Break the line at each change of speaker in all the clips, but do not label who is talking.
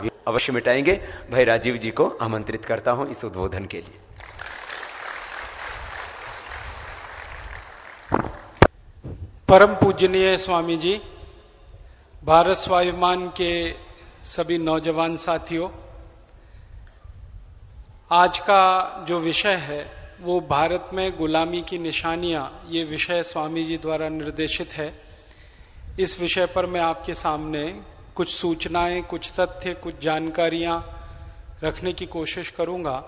अवश्य मिटाएँगे। भाई राजीव जी को आमंत्रित करता हूँ इस उद्बोधन के लिए।
परम पूजनीय स्वामी जी, भारत स्वाभिमान के सभी नौजवान साथियों, आज का जो विषय है, वो भारत में गुलामी की निशानियाँ, ये विषय स्वामी जी द्वारा निर्देशित है। इस विषय पर मैं आपके सामने कुछ सूचनाएँ, कुछ तथ्य, कुछ जानकारियाँ रखने की कोशिश करूँगा।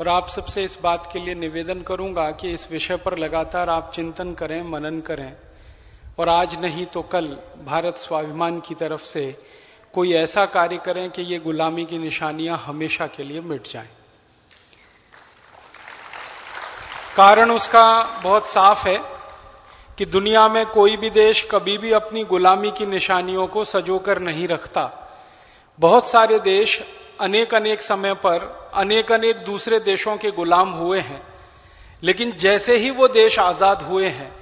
और आप सबसे इस बात के लिए निवेदन करूँगा कि इस विषय पर लगातार आप चिंतन करें, मनन करें। और आज नहीं तो कल भारत स्वाभिमान की तरफ़ से कोई ऐसा कार्य करें कि ये गुलामी की निशानियाँ हमेशा के लिए मिट जाएँ। कारण उसका बहुत साफ़ है। कि दुनिया में कोई भी देश कभी भी अपनी गुलामी की निशानियों को सजोकर नहीं रखता। बहुत सारे देश अनेक अनेक समय पर अनेक अनेक दूसरे देशों के गुलाम हुए हैं। लेकिन जैसे ही वो देश आज़ाद हुए हैं,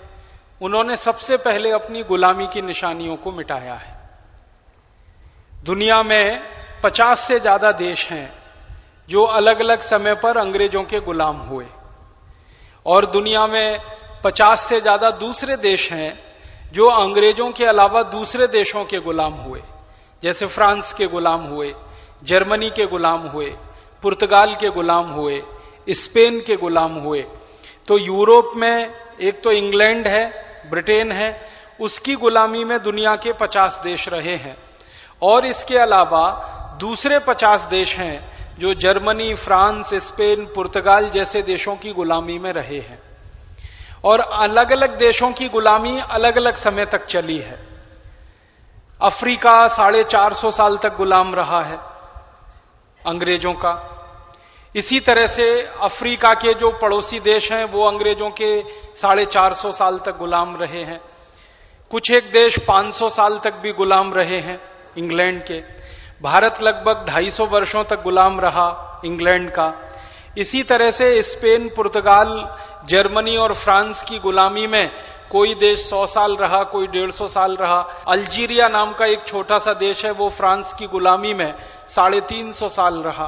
उन्होंने सबसे पहले अपनी गुलामी की निशानियों को मिटाया है। दुनिया में पचास से ज़्यादा देश हैं जो अलग अलग समय पर अंग्रेज़ों के गुलाम हुए। और दुनिया में पचास से ज़्यादा दूसरे देश हैं जो अंग्रेज़ों के अलावा दूसरे देशों के गुलाम हुए। जैसे फ्रांस के गुलाम हुए, जर्मनी के गुलाम हुए, पुर्तगाल के गुलाम हुए, स्पेन के गुलाम हुए। तो यूरोप में एक तो इंग्लैंड है, ब्रिटेन है, उसकी गुलामी में दुनिया के 50 देश रहे हैं। और इसके अलावा दूसरे 50 देश हैं जो जर्मनी, फ्रांस, स्पेन, पुर्तगाल जैसे देशों की गुलामी में रहे हैं। और अलग अलग देशों की गुलामी अलग अलग समय तक चली है। अफ्रीका साढ़े चार सौ साल तक गुलाम रहा है, अंग्रेज़ों का। इसी तरह से अफ्रीका के जो पड़ोसी देश हैं, वो अंग्रेज़ों के साढ़े चार सौ साल तक गुलाम रहे हैं। कुछ एक देश 500 साल तक भी गुलाम रहे हैं, इंग्लैंड के। भारत लगभग 250 वर्षों तक गुलाम रहा, इंग्लैंड का। इसी तरह से स्पेन, पुर्तगाल, जर्मनी और फ्रांस की गुलामी में कोई देश सौ साल रहा, कोई डेढ़ सौ साल रहा। अल्जीरिया नाम का एक छोटा सा देश है, वो फ्रांस की गुलामी में साढ़े तीन सौ साल रहा।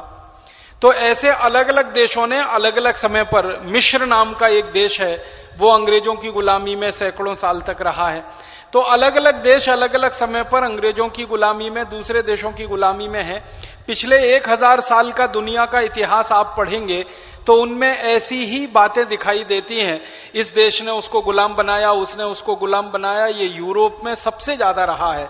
तो ऐसे अलग अलग देशों ने अलग अलग समय पर मिश्र नाम का एक देश है, वो अंग्रेज़ों की गुलामी में सैकड़ों साल तक रहा है। तो अलग अलग देश अलग अलग समय पर अंग्रेज़ों की गुलामी में, दूसरे देशों की गुलामी में है। पिछले एक हज़ार साल का दुनिया का इतिहास आप पढ़ेंगे तो उनमें ऐसी ही बातें दिखाई देती हैं। इस देश ने उसको गुलाम बनाया, उसने उसको गुलाम बनाया, ये यूरोप में सबसे ज़्यादा रहा है।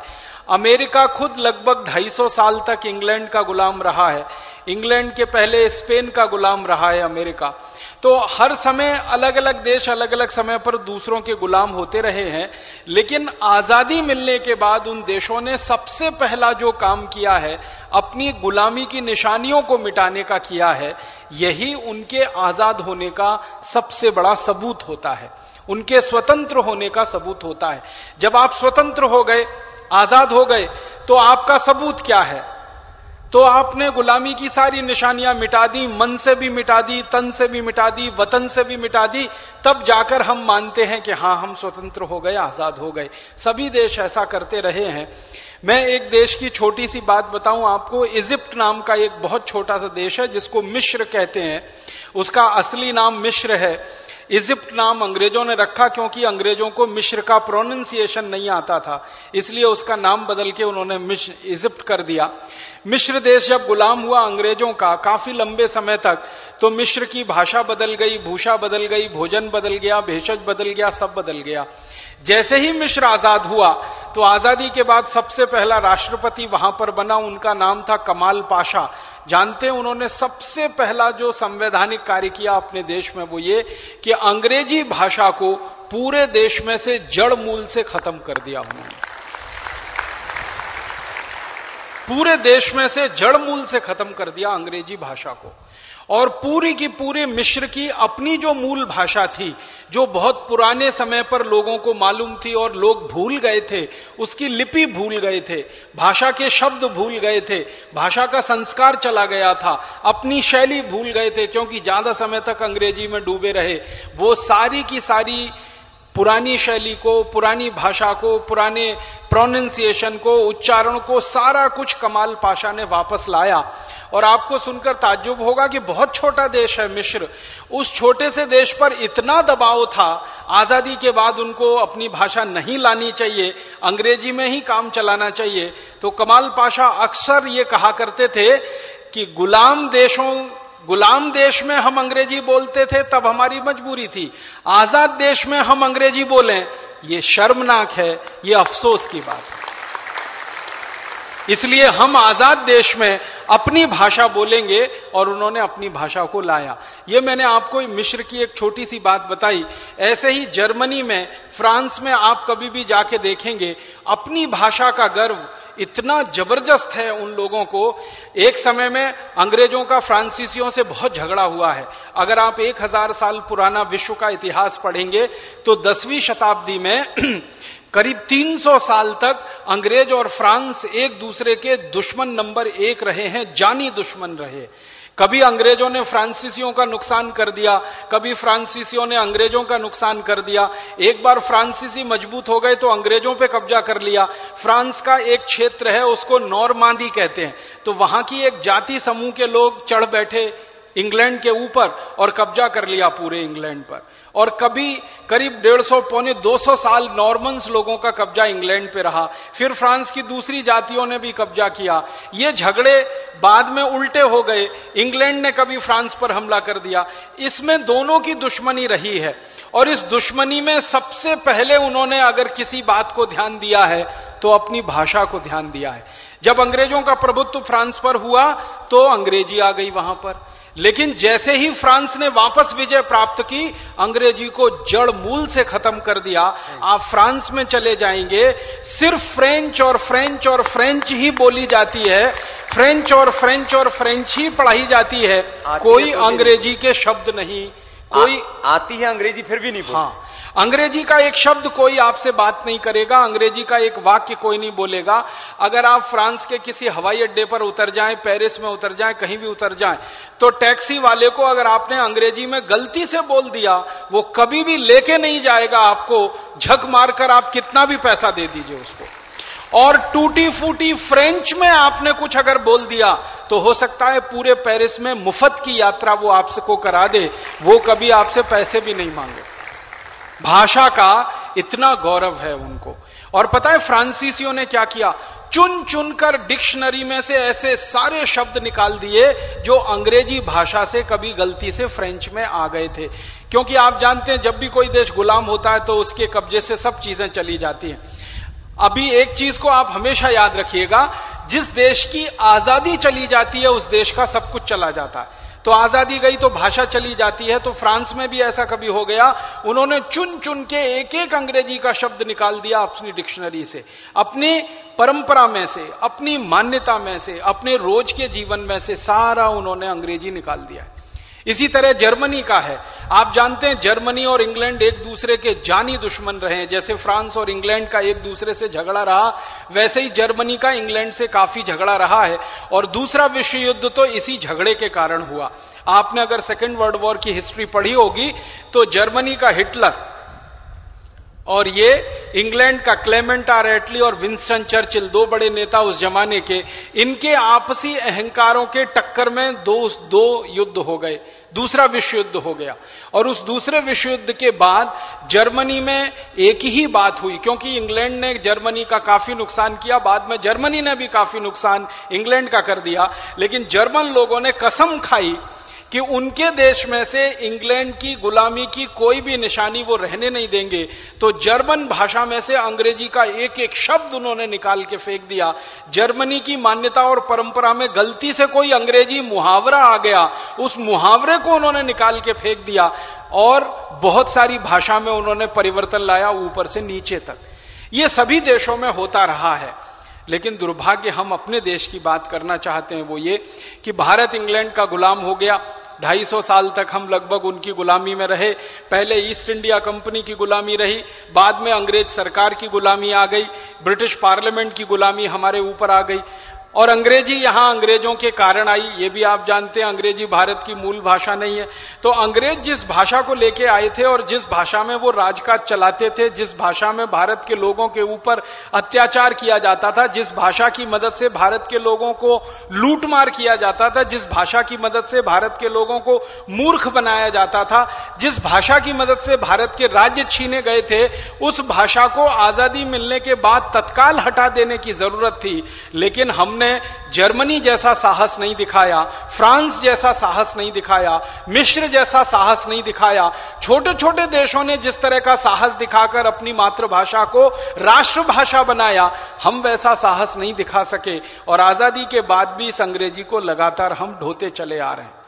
अमेरिका खुद लगभग 250 साल तक इंग्लैंड का गुलाम रहा है। इंग्लैंड के पहले स्पेन का गुलाम रहा है अमेरिका। तो हर समय अलग अलग देश अलग अलग समय पर दूसरों के गुलाम होते रहे हैं, लेकिन आज़ादी मिलने के बाद उन देशों ने सबसे पहला जो काम किया है, अपनी गुलामी की निशानियों को मिटाने का किया है। यही उनके आज़ाद होने का सबसे बड़ा सबूत होता है। उनके स्वतंत्र होने का सबूत होता है। जब आप स्वतंत्र हो गए, आज़ाद हो गए तो आपका सबूत क्या है? तो आपने गुलामी की सारी निशानियाँ मिटा दी, मन से भी मिटा दी, तन से भी मिटा दी, वतन से भी मिटा दी, तब जाकर हम मानते हैं कि हाँ हम स्वतंत्र हो गए, आज़ाद हो गए। सभी देश ऐसा करते रहे हैं। मैं एक देश की छोटी सी बात बताऊँ आपको, इजिप्ट नाम का एक बहुत छोटा सा देश है, जिसको मिश्र कहते हैं। उसका असली नाम मिश्र है। इजिप्ट नाम अंग्रेज़ों ने रखा क्योंकि अंग्रेज़ों को मिश्र का प्रोनाउंसिएशन नहीं आता था। इसलिए उसका नाम बदल के उन्होंने इजिप्ट कर दिया। मिश्र देश जब गुलाम हुआ अंग्रेज़ों का काफ़ी लंबे समय तक तो मिश्र की भाषा बदल गई, भूषा बदल गई, भोजन बदल गया, भेषज बदल गया, सब बदल गया। जैसे ही मिश्र आज़ाद हुआ तो आज़ादी के बाद सबसे पहला राष्ट्रपति वहाँ पर बना, उनका नाम था कमाल पाशा। जानते उन्होंने सबसे पहला जो संवैधानिक कार्य किया अपने देश में वो ये कि अंग्रेज़ी भाषा को पूरे देश में से जड़ मूल से खत्म कर दिया उन्होंने पूरे देश में से जड़ मूल से खत्म कर दिया अंग्रेज़ी भाषा को। और पूरी की पूरी मिश्र की अपनी जो मूल भाषा थी, जो बहुत पुराने समय पर लोगों को मालूम थी और लोग भूल गए थे, उसकी लिपि भूल गए थे, भाषा के शब्द भूल गए थे, भाषा का संस्कार चला गया था, अपनी शैली भूल गए थे, क्योंकि ज़्यादा समय तक अंग्रेज़ी में डूबे रहे, वो सारी की सारी पुरानी शैली को, पुरानी भाषा को, पुराने प्रोनाउंसिएशन को, उच्चारण को, सारा कुछ कमाल पाशा ने वापस लाया। और आपको सुनकर ताज्जुब होगा कि बहुत छोटा देश है मिश्र उस छोटे से देश पर इतना दबाव था, आज़ादी के बाद उनको अपनी भाषा नहीं लानी चाहिए, अंग्रेज़ी में ही काम चलाना चाहिए। तो कमाल पाशा अक्सर ये कहा करते थे कि गुलाम देशों गुलाम देश में हम अंग्रेज़ी बोलते थे, तब हमारी मजबूरी थी। आज़ाद देश में हम अंग्रेज़ी बोलें, ये शर्मनाक है, ये अफसोस की बात है। इसलिए हम आज़ाद देश में अपनी भाषा बोलेंगे और उन्होंने अपनी भाषा को लाया। ये मैंने आपको मिश्र की एक छोटी सी बात बताई। ऐसे ही जर्मनी में, फ्रांस में आप कभी भी जाके देखेंगे, अपनी भाषा का गर्व इतना ज़बरदस्त है उन लोगों को। एक समय में अंग्रेज़ों का, फ्रांसीसियों से बहुत झगड़ा हुआ है। अगर आप एक हज़ार साल पुराना विश्व का इतिहास पढ़ेंगे तो दसवीं शताब्दी में करीब 300 साल तक अंग्रेज़ और फ्रांस एक दूसरे के दुश्मन नंबर एक रहे हैं, जानी दुश्मन रहे। कभी अंग्रेज़ों ने फ्रांसीसियों का नुकसान कर दिया, कभी फ्रांसीसियों ने अंग्रेज़ों का नुकसान कर दिया। एक बार फ्रांसीसी मज़बूत हो गए तो अंग्रेज़ों पे कब्जा कर लिया। फ्रांस का एक क्षेत्र है, उसको नॉर्मांदी कहते हैं। तो वहाँ की एक जाति समूह के लोग चढ़ बैठे, इंग्लैंड के ऊपर, और कब्जा कर लिया पूरे इंग्लैंड पर। और कभी करीब डेढ़ सौ, पौने दो सौ साल नॉर्मन्स लोगों का कब्जा इंग्लैंड पे रहा। फिर फ्रांस की दूसरी जातियों ने भी कब्जा किया। ये झगड़े बाद में उल्टे हो गए। इंग्लैंड ने कभी फ्रांस पर हमला कर दिया। इसमें दोनों की दुश्मनी रही है। और इस दुश्मनी में सबसे पहले उन्होंने अगर किसी बात को ध्यान दिया है तो अपनी भाषा को ध्यान दिया है। जब अंग्रेज़ों का प्रभुत्व फ्रांस पर हुआ तो अंग्रेज़ी आ गई वहाँ पर। लेकिन जैसे ही फ्रांस ने वापस विजय प्राप्त की अंग्रेज़ी को जड़ मूल से खत्म कर दिया। आप फ्रांस में चले जाएँगे सिर्फ़ फ्रेंच और फ्रेंच और फ्रेंच ही बोली जाती है। फ्रेंच और फ्रेंच और फ्रेंच ही पढ़ाई जाती है। कोई तो अंग्रेज़ी के शब्द नहीं। कोई
आ, आती है अंग्रेज़ी फिर भी नहीं बोलती।
हाँ। अंग्रेज़ी का एक शब्द कोई आपसे बात नहीं करेगा अंग्रेज़ी का एक वाक्य कोई नहीं बोलेगा। अगर आप फ्रांस के किसी हवाई अड्डे पर उतर जाएँ पेरिस में उतर जाएँ कहीं भी उतर जाएँ तो टैक्सी वाले को अगर आपने अंग्रेज़ी में गलती से बोल दिया वो कभी भी लेके नहीं जाएगा आपको झक मारकर आप कितना भी पैसा दे दीजिए उसको। और टूटी फूटी फ्रेंच में आपने कुछ अगर बोल दिया तो हो सकता है पूरे पेरिस में मुफ़्त की यात्रा वो आपसे को करा दे, वो कभी आपसे पैसे भी नहीं मांगे। भाषा का इतना गौरव है उनको। और पता है फ्रांसीसियों ने क्या किया? चुन चुनकर डिक्शनरी में से ऐसे सारे शब्द निकाल दिए, जो अंग्रेज़ी भाषा से कभी गलती से फ्रेंच में आ गए थे। क्योंकि आप जानते हैं, जब भी कोई देश गुलाम होता है तो उसके कब्जे से सब चीज़ें चली जाती हैं। अभी एक चीज़ को आप हमेशा याद रखिएगा, जिस देश की आज़ादी चली जाती है, उस देश का सब कुछ चला जाता है। तो आज़ादी गई तो भाषा चली जाती है तो फ्रांस में भी ऐसा कभी हो गया, उन्होंने चुन चुन के एक एक अंग्रेज़ी का शब्द निकाल दिया अपनी डिक्शनरी से, अपनी परंपरा में से, अपनी मान्यता में से, अपने रोज के जीवन में से सारा उन्होंने अंग्रेज़ी निकाल दिया है। इसी तरह जर्मनी का है। आप जानते हैं जर्मनी और इंग्लैंड एक दूसरे के जानी दुश्मन रहे हैं। जैसे फ्रांस और इंग्लैंड का एक दूसरे से झगड़ा रहा, वैसे ही जर्मनी का इंग्लैंड से काफ़ी झगड़ा रहा है। और दूसरा विश्व युद्ध तो इसी झगड़े के कारण हुआ। आपने अगर सेकेंड वर्ल्ड वॉर की हिस्ट्री पढ़ी होगी तो जर्मनी का हिटलर और ये इंग्लैंड का क्लेमेंट आर एटली और विंस्टन चर्चिल, दो बड़े नेता उस जमाने के, इनके आपसी अहंकारों के टक्कर में दो दो युद्ध हो गए, दूसरा विश्व युद्ध हो गया। और उस दूसरे विश्व युद्ध के बाद जर्मनी में एक ही बात हुई, क्योंकि इंग्लैंड ने जर्मनी का काफ़ी नुकसान किया, बाद में जर्मनी ने भी काफ़ी नुकसान इंग्लैंड का कर दिया, लेकिन जर्मन लोगों ने कसम खाई कि उनके देश में से इंग्लैंड की, गुलामी की कोई भी निशानी वो रहने नहीं देंगे। तो जर्मन भाषा में से अंग्रेज़ी का एक एक शब्द उन्होंने निकाल के फेंक दिया। जर्मनी की मान्यता और परंपरा में गलती से कोई अंग्रेज़ी मुहावरा आ गया, उस मुहावरे को उन्होंने निकाल के फेंक दिया और बहुत सारी भाषा में उन्होंने परिवर्तन लाया ऊपर से नीचे तक। ये सभी देशों में होता रहा है। लेकिन दुर्भाग्य हम अपने देश की बात करना चाहते हैं वो ये कि भारत इंग्लैंड का गुलाम हो गया। ढाई सौ साल तक हम लगभग उनकी गुलामी में रहे। पहले ईस्ट इंडिया कंपनी की गुलामी रही, बाद में अंग्रेज़ सरकार की गुलामी आ गई, ब्रिटिश पार्लियामेंट की गुलामी हमारे ऊपर आ गई। और अंग्रेज़ी यहाँ अंग्रेज़ों के कारण आई, ये भी आप जानते हैं, अंग्रेज़ी भारत की मूल भाषा नहीं है। तो अंग्रेज़ जिस भाषा को लेके आए थे और जिस भाषा में वो राजकाज चलाते थे, जिस भाषा में भारत के लोगों के ऊपर अत्याचार किया जाता था, जिस भाषा की मदद से भारत के लोगों को लूटमार किया जाता था, जिस भाषा की मदद से भारत के लोगों को मूर्ख बनाया जाता था, जिस भाषा की मदद से भारत के राज्य छीने गए थे, उस भाषा को आज़ादी मिलने के बाद तत्काल हटा देने की ज़रूरत थी। लेकिन हमने हमने जर्मनी जैसा साहस नहीं दिखाया, फ्रांस जैसा साहस नहीं दिखाया मिश्र जैसा साहस नहीं दिखाया। छोटे छोटे देशों ने जिस तरह का साहस दिखाकर अपनी मातृभाषा को राष्ट्रभाषा बनाया, हम वैसा साहस नहीं दिखा सके। और आज़ादी के बाद भी इस अंग्रेज़ी को लगातार हम ढोते चले आ रहे हैं।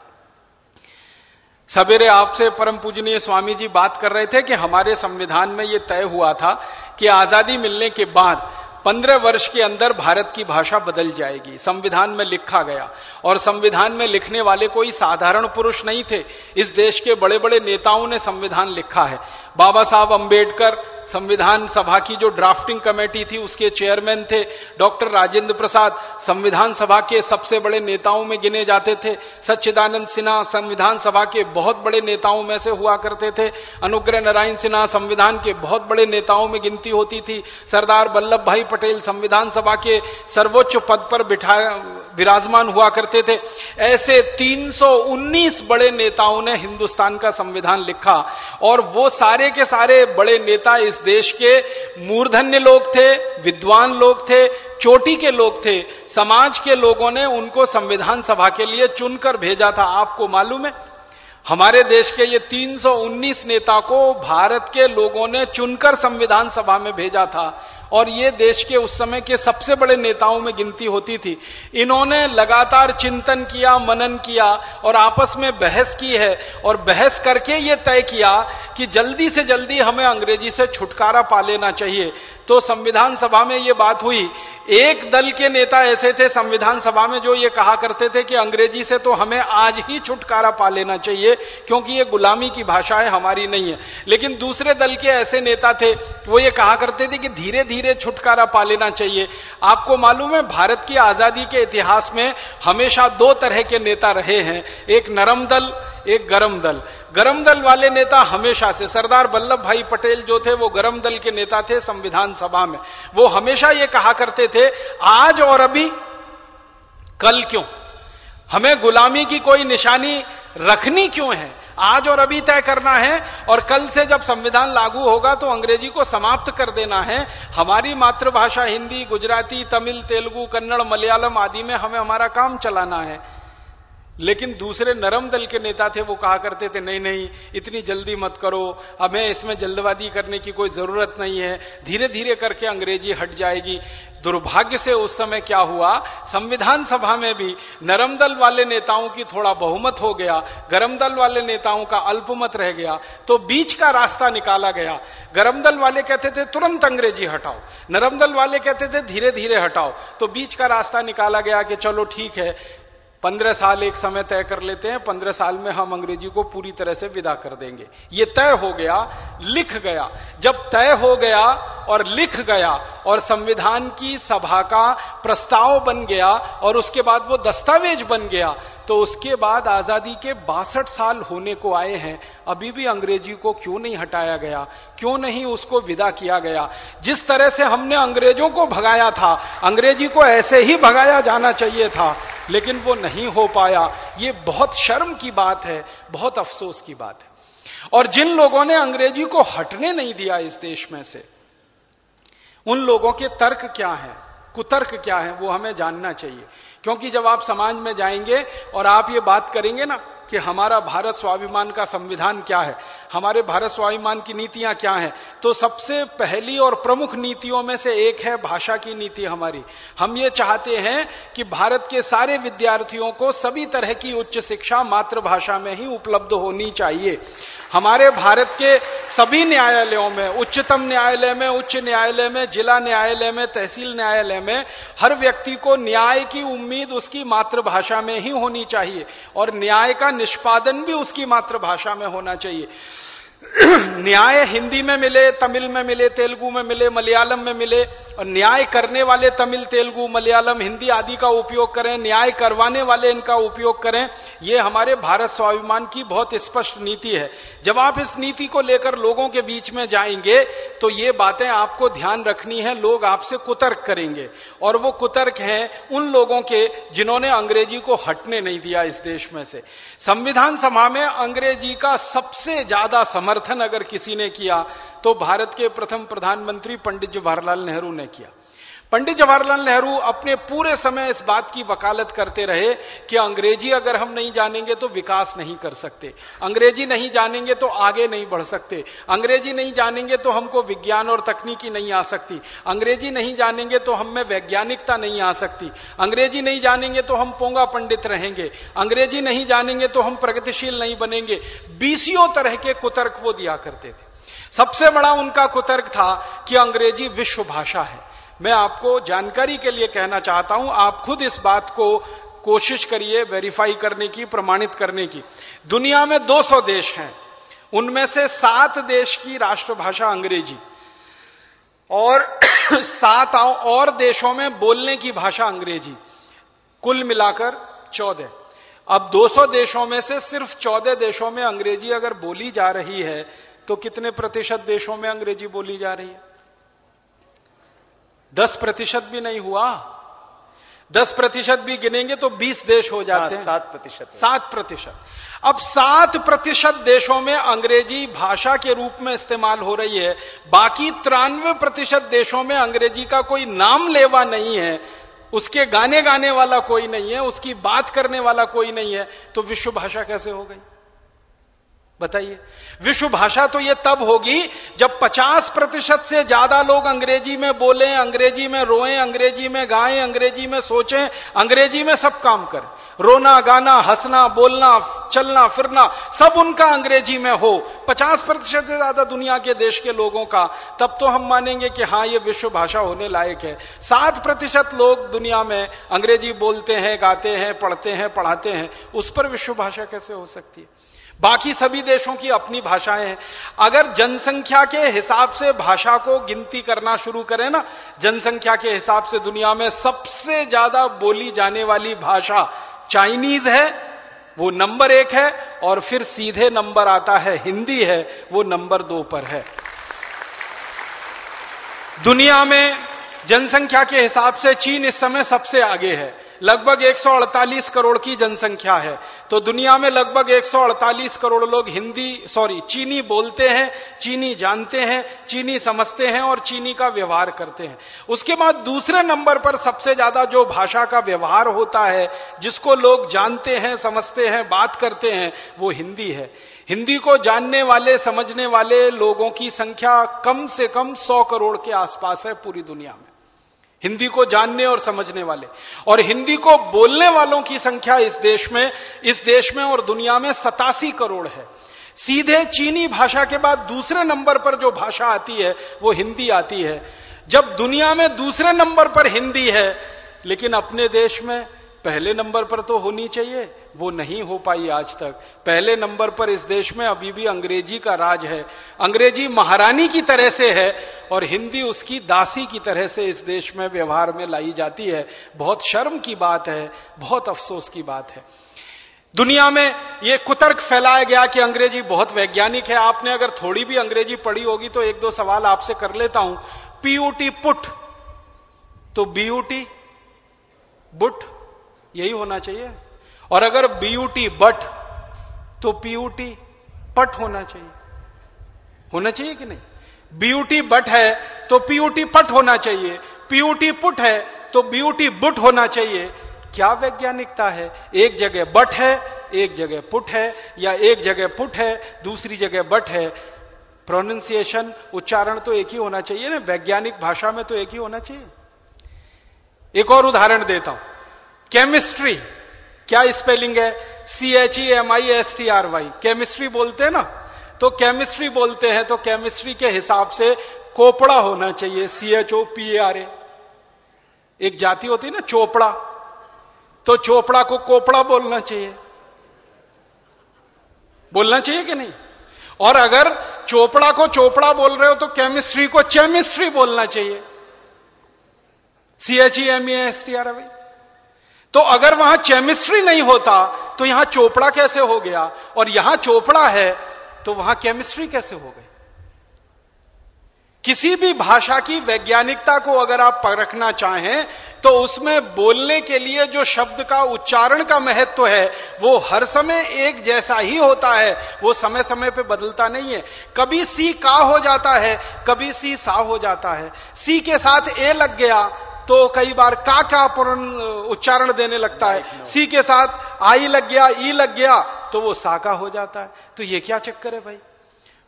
सवेरे आपसे परम पूजनीय स्वामी जी बात कर रहे थे कि हमारे संविधान में यह तय हुआ था कि आज़ादी मिलने के बाद पंद्रह वर्ष के अंदर भारत की भाषा बदल जाएगी। संविधान में लिखा गया। और संविधान में लिखने वाले कोई साधारण पुरुष नहीं थे। इस देश के बड़े बड़े नेताओं ने संविधान लिखा है। बाबा साहब अंबेडकर संविधान सभा की जो ड्राफ्टिंग कमेटी थी, उसके चेयरमैन थे डॉक्टर राजेंद्र प्रसाद। संविधान सभा के सबसे बड़े नेताओं में गिने जाते थे। सच्चिदानंद सिन्हा संविधान सभा के बहुत बड़े नेताओं में से हुआ करते थे। अनुग्रह नारायण सिन्हा संविधान के बहुत बड़े नेताओं में गिनती होती थी। सरदार वल्लभ भाई पटेल संविधान सभा के सर्वोच्च पद पर बिठा, विराजमान हुआ करते थे। ऐसे 319 बड़े नेताओं ने हिंदुस्तान का संविधान लिखा और वो सारे के सारे बड़े नेता इस देश के मूर्धन्य लोग थे, विद्वान लोग थे, चोटी के लोग थे, समाज के लोगों ने उनको संविधान सभा के लिए चुनकर भेजा था। आपको मालूम है, हमारे देश के ये 319 नेता को भारत के लोगों ने चुनकर संविधान सभा में भेजा था। और ये देश के उस समय के सबसे बड़े नेताओं में गिनती होती थी। इन्होंने लगातार चिंतन किया, मनन किया और आपस में बहस की है और बहस करके ये तय किया कि जल्दी से जल्दी हमें अंग्रेज़ी से छुटकारा पा लेना चाहिए। तो संविधान सभा में ये बात हुई। एक दल के नेता ऐसे थे संविधान सभा में जो ये कहा करते थे कि अंग्रेज़ी से तो हमें आज ही छुटकारा पा लेना चाहिए, क्योंकि ये गुलामी की भाषा है हमारी नहीं है। लेकिन दूसरे दल के ऐसे नेता थे, वो ये कहा करते थे कि धीरे धीरे छुटकारा पा लेना चाहिए। आपको मालूम है, भारत की आज़ादी के इतिहास में हमेशा दो तरह के नेता रहे हैं। एक नरम दल एक गरम दल। गरम दल वाले नेता हमेशा से, सरदार वल्लभ भाई पटेल जो थे, वो गरम दल के नेता थे संविधान सभा में। वो हमेशा ये कहा करते थे, आज और अभी, कल क्यों? हमें गुलामी की कोई निशानी रखनी क्यों है? आज और अभी तय करना है, और कल से जब संविधान लागू होगा तो अंग्रेज़ी को समाप्त कर देना है। हमारी मातृभाषा हिंदी, गुजराती, तमिल, तेलुगु, कन्नड़, मलयालम आदि में हमें हमारा काम चलाना है। लेकिन दूसरे नरम दल के नेता थे, वो कहा करते थे, नहीं नहीं, इतनी जल्दी मत करो हमें इसमें जल्दबाजी करने की कोई ज़रूरत नहीं है। धीरे धीरे करके अंग्रेज़ी हट जाएगी। दुर्भाग्य से उस समय क्या हुआ? संविधान सभा में भी नरम दल वाले नेताओं की थोड़ा बहुमत हो गया, गरम दल वाले नेताओं का अल्पमत रह गया तो बीच का रास्ता निकाला गया। गरम दल वाले कहते थे, तुरंत अंग्रेज़ी हटाओ। नरम दल वाले कहते थे धीरे धीरे हटाओ। तो बीच का रास्ता निकाला गया कि चलो ठीक है पंद्रह साल एक समय तय कर लेते हैं, पंद्रह साल में हम अंग्रेज़ी को पूरी तरह से विदा कर देंगे। ये तय हो गया, लिख गया। जब तय हो गया और लिख गया और संविधान की सभा का प्रस्ताव बन गया और उसके बाद वो दस्तावेज़ बन गया तो उसके बाद आज़ादी के बासठ साल होने को आए हैं। अभी भी अंग्रेज़ी को क्यों नहीं हटाया गया? क्यों नहीं उसको विदा किया गया? जिस तरह से हमने अंग्रेज़ों को भगाया था, अंग्रेज़ी को ऐसे ही भगाया जाना चाहिए था, लेकिन वो नहीं हो पाया, ये बहुत शर्म की बात है, बहुत अफसोस की बात है। और जिन लोगों ने अंग्रेज़ी को हटने नहीं दिया इस देश में से, उन लोगों के तर्क क्या है, कुतर्क क्या है, वो हमें जानना चाहिए। क्योंकि जब आप समाज में जाएँगे और आप ये बात करेंगे ना कि हमारा भारत स्वाभिमान का संविधान क्या है, हमारे भारत स्वाभिमान की नीतियाँ क्या हैं तो सबसे पहली और प्रमुख नीतियों में से एक है भाषा की नीति हमारी। हम ये चाहते हैं कि भारत के सारे विद्यार्थियों को सभी तरह की उच्च शिक्षा मातृभाषा में ही उपलब्ध होनी चाहिए। हमारे भारत के सभी न्यायालयों में, उच्चतम न्यायालय में, उच्च न्यायालय में, जिला न्यायालय में, तहसील न्यायालय में हर व्यक्ति को न्याय की उम्मीद उसकी मातृभाषा में ही होनी चाहिए और न्याय का निष्पादन भी उसकी मातृभाषा में होना चाहिए। न्याय हिंदी में मिले, तमिल में मिले, तेलुगु में मिले, मलयालम में मिले, और न्याय करने वाले तमिल, तेलुगु, मलयालम, हिंदी आदि का उपयोग करें, न्याय करवाने वाले इनका उपयोग करें यह हमारे भारत स्वाभिमान की बहुत स्पष्ट नीति है। जब आप इस नीति को लेकर लोगों के बीच में जाएँगे तो ये बातें आपको ध्यान रखनी है, लोग आपसे कुतर्क करेंगे। और वो कुतर्क हैं उन लोगों के जिन्होंने अंग्रेज़ी को हटने नहीं दिया इस देश में से। संविधान सभा में अंग्रेज़ी का सबसे ज़्यादा समर्थन समर्थन अगर किसी ने किया तो भारत के प्रथम प्रधानमंत्री पंडित जवाहरलाल नेहरू ने किया। पंडित जवाहरलाल नेहरू अपने पूरे समय इस बात की वकालत करते रहे कि अंग्रेज़ी अगर हम नहीं जानेंगे तो विकास नहीं कर सकते। अंग्रेज़ी नहीं जानेंगे तो आगे नहीं बढ़ सकते। अंग्रेज़ी नहीं जानेंगे तो हमको विज्ञान और तकनीकी नहीं आ सकती। अंग्रेज़ी नहीं जानेंगे तो हम में वैज्ञानिकता नहीं आ सकती। अंग्रेज़ी नहीं जानेंगे तो हम पोंगा पंडित रहेंगे। अंग्रेज़ी नहीं जानेंगे तो हम प्रगतिशील नहीं बनेंगे। बीसियों तरह के कुतर्क वो दिया करते थे। सबसे बड़ा उनका कुतर्क था कि अंग्रेज़ी विश्व भाषा है। मैं आपको जानकारी के लिए कहना चाहता हूँ, आप खुद इस बात को कोशिश करिए वेरीफाई करने की, प्रमाणित करने की। दुनिया में 200 देश हैं। उनमें से सात देश की राष्ट्रभाषा अंग्रेज़ी। और सात और देशों में बोलने की भाषा अंग्रेज़ी। कुल मिलाकर चौदह। अब 200 देशों में से सिर्फ़ चौदह देशों में अंग्रेज़ी अगर बोली जा रही है तो कितने प्रतिशत देशों में अंग्रेज़ी बोली जा रही है? दस प्रतिशत भी नहीं हुआ। दस प्रतिशत भी गिनेंगे तो बीस देश हो जाते हैं।
सात प्रतिशत
सात प्रतिशत। अब सात प्रतिशत देशों में अंग्रेज़ी भाषा के रूप में इस्तेमाल हो रही है। बाकी तिरानवे प्रतिशत देशों में अंग्रेज़ी का कोई नाम लेवा नहीं है। उसके गाने गाने वाला कोई नहीं है। उसकी बात करने वाला कोई नहीं है। तो विश्व भाषा कैसे हो गई? बताइए। विश्व भाषा तो यह तब होगी जब 50 प्रतिशत से ज़्यादा लोग अंग्रेज़ी में बोलें, अंग्रेज़ी में रोएँ, अंग्रेज़ी में गाएँ, अंग्रेज़ी में सोचें, अंग्रेज़ी में सब काम करें। रोना, गाना, हंसना, बोलना, चलना, फिरना, सब उनका अंग्रेज़ी में हो। 50 प्रतिशत से ज़्यादा दुनिया के देश के लोगों का, तब तो हम मानेंगे कि हाँ ये विश्व भाषा होने लायक है। सात प्रतिशत लोग दुनिया में अंग्रेज़ी बोलते हैं, गाते हैं, पढ़ते हैं, पढ़ाते हैं, उस पर विश्व भाषा कैसे हो सकती है? बाकी सभी देशों की अपनी भाषाएँ हैं। अगर जनसंख्या के हिसाब से भाषा को गिनती करना शुरू करें ना, जनसंख्या के हिसाब से दुनिया में सबसे ज़्यादा बोली जाने वाली भाषा चाइनीज़ है, वो नंबर एक है, और फिर सीधे नंबर आता है हिंदी है, वो नंबर दो पर है। दुनिया में जनसंख्या के हिसाब से चीन इस समय सबसे आगे है। लगभग 148 करोड़ की जनसंख्या है। तो दुनिया में लगभग 148 करोड़ लोग हिंदी, सॉरी, चीनी बोलते हैं, चीनी जानते हैं, चीनी समझते हैं और चीनी का व्यवहार करते हैं। उसके बाद दूसरे नंबर पर सबसे ज़्यादा जो भाषा का व्यवहार होता है, जिसको लोग जानते हैं, समझते हैं, बात करते हैं, वो हिंदी है। हिंदी को जानने वाले, समझने वाले लोगों की संख्या कम से कम सौ करोड़ के आसपास है पूरी दुनिया में। हिंदी को जानने और समझने वाले। और हिंदी को बोलने वालों की संख्या इस देश में, इस देश में और दुनिया में सतासी करोड़ है। सीधे चीनी भाषा के बाद दूसरे नंबर पर जो भाषा आती है, वो हिंदी आती है। जब दुनिया में दूसरे नंबर पर हिंदी है, लेकिन अपने देश में पहले नंबर पर तो होनी चाहिए। वो नहीं हो पाई आज तक। पहले नंबर पर इस देश में अभी भी अंग्रेज़ी का राज है। अंग्रेज़ी महारानी की तरह से है और हिंदी उसकी दासी की तरह से इस देश में व्यवहार में लाई जाती है। बहुत शर्म की बात है, बहुत अफसोस की बात है। दुनिया में ये कुतर्क फैलाया गया कि अंग्रेज़ी बहुत वैज्ञानिक है। आपने अगर थोड़ी भी अंग्रेज़ी पढ़ी होगी तो एक दो सवाल आपसे कर लेता हूँ। P U T put. तो बीयूटी बुट, यही होना चाहिए। और अगर बीयूटी बट तो पीयूटी पट होना चाहिए। होना चाहिए कि नहीं? बीयूटी बट है तो पीयूटी पट होना चाहिए। पीयूटी पुट है तो बीयूटी बुट होना चाहिए। क्या वैज्ञानिकता है? एक जगह बट है, एक जगह पुट है, या एक जगह पुट है, दूसरी जगह बट है। प्रोनाउंसिएशन उच्चारण तो एक ही होना चाहिए ना? वैज्ञानिक भाषा में तो एक ही होना चाहिए। एक और उदाहरण देता हूँ। केमिस्ट्री क्या स्पेलिंग है? C H E M I S T R Y chemistry बोलते हैं ना? तो केमिस्ट्री बोलते हैं तो केमिस्ट्री के हिसाब से कोपड़ा होना चाहिए C H O P A R A एक जाति होती है ना, चोपड़ा। तो चोपड़ा को कोपड़ा बोलना चाहिए। बोलना चाहिए कि नहीं? और अगर चोपड़ा को चोपड़ा बोल रहे हो तो केमिस्ट्री को चेमिस्ट्री बोलना चाहिए। C H E M E S T R भाई तो अगर वहाँ केमिस्ट्री नहीं होता तो यहाँ चोपड़ा कैसे हो गया? और यहाँ चोपड़ा है तो वहाँ केमिस्ट्री कैसे हो गई? किसी भी भाषा की वैज्ञानिकता को अगर आप परखना चाहें तो उसमें बोलने के लिए जो शब्द का उच्चारण का महत्व तो है, वो हर समय एक जैसा ही होता है। वो समय समय पे बदलता नहीं है। कभी सी का हो जाता है, कभी सी सा हो जाता है। सी के साथ ए लग गया तो कई बार का का उच्चारण देने लगता है। सी के साथ आई लग गया ई लग गया तो वो साका हो जाता है। तो ये क्या चक्कर है भाई?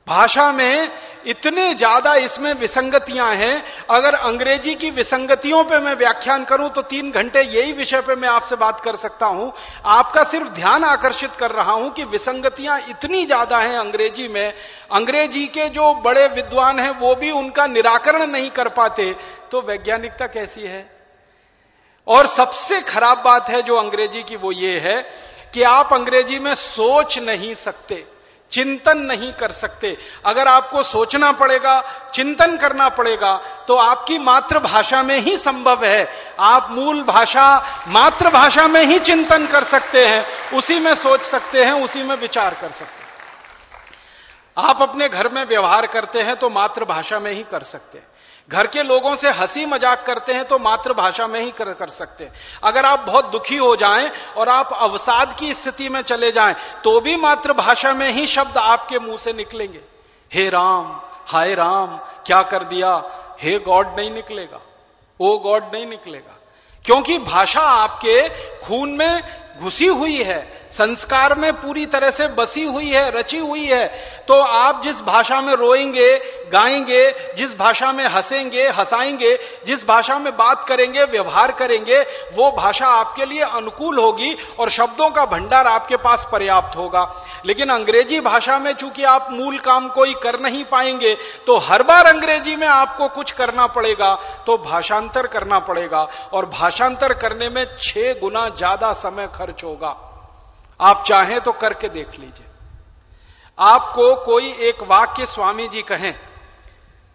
भाषा में इतने ज़्यादा इसमें विसंगतियाँ हैं, अगर अंग्रेज़ी की विसंगतियों पे मैं व्याख्यान करूँ तो तीन घंटे यही विषय पे मैं आपसे बात कर सकता हूँ। आपका सिर्फ़ ध्यान आकर्षित कर रहा हूँ कि विसंगतियाँ इतनी ज़्यादा हैं अंग्रेज़ी में, अंग्रेज़ी के जो बड़े विद्वान हैं वो भी उनका निराकरण नहीं कर पाते तो वैज्ञानिकता कैसी है? और सबसे खराब बात है जो अंग्रेज़ी की वो ये है कि आप अंग्रेज़ी में सोच नहीं सकते। चिंतन नहीं कर सकते। अगर आपको सोचना पड़ेगा, चिंतन करना पड़ेगा तो आपकी मातृभाषा में ही संभव है। आप मूल भाषा, मातृभाषा में ही चिंतन कर सकते हैं। उसी में सोच सकते हैं, उसी में विचार कर सकते हैं। आप अपने घर में व्यवहार करते हैं तो मातृभाषा में ही कर सकते हैं। घर के लोगों से हँसी मज़ाक करते हैं तो मातृभाषा में ही कर, कर सकते हैं। अगर आप बहुत दुखी हो जाएँ और आप अवसाद की स्थिति में चले जाएँ तो भी मातृभाषा में ही शब्द आपके मुँह से निकलेंगे। हे राम हाय राम क्या कर दिया? हे गॉड नहीं निकलेगा। ओ गॉड नहीं निकलेगा। क्योंकि भाषा आपके खून में घुसी हुई है, संस्कार में पूरी तरह से बसी हुई है, रची हुई है तो आप जिस भाषा में रोएँगे, गाएँगे, जिस भाषा में हंसेंगे, हंसाएँगे, जिस भाषा में बात करेंगे, व्यवहार करेंगे, वो भाषा आपके लिए अनुकूल होगी और शब्दों का भंडार आपके पास पर्याप्त होगा। लेकिन अंग्रेज़ी भाषा में चूँकि आप मूल काम कोई कर नहीं पाएँगे तो हर बार अंग्रेज़ी में आपको कुछ करना पड़ेगा तो भाषांतर करना पड़ेगा। और भाषांतर करने में छह गुना ज़्यादा समय खर्च होगा। आप चाहें तो करके देख लीजिए। आपको कोई एक वाक्य स्वामी जी कहें,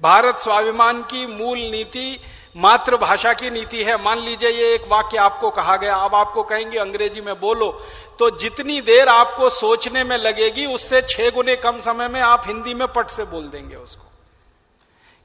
भारत स्वाभिमान की मूल नीति, मातृभाषा की नीति है। मान लीजिए ये एक वाक्य आपको कहा गया। अब आपको कहेंगे, अंग्रेज़ी में बोलो तो जितनी देर आपको सोचने में लगेगी, उससे छह गुने कम समय में आप हिंदी में पट से बोल देंगे उसको।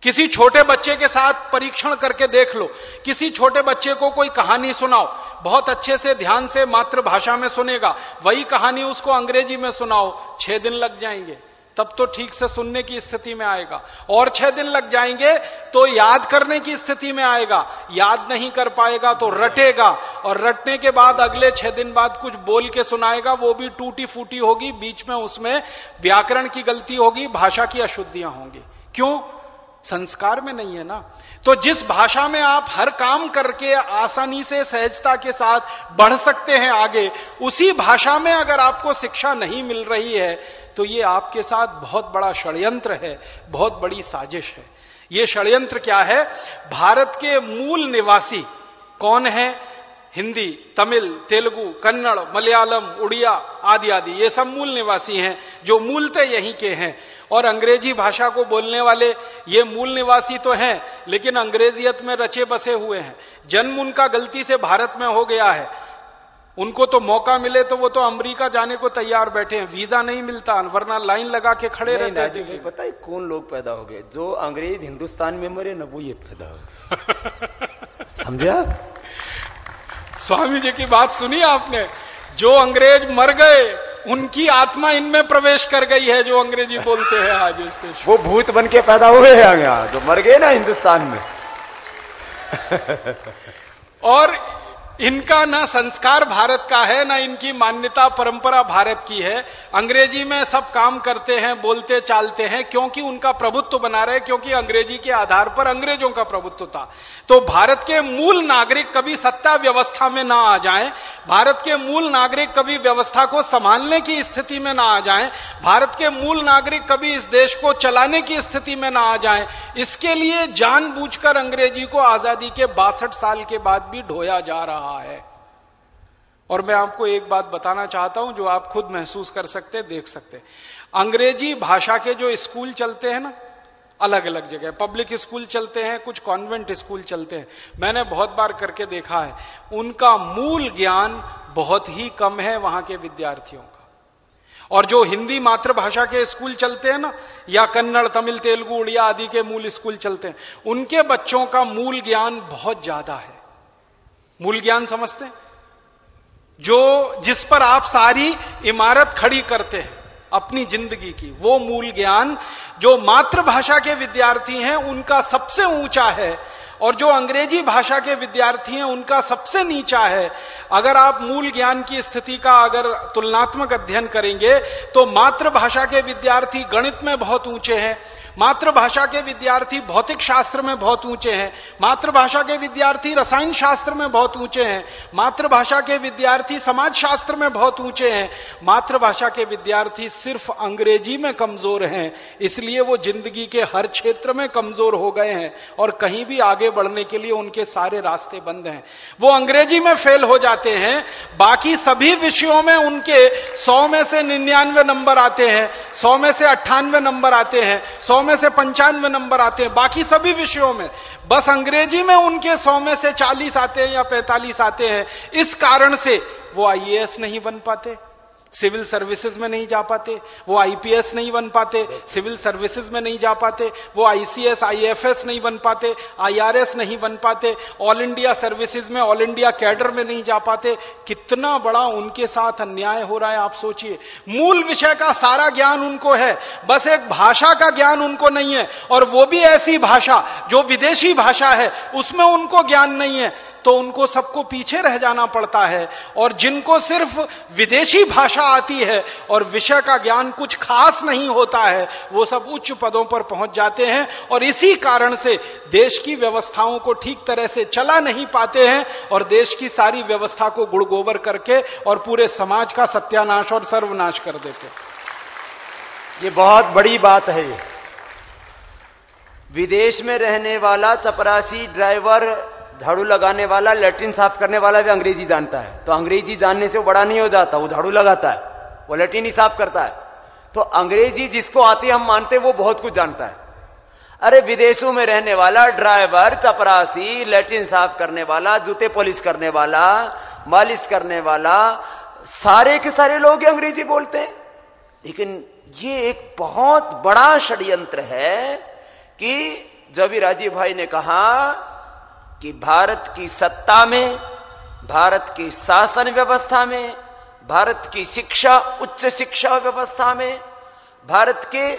किसी छोटे बच्चे के साथ परीक्षण करके देख लो। किसी छोटे बच्चे को कोई कहानी सुनाओ। बहुत अच्छे से ध्यान से मातृभाषा में सुनेगा। वही कहानी उसको अंग्रेज़ी में सुनाओ। छह दिन लग जाएँगे। तब तो ठीक से सुनने की स्थिति में आएगा। और छह दिन लग जाएँगे तो याद करने की स्थिति में आएगा। याद नहीं कर पाएगा तो रटेगा। और रटने के बाद अगले छह दिन बाद कुछ बोल के सुनाएगा। वो भी टूटी फूटी होगी। बीच में उसमें व्याकरण की गलती होगी। भाषा की अशुद्धियाँ होंगी। क्यों? संस्कार में नहीं है ना। तो जिस भाषा में आप हर काम करके आसानी से, सहजता के साथ बढ़ सकते हैं आगे, उसी भाषा में अगर आपको शिक्षा नहीं मिल रही है तो ये आपके साथ बहुत बड़ा षड्यंत्र है, बहुत बड़ी साजिश है। ये षड्यंत्र क्या है? भारत के मूल निवासी कौन है? हिंदी तमिल तेलुगु कन्नड़ मलयालम उड़िया आदि आदि ये सब मूल निवासी हैं जो मूलतः यहीं के हैं। और अंग्रेज़ी भाषा को बोलने वाले ये मूल निवासी तो हैं लेकिन अंग्रेजियत में रचे बसे हुए हैं। जन्म उनका गलती से भारत में हो गया है। उनको तो मौका मिले तो वो तो अमेरिका जाने को तैयार बैठे हैं। वीज़ा नहीं मिलता वरना लाइन लगा के खड़े रहते
हैं पता है कौन लोग पैदा हो गए? जो अंग्रेज़ हिंदुस्तान में मरे न वो ये पैदा हो गए। समझे आप?
स्वामी जी की बात सुनी आपने? जो अंग्रेज़ मर गए उनकी आत्मा इनमें प्रवेश कर गई है जो अंग्रेज़ी बोलते हैं आज इस देश
वो भूत बन के पैदा हुए हैं यहाँ जो मर गए ना हिंदुस्तान में।
और इनका ना संस्कार भारत का है, ना इनकी मान्यता परंपरा भारत की है। अंग्रेज़ी में सब काम करते हैं, बोलते, चालते हैं, क्योंकि उनका प्रभुत्व बना रहे, क्योंकि अंग्रेज़ी के आधार पर अंग्रेज़ों का प्रभुत्व था। तो भारत के मूल नागरिक कभी सत्ता व्यवस्था में ना आ जाएँ, भारत के मूल नागरिक कभी व्यवस्था को संभालने की स्थिति में ना आ जाएँ, भारत के मूल नागरिक कभी इस देश को चलाने की स्थिति में ना आ जाएँ, इसके लिए जानबूझकर अंग्रेज़ी को आज़ादी के बासठ साल के बाद भी ढोया जा रहा रहा है। और मैं आपको एक बात बताना चाहता हूँ जो आप खुद महसूस कर सकते, देख सकते। अंग्रेज़ी भाषा के जो स्कूल चलते हैं ना अलग अलग जगह। पब्लिक स्कूल चलते हैं, कुछ कॉन्वेंट स्कूल चलते हैं। मैंने बहुत बार करके देखा है, उनका मूल ज्ञान बहुत ही कम है वहाँ के विद्यार्थियों का। और जो हिंदी मातृभाषा के स्कूल चलते हैं ना, या कन्नड़, तमिल, तेलुगु, उड़िया आदि के मूल स्कूल चलते हैं, उनके बच्चों का मूल ज्ञान बहुत ज़्यादा है। मूल ज्ञान समझते हैं। जो जिस पर आप सारी इमारत खड़ी करते हैं, अपनी ज़िंदगी की, वो मूल ज्ञान, जो मातृभाषा के विद्यार्थी हैं, उनका सबसे ऊँचा है। और जो अंग्रेज़ी भाषा के विद्यार्थी हैं, उनका सबसे नीचा है। अगर आप मूल ज्ञान की स्थिति का अगर तुलनात्मक अध्ययन करेंगे तो मातृभाषा के विद्यार्थी गणित में बहुत ऊँचे हैं मातृभाषा के विद्यार्थी भौतिक शास्त्र में बहुत ऊँचे हैं, मातृभाषा के विद्यार्थी रसायन शास्त्र में बहुत ऊँचे हैं, मातृभाषा के विद्यार्थी समाज शास्त्र में बहुत ऊँचे हैं, मातृभाषा के विद्यार्थी सिर्फ़ अंग्रेज़ी में कमज़ोर हैं, इसलिए वो ज़िंदगी के हर क्षेत्र में कमज़ोर हो गए हैं और कहीं भी आगे बढ़ने के लिए उनके सारे रास्ते बंद हैं। वो अंग्रेज़ी में फेल हो जाते हैं, बाकी सभी विषयों में उनके सौ में से निन्यानवे नंबर आते हैं, सौ में से अट्ठानवे नंबर आते हैं, सौ में से पंचानवे नंबर आते हैं, बाकी सभी विषयों में। बस अंग्रेज़ी में उनके सौ में से चालीस आते हैं या पैतालीस आते हैं, इस कारण से वो आईएएस नहीं बन पाते। सिविल सर्विसेज़ में नहीं जा पाते, वो आईपीएस नहीं बन पाते, सिविल सर्विसेज़ में नहीं जा पाते, वो आईसीएस, आईएफएस नहीं बन पाते, आईआरएस नहीं बन पाते, ऑल इंडिया सर्विसेज़ में, ऑल इंडिया कैडर में नहीं जा पाते। कितना बड़ा उनके साथ अन्याय हो रहा है, आप सोचिए। मूल विषय का सारा ज्ञान उनको है, बस एक भाषा का ज्ञान उनको नहीं है, और वो भी ऐसी भाषा, जो विदेशी भाषा है, उसमें उनको ज्ञान नहीं है। तो उनको सबको पीछे रह जाना पड़ता है, और जिनको सिर्फ़ विदेशी भाषा आती है और विषय का ज्ञान कुछ खास नहीं होता है, वो सब उच्च पदों पर पहुँच जाते हैं और इसी कारण से देश की व्यवस्थाओं को ठीक तरह से चला नहीं पाते हैं और देश की सारी व्यवस्था को गुड़गोबर करके और पूरे समाज का सत्यानाश और सर्वनाश कर देते
ये बहुत बड़ी बात है विदेश में रहने वाला चपरासी ड्राइवर झाड़ू लगाने वाला, लेटरिन साफ़ करने वाला भी अंग्रेज़ी जानता है। तो अंग्रेज़ी जानने से वो बड़ा नहीं हो जाता, वो झाड़ू लगाता है। वो लेटरिन ही साफ़ करता है। तो अंग्रेज़ी जिसको आती हम मानते वो बहुत कुछ जानता है। अरे, विदेशों में रहने वाला, ड्राइवर, चपरासी, लेटरिन साफ़ करने वाला, जूते पॉलिश करने वाला, मालिश करने वाला, सारे के सारे लोग अंग्रेज़ी बोलते हैं। लेकिन ये एक बहुत बड़ा षड्यंत्र है कि जब राजीव भाई ने कहा कि भारत की सत्ता में, भारत की शासन व्यवस्था में, भारत की शिक्षा, उच्च शिक्षा व्यवस्था में, भारत के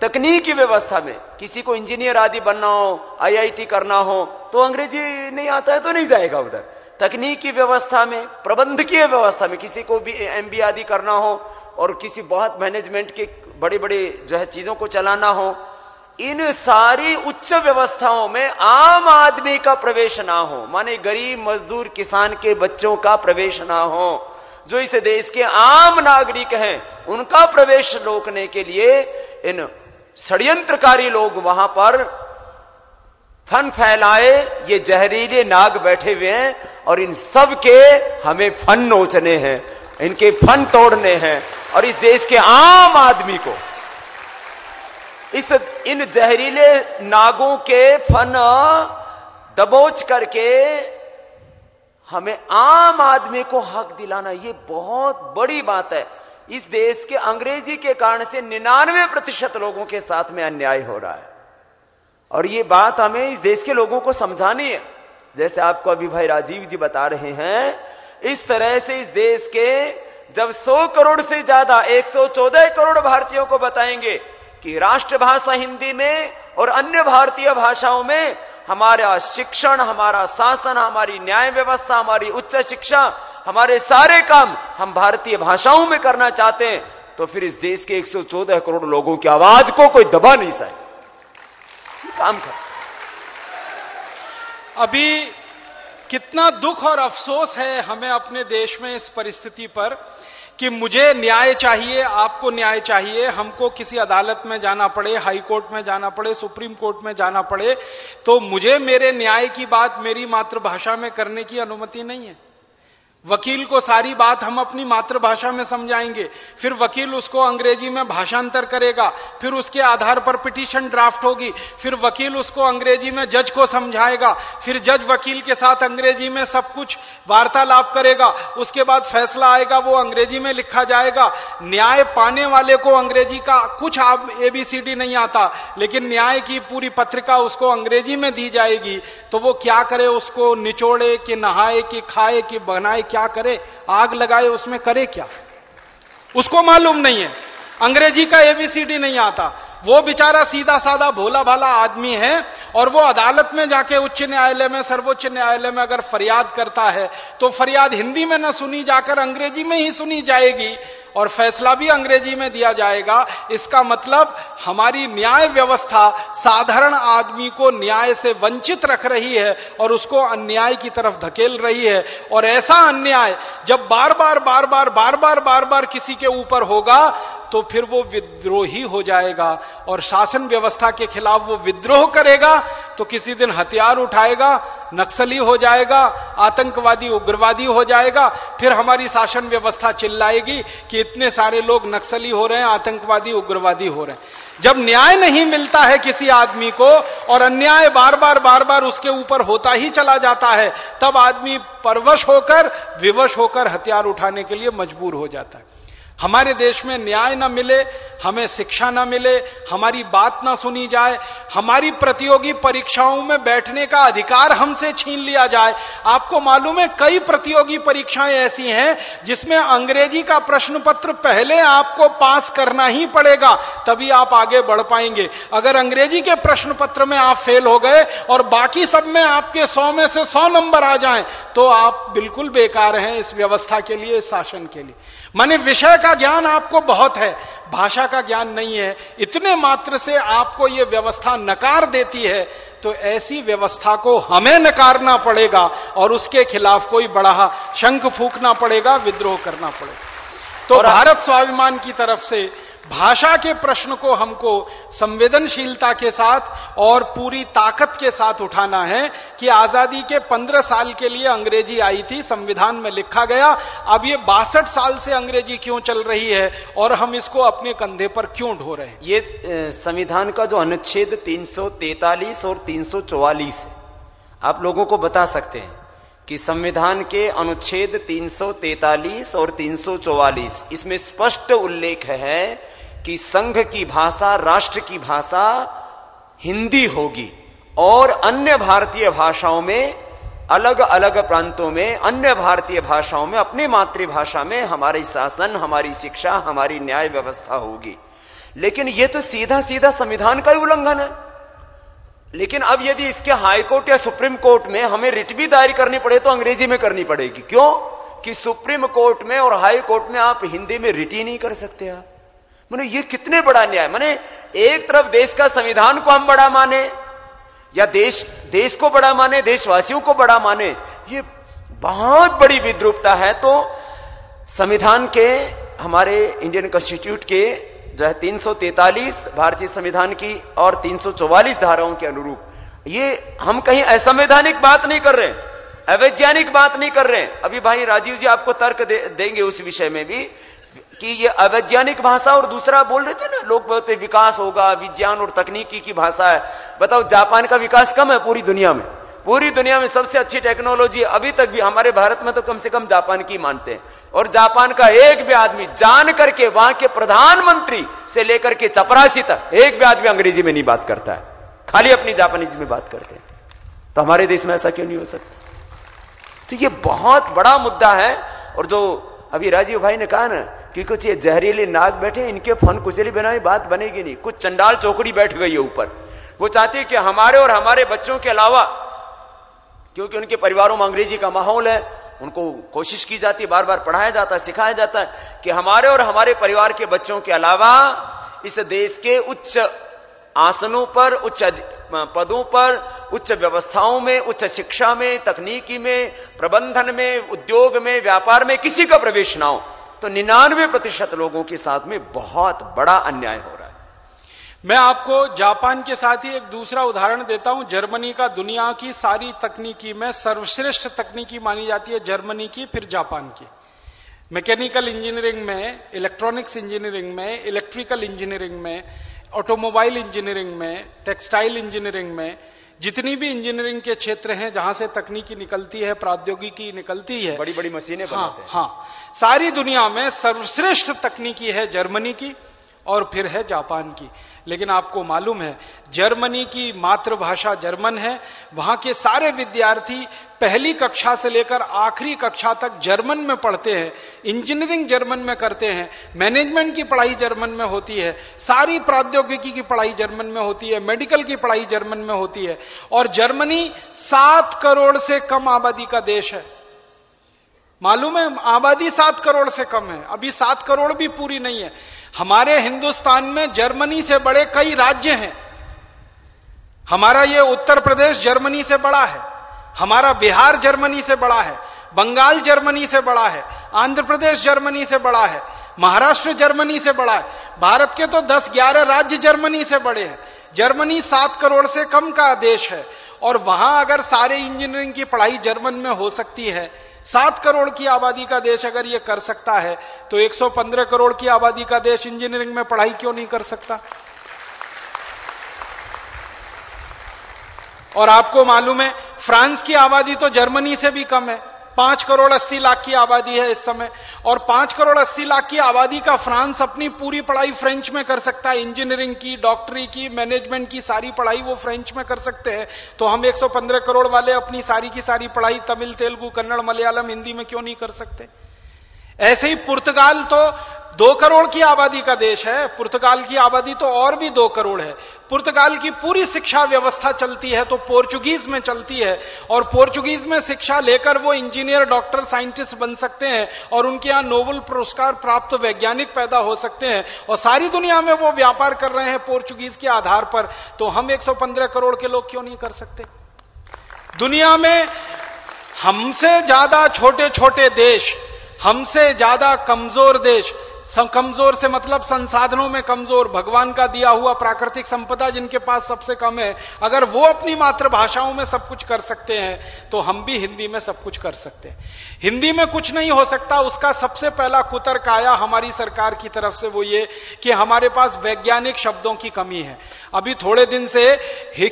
तकनीकी व्यवस्था में, किसी को इंजीनियर आदि बनना हो, आईआईटी करना हो तो अंग्रेज़ी नहीं आता है तो नहीं जाएगा उधर। तकनीकी व्यवस्था में, प्रबंधकीय व्यवस्था में, किसी को भी एमबी आदि करना हो, और किसी बहुत मैनेजमेंट के बड़े बड़े जो है चीज़ों को चलाना हो इन सारी उच्च व्यवस्थाओं में आम आदमी का प्रवेश ना हो, माने गरीब मजदूर किसान के बच्चों का प्रवेश ना हो, जो इस देश के आम नागरिक हैं, उनका प्रवेश रोकने के लिए इन षड्यंत्रकारी लोग वहाँ पर फन फैलाए, ये जहरीले नाग बैठे हुए हैं, और इन सब के हमें फन नोचने हैं, इनके फन तोड़ने हैं, और इस देश के आम आदमी को इस इन जहरीले नागों के फन दबोच करके हमें आम आदमी को हक दिलाना, ये बहुत बड़ी बात है। इस देश के अंग्रेज़ी के कारण से निन्यानवे प्रतिशत लोगों के साथ में अन्याय हो रहा है। और ये बात हमें इस देश के लोगों को समझानी है। जैसे आपको अभी भाई राजीव जी बता रहे हैं, इस तरह से इस देश के जब 100 करोड़ से ज़्यादा 114 करोड़ भारतीयों को बताएँगे कि राष्ट्रभाषा हिंदी में और अन्य भारतीय भाषाओं में हमारा शिक्षण, हमारा शासन, हमारी न्याय व्यवस्था, हमारी उच्च शिक्षा, हमारे सारे काम हम भारतीय भाषाओं में करना चाहते हैं तो फिर इस देश के 114 करोड़ लोगों की आवाज़ को कोई दबा नहीं सके काम कर।
अभी कितना दुख और अफसोस है हमें अपने देश में इस परिस्थिति पर कि मुझे न्याय चाहिए, आपको न्याय चाहिए, हमको किसी अदालत में जाना पड़े हाई कोर्ट में जाना पड़े, सुप्रीम कोर्ट में जाना पड़े तो मुझे मेरे न्याय की बात, मेरी मातृभाषा में करने की अनुमति नहीं है। वकील को सारी बात हम अपनी मातृभाषा में समझाएँगे। फिर वकील उसको अंग्रेज़ी में भाषांतर करेगा। फिर उसके आधार पर पिटीशन ड्राफ्ट होगी। फिर वकील उसको अंग्रेज़ी में जज को समझाएगा। फिर जज वकील के साथ अंग्रेज़ी में सब कुछ वार्तालाप करेगा। उसके बाद फैसला आएगा, वो अंग्रेज़ी में लिखा जाएगा। न्याय पाने वाले को अंग्रेज़ी का कुछ एबीसीडी नहीं आता, लेकिन न्याय की पूरी पत्रिका उसको अंग्रेज़ी में दी जाएगी। तो वो क्या करे, उसको निचोड़े कि नहाए कि खाए कि बनाए क्या करे? आग लगाए, उसमें करे क्या? उसको मालूम नहीं है। अंग्रेज़ी का एबीसीडी नहीं आता। वो बेचारा सीधा साधा भोला भाला आदमी है और वो अदालत में जाके उच्च न्यायालय में, सर्वोच्च न्यायालय में अगर फरियाद करता है तो फरियाद हिंदी में न सुनी जाकर अंग्रेज़ी में ही सुनी जाएगी। और फैसला भी अंग्रेज़ी में दिया जाएगा। इसका मतलब हमारी न्याय व्यवस्था साधारण आदमी को न्याय से वंचित रख रही है और उसको अन्याय की तरफ़ धकेल रही है। और ऐसा अन्याय जब बार बार बार बार बार बार बार बार किसी के ऊपर होगा तो फिर वो विद्रोही हो जाएगा और शासन व्यवस्था के खिलाफ वो विद्रोह करेगा तो किसी दिन हथियार उठाएगा, नक्सली हो जाएगा, आतंकवादी, उग्रवादी हो जाएगा, फिर हमारी शासन व्यवस्था चिल्लाएगी कि इतने सारे लोग नक्सली हो रहे हैं, आतंकवादी, उग्रवादी हो रहे हैं। जब न्याय नहीं मिलता है किसी आदमी को, और अन्याय बार बार बार बार उसके ऊपर होता ही चला जाता है, तब आदमी परवश होकर, विवश होकर हथियार उठाने के लिए मजबूर हो जाता है। हमारे देश में न्याय न मिले, हमें शिक्षा न मिले, हमारी बात न सुनी जाए, हमारी प्रतियोगी परीक्षाओं में बैठने का अधिकार हमसे छीन लिया जाए। आपको मालूम है, कई प्रतियोगी परीक्षाएँ ऐसी हैं जिसमें अंग्रेज़ी का प्रश्न पत्र पहले आपको पास करना ही पड़ेगा, तभी आप आगे बढ़ पाएँगे। अगर अंग्रेज़ी के प्रश्न पत्र में आप फेल हो गए और बाकी सब में आपके सौ में से सौ नंबर आ जाए तो आप बिल्कुल बेकार हैं इस व्यवस्था के लिए इस शासन के लिए। माने विषय का ज्ञान आपको बहुत है भाषा का ज्ञान नहीं है इतने मात्र से आपको यह व्यवस्था नकार देती है तो ऐसी व्यवस्था को हमें नकारना पड़ेगा और उसके खिलाफ कोई बड़ा शंख फूकना पड़ेगा विद्रोह करना पड़ेगा। तो भारत स्वाभिमान की तरफ़ से भाषा के प्रश्न को हमको संवेदनशीलता के साथ और पूरी ताकत के साथ उठाना है कि आज़ादी के पंद्रह साल के लिए अंग्रेज़ी आई थी, संविधान में लिखा गया। अब ये बासठ साल से अंग्रेज़ी क्यों चल रही है और हम इसको अपने कंधे पर क्यों ढो रहे हैं?
ये संविधान का जो अनुच्छेद 343 और 344 है, आप लोगों को बता सकते हैं। कि संविधान के अनुच्छेद 343 और 344 इसमें स्पष्ट उल्लेख है कि संघ की भाषा, राष्ट्र की भाषा हिंदी होगी और अन्य भारतीय भाषाओं में अलग अलग प्रांतों में, अन्य भारतीय भाषाओं में, अपनी मातृभाषा में हमारी शासन, हमारी शिक्षा, हमारी न्याय व्यवस्था होगी। लेकिन यह तो सीधा सीधा संविधान का ही उल्लंघन है। लेकिन अब यदि इसके हाई कोर्ट या सुप्रीम कोर्ट में हमें रिट भी दायर करनी पड़े तो अंग्रेज़ी में करनी पड़ेगी। क्यों? कि सुप्रीम कोर्ट में और हाई कोर्ट में आप हिंदी में रिट ही नहीं कर सकते आप। मैंने ये कितने बड़ा न्याय, मैंने एक तरफ़ देश का संविधान को हम बड़ा माने, या देश देश को बड़ा माने, देशवासियों को बड़ा माने, ये बहुत बड़ी विद्रुपता है। तो संविधान के, हमारे इंडियन कॉन्स्टिट्यूट के जो है 343 भारतीय संविधान की और 344 धाराओं के अनुरूप। ये हम कहीं असंवैधानिक बात नहीं कर रहे अवैज्ञानिक बात नहीं कर रहे अभी भाई राजीव जी आपको तर्क दे, देंगे उस विषय में भी कि ये अवैज्ञानिक भाषा और दूसरा बोल रहे थे ना लोग बोलते विकास होगा विज्ञान और तकनीकी की भाषा है। बताओ जापान का विकास कम है पूरी दुनिया में? पूरी दुनिया में सबसे अच्छी टेक्नोलॉजी अभी तक भी हमारे भारत में तो कम से कम जापान की मानते हैं। और जापान का एक भी आदमी, जान करके वहाँ के प्रधानमंत्री से लेकर के चपरासी तक, एक भी आदमी अंग्रेज़ी में नहीं बात करता है। खाली अपनी जापानीज में बात करते हैं। तो हमारे देश में ऐसा क्यों नहीं हो सकता? तो ये बहुत बड़ा मुद्दा है। और जो अभी राजीव भाई ने कहा ना कि कुछ ये जहरीले नाग बैठे इनके फन कुचली बनाई बात बनेगी नहीं। कुछ चंडाल चौकड़ी बैठ गई है ऊपर। वो चाहती है कि हमारे और हमारे बच्चों के अलावा क्योंकि उनके परिवारों में अंग्रेज़ी का माहौल है, उनको कोशिश की जाती है बार बार पढ़ाया जाता है, सिखाया जाता है कि हमारे और हमारे परिवार के बच्चों के अलावा इस देश के उच्च आसनों पर, उच्च पदों पर, उच्च व्यवस्थाओं में, उच्च शिक्षा में, तकनीकी में, प्रबंधन में, उद्योग में, व्यापार में किसी का प्रवेश ना हो तो निन्यानवे प्रतिशत लोगों के साथ में बहुत बड़ा अन्याय हो रहा है।
मैं आपको जापान के साथ ही एक दूसरा उदाहरण देता हूँ। जर्मनी का दुनिया की सारी तकनीकी में सर्वश्रेष्ठ तकनीकी मानी जाती है जर्मनी की फिर जापान की। मैकेनिकल इंजीनियरिंग में इलेक्ट्रॉनिक्स इंजीनियरिंग में इलेक्ट्रिकल इंजीनियरिंग में ऑटोमोबाइल इंजीनियरिंग में टेक्सटाइल इंजीनियरिंग में जितनी भी इंजीनियरिंग के क्षेत्र हैं जहाँ से तकनीकी निकलती है प्रौद्योगिकी निकलती है।
बड़ी बड़ी मशीनें
हाँ। हाँ। सारी दुनिया में सर्वश्रेष्ठ तकनीकी है जर्मनी की। और फिर है जापान की। लेकिन आपको मालूम है, जर्मनी की मातृभाषा जर्मन है। वहाँ के सारे विद्यार्थी पहली कक्षा से लेकर आखिरी कक्षा तक जर्मन में पढ़ते हैं, इंजीनियरिंग जर्मन में करते हैं, मैनेजमेंट की पढ़ाई जर्मन में होती है, सारी प्रौद्योगिकी की पढ़ाई जर्मन में होती है, मेडिकल की पढ़ाई जर्मन में होती है। और जर्मनी सात करोड़ से कम आबादी का देश है। मालूम है, आबादी सात करोड़ से कम है। अभी सात करोड़ भी पूरी नहीं है। हमारे हिंदुस्तान में जर्मनी से बड़े कई राज्य हैं। हमारा ये उत्तर प्रदेश जर्मनी से बड़ा है। हमारा बिहार जर्मनी से बड़ा है। बंगाल जर्मनी से बड़ा है। आंध्र प्रदेश जर्मनी से बड़ा है। महाराष्ट्र जर्मनी से बड़ा है। भारत के तो 10-11 राज्य जर्मनी से बड़े हैं। जर्मनी सात करोड़ से कम का देश है। और वहाँ अगर सारे इंजीनियरिंग की पढ़ाई जर्मन में हो सकती है सात करोड़ की आबादी का देश अगर ये कर सकता है तो 115 करोड़ की आबादी का देश इंजीनियरिंग में पढ़ाई क्यों नहीं कर सकता? और आपको मालूम है, फ्रांस की आबादी तो जर्मनी से भी कम है। पाँच करोड़ अस्सी लाख की आबादी है इस समय। और पाँच करोड़ अस्सी लाख की आबादी का फ्रांस अपनी पूरी पढ़ाई फ्रेंच में कर सकता है। इंजीनियरिंग की, डॉक्टरी की, मैनेजमेंट की सारी पढ़ाई वो फ्रेंच में कर सकते हैं। तो हम 115 करोड़ वाले अपनी सारी की सारी पढ़ाई तमिल, तेलुगु, कन्नड़, मलयालम, हिंदी में क्यों नहीं कर सकते? ऐसे ही पुर्तगाल तो दो करोड़ की आबादी का देश है, पुर्तगाल की आबादी तो और भी दो करोड़ है। पुर्तगाल की पूरी शिक्षा व्यवस्था चलती है तो पोर्चुगीज में चलती है और पोर्चुगीज में शिक्षा लेकर वो इंजीनियर, डॉक्टर, साइंटिस्ट बन सकते हैं और उनके यहाँ नोबल पुरस्कार प्राप्त वैज्ञानिक पैदा हो सकते हैं और सारी दुनिया में वो व्यापार कर रहे हैं पोर्चुगीज के आधार पर। तो हम 115 करोड़ के लोग क्यों नहीं कर सकते? दुनिया में हमसे ज़्यादा छोटे छोटे देश, हमसे ज़्यादा कमज़ोर देश कमज़ोर से मतलब संसाधनों में कमज़ोर, भगवान का दिया हुआ प्राकृतिक संपदा जिनके पास सबसे कम है, अगर वो अपनी मातृभाषाओं में सब कुछ कर सकते हैं तो हम भी हिंदी में सब कुछ कर सकते हैं। हिंदी में कुछ नहीं हो सकता, उसका सबसे पहला कुतर्क आया हमारी सरकार की तरफ़ से वो ये कि हमारे पास वैज्ञानिक शब्दों की कमी है। अभी थोड़े दिन से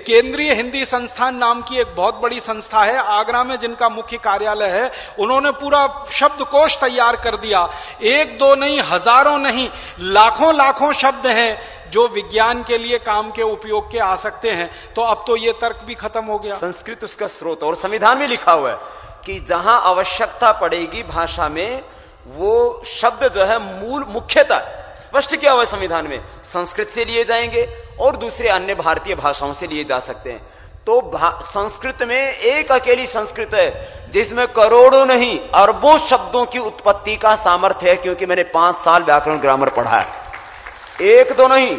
केंद्रीय हिंदी संस्थान नाम की एक बहुत बड़ी संस्था है, आगरा में जिनका मुख्य कार्यालय है, उन्होंने पूरा शब्दकोश तैयार कर दिया। एक दो नहीं नहीं, लाखों लाखों शब्द हैं जो विज्ञान के लिए काम के उपयोग के आ सकते हैं। तो अब तो ये तर्क भी खत्म हो गया।
संस्कृत उसका स्रोत और संविधान में लिखा हुआ है कि जहाँ आवश्यकता पड़ेगी भाषा में, वो शब्द जो है मूल, मुख्यतः स्पष्ट किया हुआ संविधान में। संस्कृत से लिए जाएँगे और दूसरे अन्य भारतीय भाषाओं से लिए जा सकते हैं। तो संस्कृत में एक अकेली संस्कृत है, जिसमें करोड़ों नहीं, अरबों शब्दों की उत्पत्ति का सामर्थ्य है, क्योंकि मैंने पाँच साल व्याकरण ग्रामर पढ़ा है। एक दो नहीं,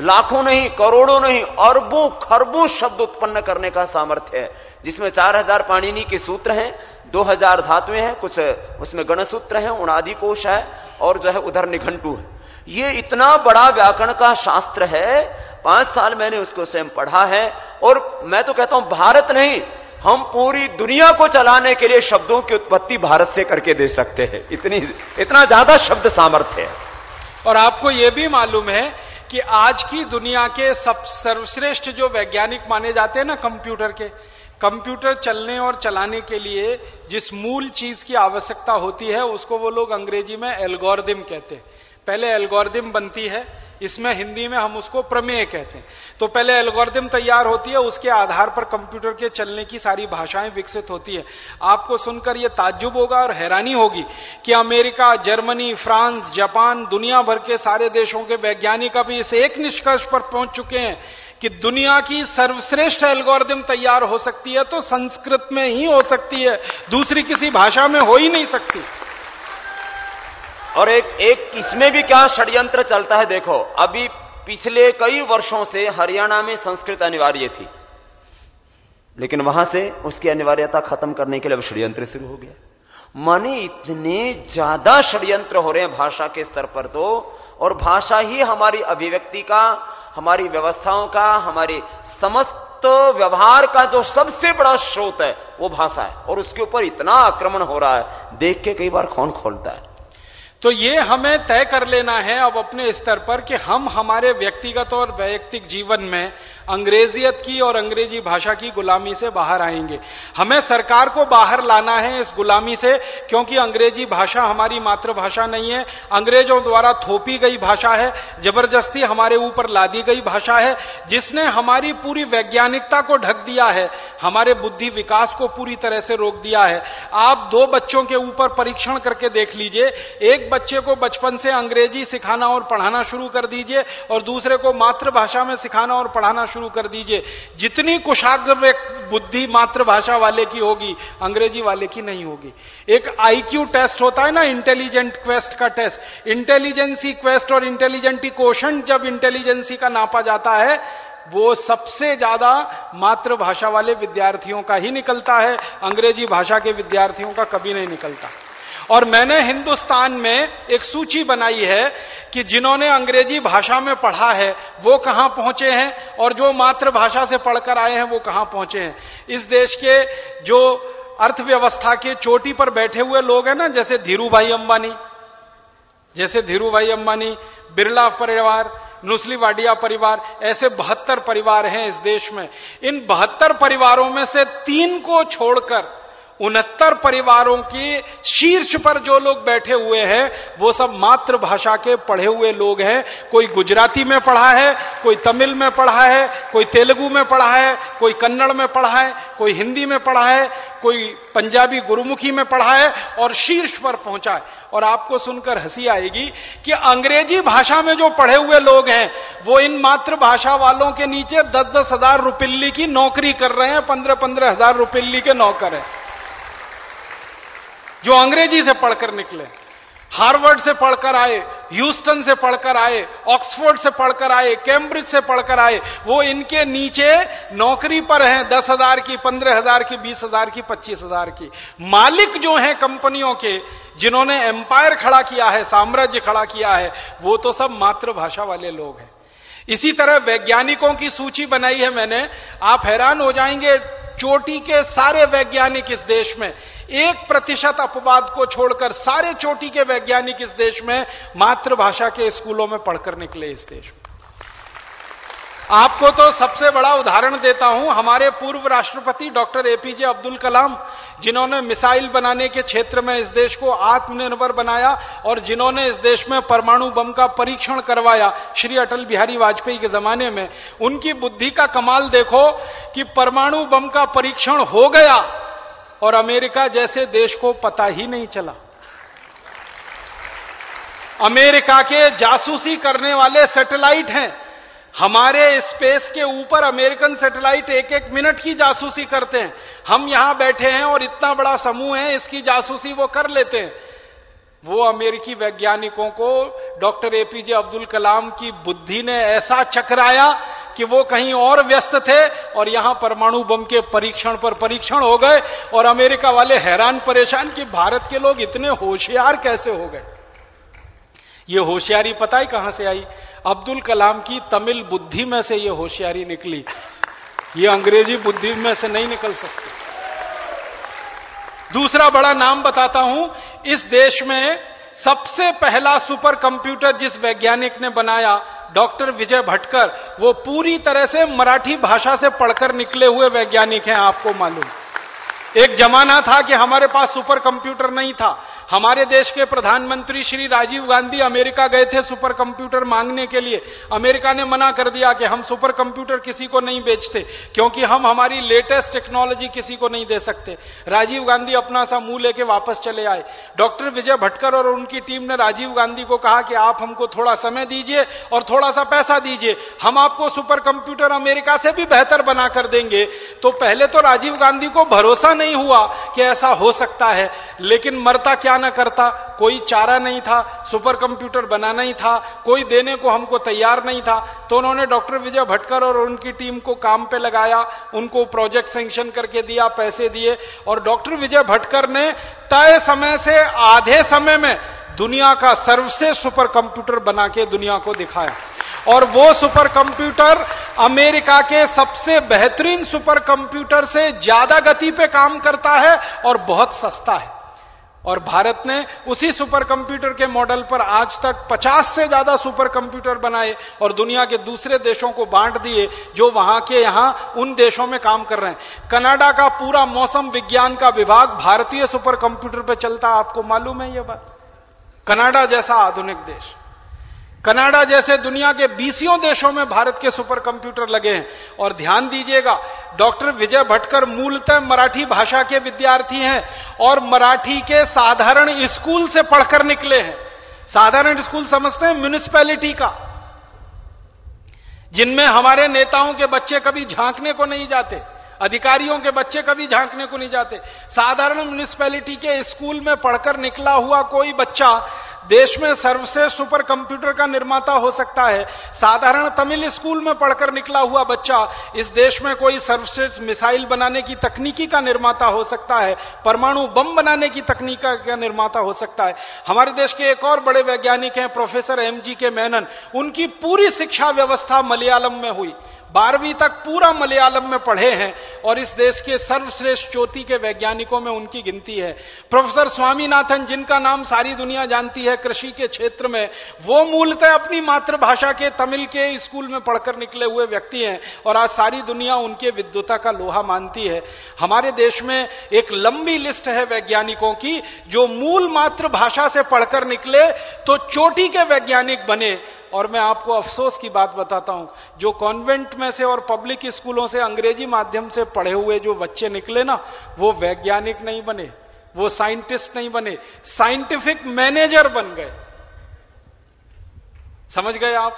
लाखों नहीं, करोड़ों नहीं, अरबों, खरबों शब्द उत्पन्न करने का सामर्थ्य है, जिसमें चार हज़ार पाणिनि के सूत्र हैं, दो हज़ार धातुएँ हैं, कुछ उसमें गणसूत्र हैं उनादि कोश है, और जो है उधर निघंटू है। ये इतना बड़ा व्याकरण का शास्त्र है, पाँच साल मैंने उसको स्वयं पढ़ा है, और मैं तो कहता हूँ भारत नहीं, हम पूरी दुनिया को चलाने के लिए शब्दों की उत्पत्ति भारत से करके दे सकते हैं। इतनी, इतना ज़्यादा शब्द सामर्थ्य है।
और आपको यह भी मालूम है कि आज की दुनिया के सब सर्वश्रेष्ठ जो वैज्ञानिक माने जाते हैं ना कंप्यूटर के, कंप्यूटर चलने और चलाने के लिए जिस मूल चीज़ की आवश्यकता होती है, उसको वो लोग अंग्रेज़ी में एल्गोरिदम कहते हैं। पहले एल्गोरिदम बनती है, इसमें हिंदी में हम उसको प्रमेय कहते हैं। तो पहले एल्गोरिदम तैयार होती है, उसके आधार पर कंप्यूटर के चलने की सारी भाषाएँ विकसित होती है। आपको सुनकर यह ताज्जुब होगा और हैरानी होगी कि अमेरिका, जर्मनी, फ्रांस, जापान, दुनिया भर के सारे देशों के वैज्ञानिक अभी इस एक निष्कर्ष पर पहुँच चुके हैं कि दुनिया की सर्वश्रेष्ठ एल्गोरिदम तैयार हो सकती है तो संस्कृत में ही हो सकती है, दूसरी किसी भाषा में हो ही नहीं सकती।
और एक एक इसमें भी क्या षड्यंत्र चलता है देखो। अभी पिछले कई वर्षों से हरियाणा में संस्कृत अनिवार्य थी। लेकिन वहाँ से उसकी अनिवार्यता खत्म करने के लिए अब षड्यंत्र शुरू हो गया। माने इतने ज़्यादा षड्यंत्र हो रहे हैं भाषा के स्तर पर तो और भाषा ही हमारी अभिव्यक्ति का, हमारी व्यवस्थाओं का, हमारे समस्त व्यवहार का जो सबसे बड़ा स्रोत है, वो भाषा है। और उसके ऊपर इतना आक्रमण हो रहा है। देख के कई बार कौन खोलता है।
तो ये हमें तय कर लेना है अब अपने स्तर पर कि हम हमारे व्यक्तिगत और वैयक्तिक जीवन में अंग्रेजियत की और अंग्रेज़ी भाषा की गुलामी से बाहर आएँगे। हमें सरकार को बाहर लाना है इस गुलामी से, क्योंकि अंग्रेज़ी भाषा हमारी मातृभाषा नहीं है। अंग्रेज़ों द्वारा थोपी गई भाषा है, ज़बरदस्ती हमारे ऊपर लादी गई भाषा है, जिसने हमारी पूरी वैज्ञानिकता को ढक दिया है, हमारे बुद्धि विकास को पूरी तरह से रोक दिया है। आप दो बच्चों के ऊपर परीक्षण करके देख लीजिए, एक बच्चे को बचपन से अंग्रेज़ी सिखाना और पढ़ाना शुरू कर दीजिए और दूसरे को मातृभाषा में सिखाना और पढ़ाना शुरू कर दीजिए। जितनी कुशाग्र बुद्धि मातृभाषा वाले की होगी, अंग्रेज़ी वाले की नहीं होगी। एक आईक्यू टेस्ट होता है ना इंटेलिजेंट क्वेस्ट का टेस्ट इंटेलिजेंसी क्वेस्ट और इंटेलिजेंटी क्वेश्चन जब इंटेलिजेंसी का नापा जाता है, वो सबसे ज़्यादा मातृभाषा वाले विद्यार्थियों का ही निकलता है। अंग्रेज़ी भाषा के विद्यार्थियों का कभी नहीं निकलता। और मैंने हिंदुस्तान में एक सूची बनाई है कि जिन्होंने अंग्रेज़ी भाषा में पढ़ा है, वो कहाँ पहुँचे हैं और जो मातृभाषा से पढ़कर आए हैं, वो कहाँ पहुँचे हैं। इस देश के जो अर्थव्यवस्था के चोटी पर बैठे हुए लोग हैं ना, जैसे धीरू भाई अंबानी, जैसे धीरू भाई अंबानी, बिरला परिवार, नुसली वाडिया परिवार, ऐसे बहत्तर परिवार हैं इस देश में। इन बहत्तर परिवारों में से तीन को छोड़कर उनहत्तर परिवारों के शीर्ष पर जो लोग बैठे हुए हैं, वो सब मातृभाषा के पढ़े हुए लोग हैं। कोई गुजराती में पढ़ा है, कोई तमिल में पढ़ा है, कोई तेलुगु में पढ़ा है, कोई कन्नड़ में पढ़ा है, कोई हिंदी में पढ़ा है, कोई पंजाबी गुरुमुखी में पढ़ा है और शीर्ष पर पहुँचा है। और आपको सुनकर हँसी आएगी कि अंग्रेज़ी भाषा में जो पढ़े हुए लोग हैं, वो इन मातृभाषा वालों के नीचे दस दस हज़ार रुपिल्ली की नौकरी कर रहे हैं, पंद्रह पंद्रह हज़ार रुपल्ली के नौकर हैं। जो अंग्रेज़ी से पढ़कर निकले, हार्वर्ड से पढ़कर आए, ह्यूस्टन से पढ़कर आए, ऑक्सफोर्ड से पढ़कर आए, कैम्ब्रिज से पढ़कर आए, वो इनके नीचे नौकरी पर हैं, दस हज़ार की, पंद्रह हज़ार की, बीस हज़ार की, पच्चीस हज़ार की। मालिक जो हैं कंपनियों के, जिन्होंने एम्पायर खड़ा किया है, साम्राज्य खड़ा किया है, वो तो सब मातृभाषा वाले लोग हैं। इसी तरह वैज्ञानिकों की सूची बनाई है मैंने। आप हैरान हो जाएँगे, चोटी के सारे वैज्ञानिक इस देश में, एक प्रतिशत अपवाद को छोड़कर सारे चोटी के वैज्ञानिक इस देश में मातृभाषा के स्कूलों में पढ़कर निकले इस देश में। आपको तो सबसे बड़ा उदाहरण देता हूँ हमारे पूर्व राष्ट्रपति डॉक्टर एपीजे अब्दुल कलाम, जिन्होंने मिसाइल बनाने के क्षेत्र में इस देश को आत्मनिर्भर बनाया और जिन्होंने इस देश में परमाणु बम का परीक्षण करवाया श्री अटल बिहारी वाजपेयी के जमाने में। उनकी बुद्धि का कमाल देखो कि परमाणु बम का परीक्षण हो गया और अमेरिका जैसे देश को पता ही नहीं चला। अमेरिका के जासूसी करने वाले सैटेलाइट हैं। हमारे स्पेस के ऊपर अमेरिकन सैटेलाइट एक एक मिनट की जासूसी करते हैं। हम यहाँ बैठे हैं और इतना बड़ा समूह है, इसकी जासूसी वो कर लेते हैं। वो अमेरिकी वैज्ञानिकों को डॉक्टर एपीजे अब्दुल कलाम की बुद्धि ने ऐसा चकराया कि वो कहीं और व्यस्त थे और यहाँ परमाणु बम के परीक्षण पर परीक्षण हो गए और अमेरिका वाले हैरान परेशान कि भारत के लोग इतने होशियार कैसे हो गए। ये होशियारी पता ही कहाँ से आई? अब्दुल कलाम की तमिल बुद्धि में से ये होशियारी निकली। ये अंग्रेज़ी बुद्धि में से नहीं निकल सकती। दूसरा बड़ा नाम बताता हूँ, इस देश में सबसे पहला सुपर कंप्यूटर जिस वैज्ञानिक ने बनाया, डॉक्टर विजय भटकर, वो पूरी तरह से मराठी भाषा से पढ़कर निकले हुए वैज्ञानिक हैं, आपको मालूम। एक जमाना था कि हमारे पास सुपर कंप्यूटर नहीं था। हमारे देश के प्रधानमंत्री श्री राजीव गांधी अमेरिका गए थे सुपर कंप्यूटर मांगने के लिए। अमेरिका ने मना कर दिया कि हम सुपर कंप्यूटर किसी को नहीं बेचते, क्योंकि हम हमारी लेटेस्ट टेक्नोलॉजी किसी को नहीं दे सकते। राजीव गांधी अपना सा मुँह लेके वापस चले आए। डॉक्टर विजय भटकर और उनकी टीम ने राजीव गांधी को कहा कि आप हमको थोड़ा समय दीजिए और थोड़ा सा पैसा दीजिए। हम आपको सुपर कंप्यूटर अमेरिका से भी बेहतर बना कर देंगे। तो पहले तो राजीव गांधी को भरोसा नहीं हुआ कि ऐसा हो सकता है लेकिन मरता क्या ना करता? कोई चारा नहीं था सुपर कंप्यूटर बनाना ही था, कोई देने को हमको तैयार नहीं था तो उन्होंने डॉक्टर विजय भटकर और उनकी टीम को काम पे लगाया, उनको प्रोजेक्ट सेंक्शन करके दिया, पैसे दिए, और डॉक्टर विजय भटकर ने तय समय से आधे समय में दुनिया का सर्वश्रेष्ठ सुपर कंप्यूटर बना के दुनिया को दिखाया। और वो सुपर कंप्यूटर अमेरिका के सबसे बेहतरीन सुपर कंप्यूटर से ज़्यादा गति पे काम करता है और बहुत सस्ता है। और भारत ने उसी सुपर कंप्यूटर के मॉडल पर आज तक 50 से ज़्यादा सुपर कंप्यूटर बनाए और दुनिया के दूसरे देशों को बांट दिए जो वहाँ के यहाँ उन देशों में काम कर रहे हैं। कनाडा का पूरा मौसम विज्ञान का विभाग भारतीय सुपर कंप्यूटर पर चलता आपको मालूम है यह बात? कनाडा जैसा आधुनिक देश। कनाडा जैसे दुनिया के बीसियों देशों में भारत के सुपर कंप्यूटर लगे हैं। और ध्यान दीजिएगा, डॉक्टर विजय भटकर मूलतः मराठी भाषा के विद्यार्थी हैं और मराठी के साधारण स्कूल से पढ़कर निकले हैं। साधारण स्कूल समझते हैं म्यूनिसपैलिटी का। जिनमें हमारे नेताओं के बच्चे कभी झांकने को नहीं जाते। अधिकारियों के बच्चे कभी झांकने को नहीं जाते। साधारण म्यूनिसपैलिटी के स्कूल में पढ़कर निकला हुआ कोई बच्चा देश में सर्वश्रेष्ठ सुपर कंप्यूटर का निर्माता हो सकता है। साधारण तमिल स्कूल में पढ़कर निकला हुआ बच्चा इस देश में कोई सर्वश्रेष्ठ मिसाइल बनाने की तकनीकी का निर्माता हो सकता है। परमाणु बम बनाने की तकनीक का निर्माता हो सकता है। हमारे देश के एक और बड़े वैज्ञानिक हैं प्रोफेसर एम जी के मेनन उनकी पूरी शिक्षा व्यवस्था मलयालम में हुई। बारहवीं तक पूरा मलयालम में पढ़े हैं और इस देश के सर्वश्रेष्ठ चोटी के वैज्ञानिकों में उनकी गिनती है। प्रोफेसर स्वामीनाथन, जिनका नाम सारी दुनिया जानती है, कृषि के क्षेत्र में, वो मूलतः अपनी मातृभाषा के तमिल के स्कूल में पढ़कर निकले हुए व्यक्ति हैं और आज सारी दुनिया उनके विद्वता का लोहा मानती है। हमारे देश में एक लंबी लिस्ट है वैज्ञानिकों की, जो मूल मातृभाषा से पढ़कर निकले तो चोटी के वैज्ञानिक बने। और मैं आपको अफसोस की बात बताता हूँ, जो कॉन्वेंट में से और पब्लिक स्कूलों से अंग्रेज़ी माध्यम से पढ़े हुए जो बच्चे निकले ना, वो वैज्ञानिक नहीं बने, वो साइंटिस्ट नहीं बने साइंटिफिक मैनेजर बन गए। समझ गए आप?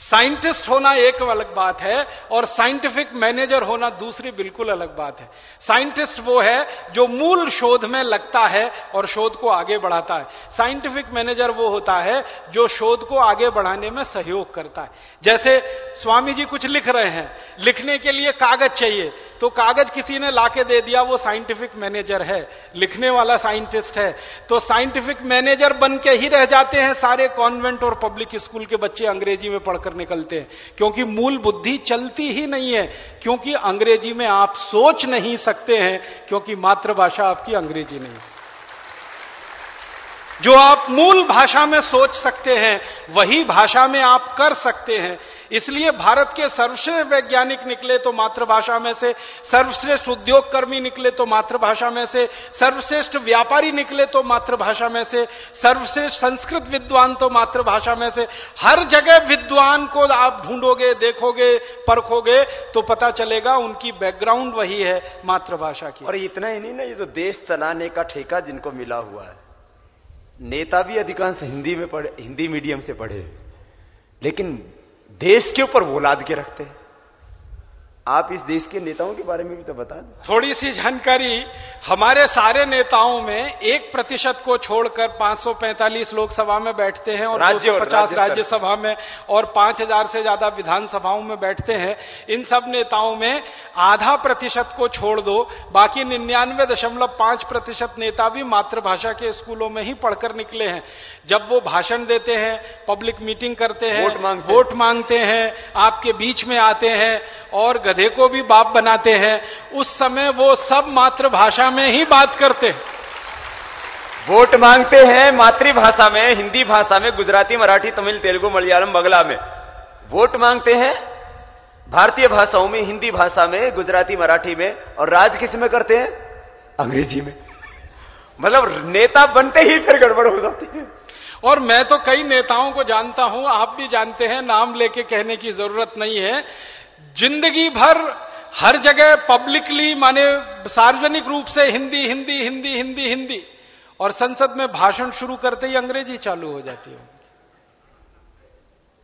साइंटिस्ट होना एक अलग बात है और साइंटिफिक मैनेजर होना दूसरी बिल्कुल अलग बात है। साइंटिस्ट वो है जो मूल शोध में लगता है और शोध को आगे बढ़ाता है। साइंटिफिक मैनेजर वो होता है जो शोध को आगे बढ़ाने में सहयोग करता है। जैसे स्वामी जी कुछ लिख रहे हैं, लिखने के लिए कागज़ चाहिए तो कागज़ किसी ने लाके दे दिया, वो साइंटिफिक मैनेजर है, लिखने वाला साइंटिस्ट है। तो साइंटिफिक मैनेजर बन के ही रह जाते हैं सारे कॉन्वेंट और पब्लिक स्कूल के बच्चे अंग्रेज़ी में पढ़कर। होकर निकलते हैं। क्योंकि मूल बुद्धि चलती ही नहीं है, क्योंकि अंग्रेज़ी में आप सोच नहीं सकते हैं, क्योंकि मातृभाषा आपकी अंग्रेज़ी नहीं। जो आप मूल भाषा में सोच सकते हैं, वही भाषा में आप कर सकते हैं। इसलिए भारत के सर्वश्रेष्ठ वैज्ञानिक निकले तो मातृभाषा में से, सर्वश्रेष्ठ उद्योग कर्मी निकले तो मातृभाषा में से, सर्वश्रेष्ठ व्यापारी निकले तो मातृभाषा में से, सर्वश्रेष्ठ संस्कृत विद्वान तो मातृभाषा में से। हर जगह विद्वान को आप ढूंढोगे, देखोगे, परखोगे तो पता चलेगा उनकी बैकग्राउंड वही है मातृभाषा की।
और इतना ही नहीं ना, ये जो देश चलाने का ठेका जिनको मिला हुआ है। नेता भी अधिकांश हिंदी में पढ़े, हिंदी मीडियम से पढ़े, लेकिन देश के ऊपर वो लाद के रखते हैं। आप इस देश के नेताओं के बारे में भी तो बता दें।
थोड़ी सी जानकारी हमारे सारे नेताओं में एक प्रतिशत को छोड़कर 545 लोकसभा में बैठते हैं और राज्य पचास राज्यसभा में और 5000 से ज़्यादा विधानसभाओं में बैठते हैं। इन सब नेताओं में आधा प्रतिशत को छोड़ दो बाकी निन्यानवे दशमलव पाँच प्रतिशत नेता भी मातृभाषा के स्कूलों में ही पढ़कर निकले हैं। जब वो भाषण देते हैं पब्लिक मीटिंग करते हैं। वोट मांगते, हैं आपके बीच में आते हैं और गधे को भी बाप बनाते हैं उस समय वो सब मातृभाषा में ही बात करते हैं।
वोट मांगते हैं मातृभाषा में हिंदी भाषा में गुजराती मराठी तमिल तेलुगु मलयालम बंगला में। वोट मांगते हैं भारतीय भाषाओं में हिंदी भाषा में गुजराती मराठी में और राज किसमें करते हैं? अंग्रेज़ी में। मतलब नेता बनते ही फिर गड़बड़ हो जाती है।
और मैं तो कई नेताओं को जानता हूँ आप भी जानते हैं नाम लेके कहने की ज़रूरत नहीं है। ज़िंदगी भर हर जगह पब्लिकली माने सार्वजनिक रूप से हिंदी हिंदी हिंदी हिंदी हिंदी, और संसद में भाषण शुरू करते ही अंग्रेज़ी चालू हो जाती है।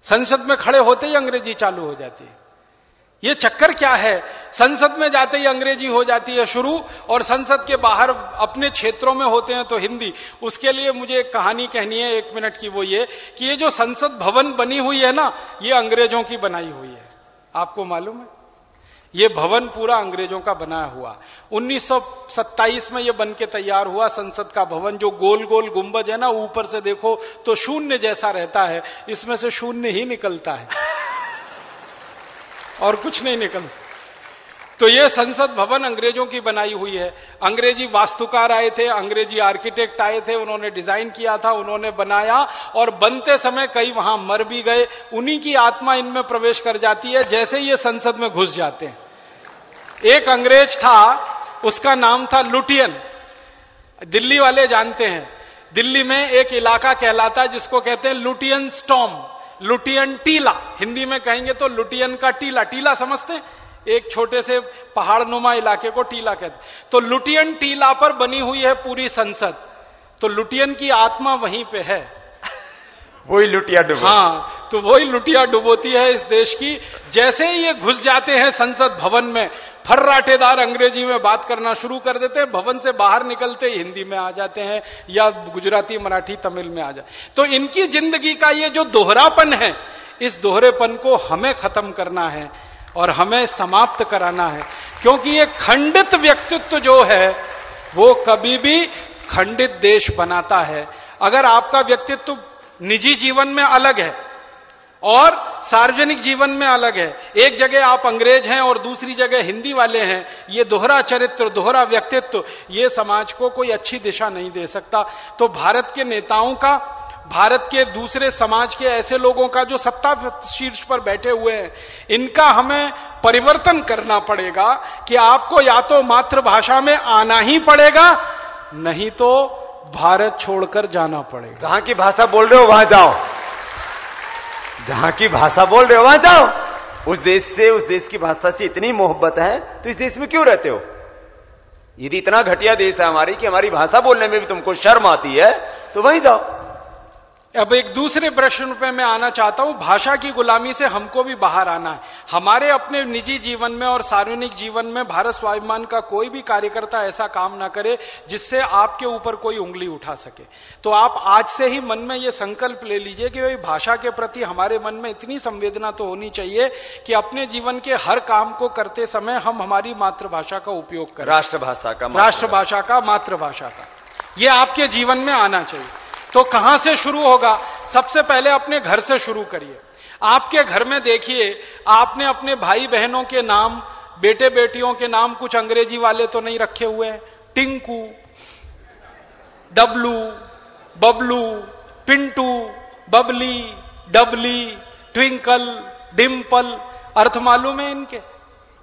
संसद में खड़े होते ही अंग्रेज़ी चालू हो जाती है। ये चक्कर क्या है? संसद में जाते ही अंग्रेज़ी हो जाती है शुरू, और संसद के बाहर अपने क्षेत्रों में होते हैं तो हिंदी। उसके लिए मुझे एक कहानी कहनी है, एक मिनट की वो ये, कि ये जो संसद भवन बनी हुई है ना, ये अंग्रेज़ों की बनाई हुई है। आपको मालूम है? ये भवन पूरा अंग्रेज़ों का बनाया हुआ। 1927 में ये बन के तैयार हुआ संसद का भवन जो गोल गोल गुंबज है ना ऊपर से देखो तो शून्य जैसा रहता है। इसमें से शून्य ही निकलता है। और कुछ नहीं निकलता। तो ये संसद भवन अंग्रेज़ों की बनाई हुई है। अंग्रेज़ी वास्तुकार आए थे, अंग्रेज़ी आर्किटेक्ट आए थे, उन्होंने डिज़ाइन किया था, उन्होंने बनाया और बनते समय कई वहाँ मर भी गए। उन्हीं की आत्मा इनमें प्रवेश कर जाती है, जैसे ये संसद में घुस जाते हैं। एक अंग्रेज़ था, उसका नाम था लुटियन। दिल्ली वाले जानते हैं। दिल्ली में एक इलाका कहलाता है, जिसको कहते हैं लुटियन स्टॉम, लुटियन टीला। हिंदी में कहेंगे तो लुटियन का टीला। टीला समझते हैं? एक छोटे से पहाड़ नुमा इलाके को टीला कहते तो लुटियन टीला पर बनी हुई है पूरी संसद। तो लुटियन की आत्मा वहीं पे है।
वही लुटिया डुबो।
हाँ तो वही लुटिया डुबोती है इस देश की। जैसे ही ये घुस जाते हैं संसद भवन में फर्राटेदार अंग्रेज़ी में बात करना शुरू कर देते हैं भवन से बाहर निकलते हिंदी में आ जाते हैं या गुजराती मराठी तमिल में आ जाते तो इनकी ज़िंदगी का ये जो दोहरापन है इस दोहरेपन को हमें खत्म करना है। और हमें समाप्त कराना है। क्योंकि ये खंडित व्यक्तित्व जो है, वो कभी भी खंडित देश बनाता है। अगर आपका व्यक्तित्व निजी जीवन में अलग है और सार्वजनिक जीवन में अलग है, एक जगह आप अंग्रेज़ हैं और दूसरी जगह हिंदी वाले हैं, ये दोहरा चरित्र, दोहरा व्यक्तित्व, ये समाज को कोई अच्छी दिशा नहीं दे सकता। तो भारत के नेताओं का भारत के दूसरे समाज के ऐसे लोगों का जो सत्ता शीर्ष पर बैठे हुए हैं, इनका हमें परिवर्तन करना पड़ेगा कि आपको या तो मातृभाषा में आना ही पड़ेगा, नहीं तो भारत छोड़कर जाना पड़ेगा।
जहाँ की भाषा बोल रहे हो, वहाँ जाओ। जहाँ की भाषा बोल रहे हो, वहाँ जाओ। उस देश से, उस देश की भाषा से इतनी मोहब्बत है तो इस देश में क्यों रहते हो? यदि इतना घटिया देश है हमारी कि हमारी भाषा बोलने में भी तुमको शर्म आती है तो वहीं जाओ।
अब एक दूसरे प्रश्न पे मैं आना चाहता हूँ। भाषा की गुलामी से हमको भी बाहर आना है। हमारे अपने निजी जीवन में और सार्वजनिक जीवन में भारत स्वाभिमान का कोई भी कार्यकर्ता ऐसा काम ना करे जिससे आपके ऊपर कोई उंगली उठा सके। तो आप आज से ही मन में ये संकल्प ले लीजिए कि भाई भाषा के प्रति हमारे मन में इतनी संवेदना तो होनी चाहिए कि अपने जीवन के हर काम को करते समय हम हमारी मातृभाषा का उपयोग करें।
राष्ट्रभाषा का
राष्ट्रभाषा का मातृभाषा का। ये आपके जीवन में आना चाहिए। तो कहाँ से शुरू होगा? सबसे पहले अपने घर से शुरू करिए। आपके घर में देखिए, आपने अपने भाई बहनों के नाम बेटे बेटियों के नाम कुछ अंग्रेज़ी वाले तो नहीं रखे हुए हैं? टिंकू, डब्लू, बबलू, पिंटू, बबली, डबली, ट्विंकल डिम्पल अर्थ मालूम है इनके?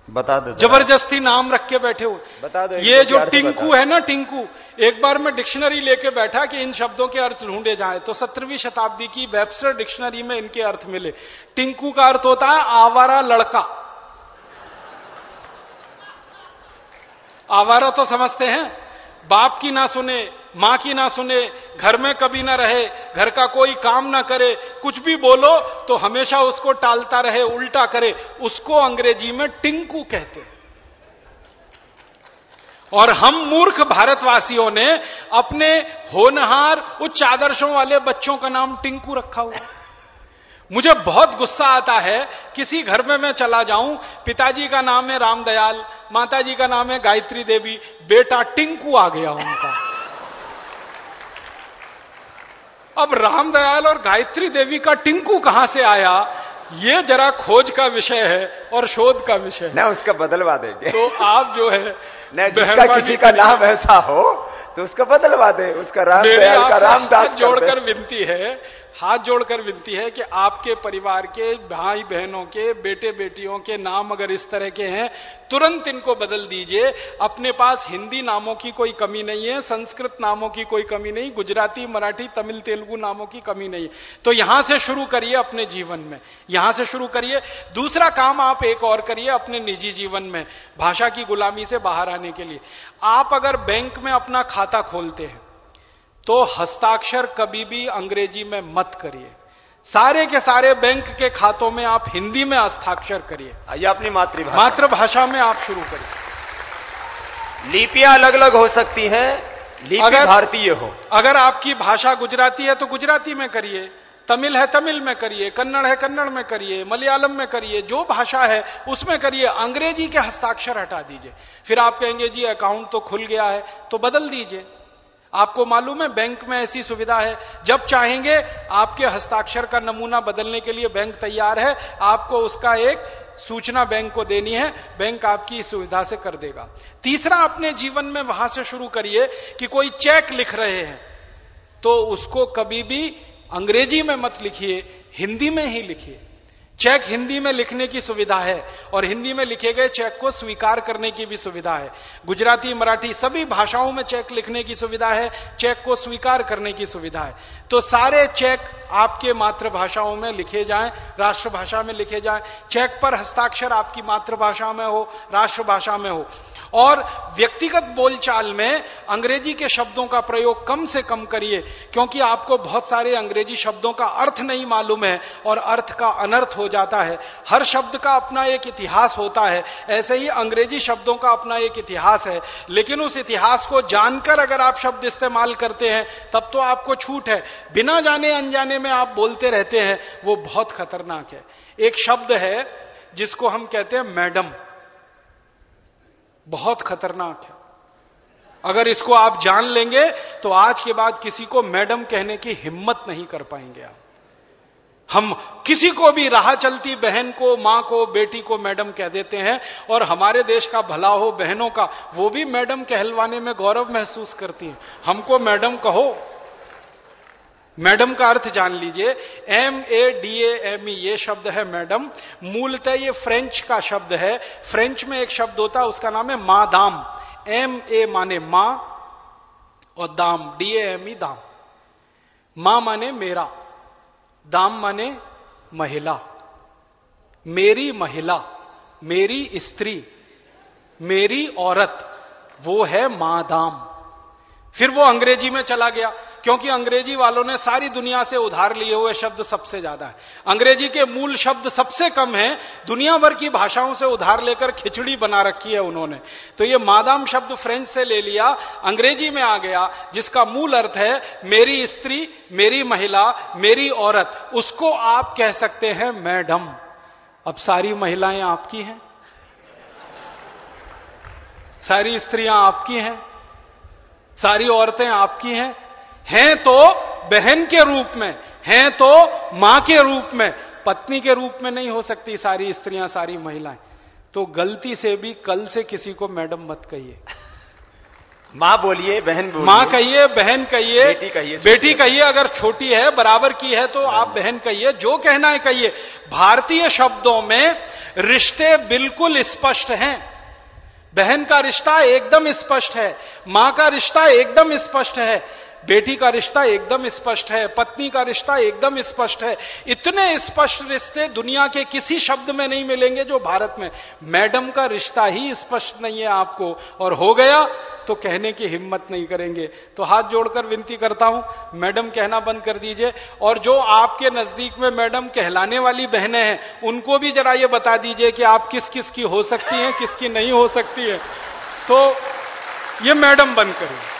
बता दो
ज़बरदस्ती नाम रख के बैठे हुए
बता दो
ये जो टिंकू है ना टिंकू एक बार मैं डिक्शनरी लेके बैठा कि इन शब्दों के अर्थ ढूंढे जाए तो सत्रहवीं शताब्दी की वेबस्टर डिक्शनरी में इनके अर्थ मिले। टिंकू का अर्थ होता है आवारा लड़का। आवारा तो समझते हैं? बाप की ना सुने, माँ की ना सुने, घर में कभी ना रहे, घर का कोई काम ना करे, कुछ भी बोलो तो हमेशा उसको टालता रहे, उल्टा करे। उसको अंग्रेज़ी में टिंकू कहते हैं। और हम मूर्ख भारतवासियों ने अपने होनहार, उच्च आदर्शों वाले बच्चों का नाम टिंकू रखा हुआ मुझे बहुत गुस्सा आता है किसी घर में मैं चला जाऊँ पिताजी का नाम है रामदयाल माताजी का नाम है गायत्री देवी बेटा टिंकू आ गया उनका। अब रामदयाल और गायत्री देवी का टिंकू कहाँ से आया? ये जरा खोज का विषय है और शोध का विषय है।
ना उसका बदलवा देंगे।
तो आप जो है
न जिसका किसी का नाम ऐसा हो तो उसका बदलवा दे उसका राम
मेरी
का रामदास
जोड़कर विनती है हाथ जोड़कर विनती है कि आपके परिवार के भाई बहनों के, बेटे बेटियों के नाम अगर इस तरह के हैं, तुरंत इनको बदल दीजिए। अपने पास हिंदी नामों की कोई कमी नहीं है, संस्कृत नामों की कोई कमी नहीं, गुजराती, मराठी, तमिल, तेलुगु नामों की कमी नहीं। तो यहाँ से शुरू करिए अपने जीवन में। यहाँ से शुरू करिए। दूसरा काम आप एक और करिए अपने निजी जीवन में, भाषा की गुलामी से बाहर आने के लिए। आप अगर बैंक में अपना खाता खोलते हैं तो हस्ताक्षर कभी भी अंग्रेज़ी में मत करिए। सारे के सारे बैंक के खातों में आप हिंदी में हस्ताक्षर करिए।
ये अपनी मातृभाषा।
मातृभाषा में आप शुरू करिए।
लिपियाँ अलग अलग हो सकती हैं लिपि
अगर-
भारतीय हो।
अगर आपकी भाषा गुजराती है तो गुजराती में करिए तमिल है तमिल में करिए कन्नड़ है कन्नड़ में करिए मलयालम में करिए जो भाषा है उसमें करिए अंग्रेज़ी के हस्ताक्षर हटा दीजिए। फिर आप कहेंगे जी अकाउंट तो खुल गया है तो बदल दीजिए। आपको मालूम है, बैंक में ऐसी सुविधा है। जब चाहेंगे, आपके हस्ताक्षर का नमूना बदलने के लिए बैंक तैयार है। आपको उसका एक सूचना बैंक को देनी है। बैंक आपकी इस सुविधा से कर देगा। तीसरा, अपने जीवन में वहाँ से शुरू करिए कि कोई चेक लिख रहे हैं तो उसको कभी भी अंग्रेज़ी में मत लिखिए, हिंदी में ही लिखिए। चेक हिंदी में लिखने की सुविधा है और हिंदी में लिखे गए चेक को स्वीकार करने की भी सुविधा है। गुजराती, मराठी सभी भाषाओं में चेक लिखने की सुविधा है, चेक को स्वीकार करने की सुविधा है। तो सारे चेक आपके मातृभाषाओं में लिखे जाएँ, राष्ट्रभाषा में लिखे जाएँ। चेक पर हस्ताक्षर आपकी मातृभाषा में हो, राष्ट्रभाषा में हो। और व्यक्तिगत बोलचाल में अंग्रेज़ी के शब्दों का प्रयोग कम से कम करिए, क्योंकि आपको बहुत सारे अंग्रेज़ी शब्दों का अर्थ नहीं मालूम है और अर्थ का अनर्थ हो जाता है। हर शब्द का अपना एक इतिहास होता है। ऐसे ही अंग्रेज़ी शब्दों का अपना एक इतिहास है। लेकिन उस इतिहास को जानकर अगर आप शब्द इस्तेमाल करते हैं, तब तो आपको छूट है। बिना जाने अनजाने में आप बोलते रहते हैं, वो बहुत खतरनाक है। एक शब्द है, जिसको हम कहते हैं मैडम। बहुत खतरनाक है। अगर इसको आप जान लेंगे तो आज के बाद किसी को मैडम कहने की हिम्मत नहीं कर पाएँगे आप। हम किसी को भी राह चलती बहन को, माँ को, बेटी को मैडम कह देते हैं और हमारे देश का भला हो, बहनों का, वो भी मैडम कहलवाने में गौरव महसूस करती हैं। हमको मैडम कहो। मैडम का अर्थ जान लीजिए। M A D A M E ये शब्द है मैडम। मूलतः ये फ्रेंच का शब्द है। फ्रेंच में एक शब्द होता है, उसका नाम है मादाम। एम ए माने माँ और दाम। डी एम ई दाम। माँ माने मेरा। दाम माने महिला। मेरी महिला, मेरी स्त्री, मेरी औरत, वो है माँ दाम। फिर वो अंग्रेज़ी में चला गया। क्योंकि अंग्रेज़ी वालों ने सारी दुनिया से उधार लिए हुए शब्द सबसे ज़्यादा है। अंग्रेज़ी के मूल शब्द सबसे कम है, दुनिया भर की भाषाओं से उधार लेकर खिचड़ी बना रखी है उन्होंने। तो ये मादाम शब्द फ्रेंच से ले लिया, अंग्रेज़ी में आ गया, जिसका मूल अर्थ है, मेरी स्त्री, मेरी महिला, मेरी औरत, उसको आप कह सकते हैं, मैडम। अब सारी महिलाएँ आपकी हैं। सारी स्त्रियाँ आपकी हैं। सारी औरतें आपकी हैं। हैं तो बहन के रूप में हैं तो माँ के रूप में पत्नी के रूप में नहीं हो सकती सारी स्त्रियाँ सारी महिलाएँ। तो गलती से भी कल से किसी को मैडम मत कहिए।
माँ बोलिए बहन बोलिए।
माँ कहिए बहन कहिए
बेटी कहिए
बेटी कहिए। अगर छोटी है बराबर की है तो आप बहन कहिए जो कहना है कहिए। भारतीय शब्दों में रिश्ते बिल्कुल स्पष्ट हैं। बहन का रिश्ता एकदम स्पष्ट है माँ का रिश्ता एकदम स्पष्ट है। बेटी का रिश्ता एकदम स्पष्ट है, पत्नी का रिश्ता एकदम स्पष्ट है। इतने स्पष्ट रिश्ते दुनिया के किसी शब्द में नहीं मिलेंगे जो भारत में। मैडम का रिश्ता ही स्पष्ट नहीं है आपको। और हो गया तो कहने की हिम्मत नहीं करेंगे। तो हाथ जोड़कर विनती करता हूँ, मैडम कहना बंद कर दीजिए। और जो आपके नज़दीक में मैडम कहलाने वाली बहनें हैं, उनको भी जरा ये बता दीजिए कि आप किस किस की हो सकती हैं किसकी नहीं हो सकती है। तो ये मैडम बंद करिए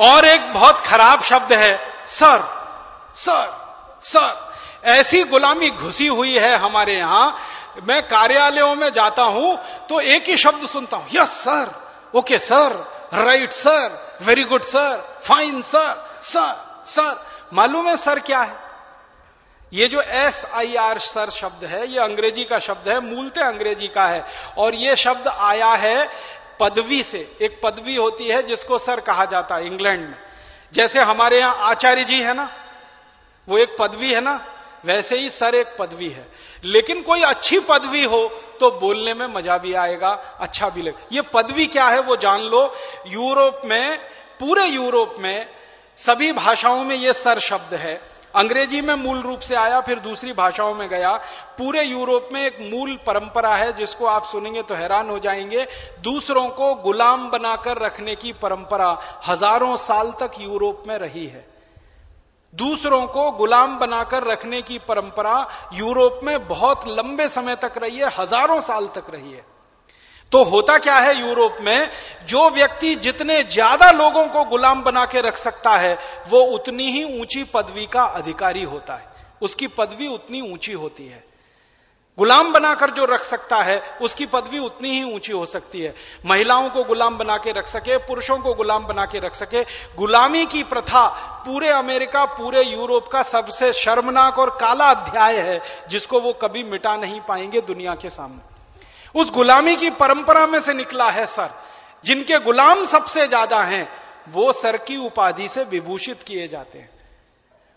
और एक बहुत खराब शब्द है, सर सर सर। ऐसी गुलामी घुसी हुई है हमारे यहाँ। मैं कार्यालयों में जाता हूँ तो एक ही शब्द सुनता हूँ, yes, sir, okay, sir, right, sir, very good, sir, fine, sir sir sir. मालूम है सर क्या है? ये जो एस आई आर सर शब्द है, ये अंग्रेज़ी का शब्द है, मूलतः अंग्रेज़ी का है। और ये शब्द आया है पदवी से, एक पदवी होती है जिसको सर कहा जाता है इंग्लैंड में। जैसे हमारे यहाँ आचार्य जी है ना, वो एक पदवी है ना, वैसे ही सर एक पदवी है। लेकिन कोई अच्छी पदवी हो तो बोलने में मज़ा भी आएगा अच्छा भी लगे। ये पदवी क्या है वो जान लो, यूरोप में, पूरे यूरोप में, सभी भाषाओं में ये सर शब्द है। अंग्रेज़ी में मूल रूप से आया, फिर दूसरी भाषाओं में गया। पूरे यूरोप में एक मूल परंपरा है, जिसको आप सुनेंगे तो हैरान हो जाएँगे। दूसरों को गुलाम बनाकर रखने की परंपरा हज़ारों साल तक यूरोप में रही है। दूसरों को गुलाम बनाकर रखने की परंपरा यूरोप में बहुत लंबे समय तक रही है, हज़ारों साल तक रही है। तो होता क्या है यूरोप में? जो व्यक्ति जितने ज़्यादा लोगों को गुलाम बना के रख सकता है, वो उतनी ही ऊँची पदवी का अधिकारी होता है। उसकी पदवी उतनी ऊँची होती है। गुलाम बनाकर जो रख सकता है, उसकी पदवी उतनी ही ऊँची हो सकती है। महिलाओं को गुलाम बना के रख सके, पुरुषों को गुलाम बना के रख सके। गुलामी की प्रथा पूरे अमेरिका, पूरे यूरोप का सबसे शर्मनाक और काला अध्याय है, जिसको वो कभी मिटा नहीं पाएँगे दुनिया के सामने। उस गुलामी की परंपरा में से निकला है सर। जिनके गुलाम सबसे ज़्यादा हैं, वो सर की उपाधि से विभूषित किए जाते हैं।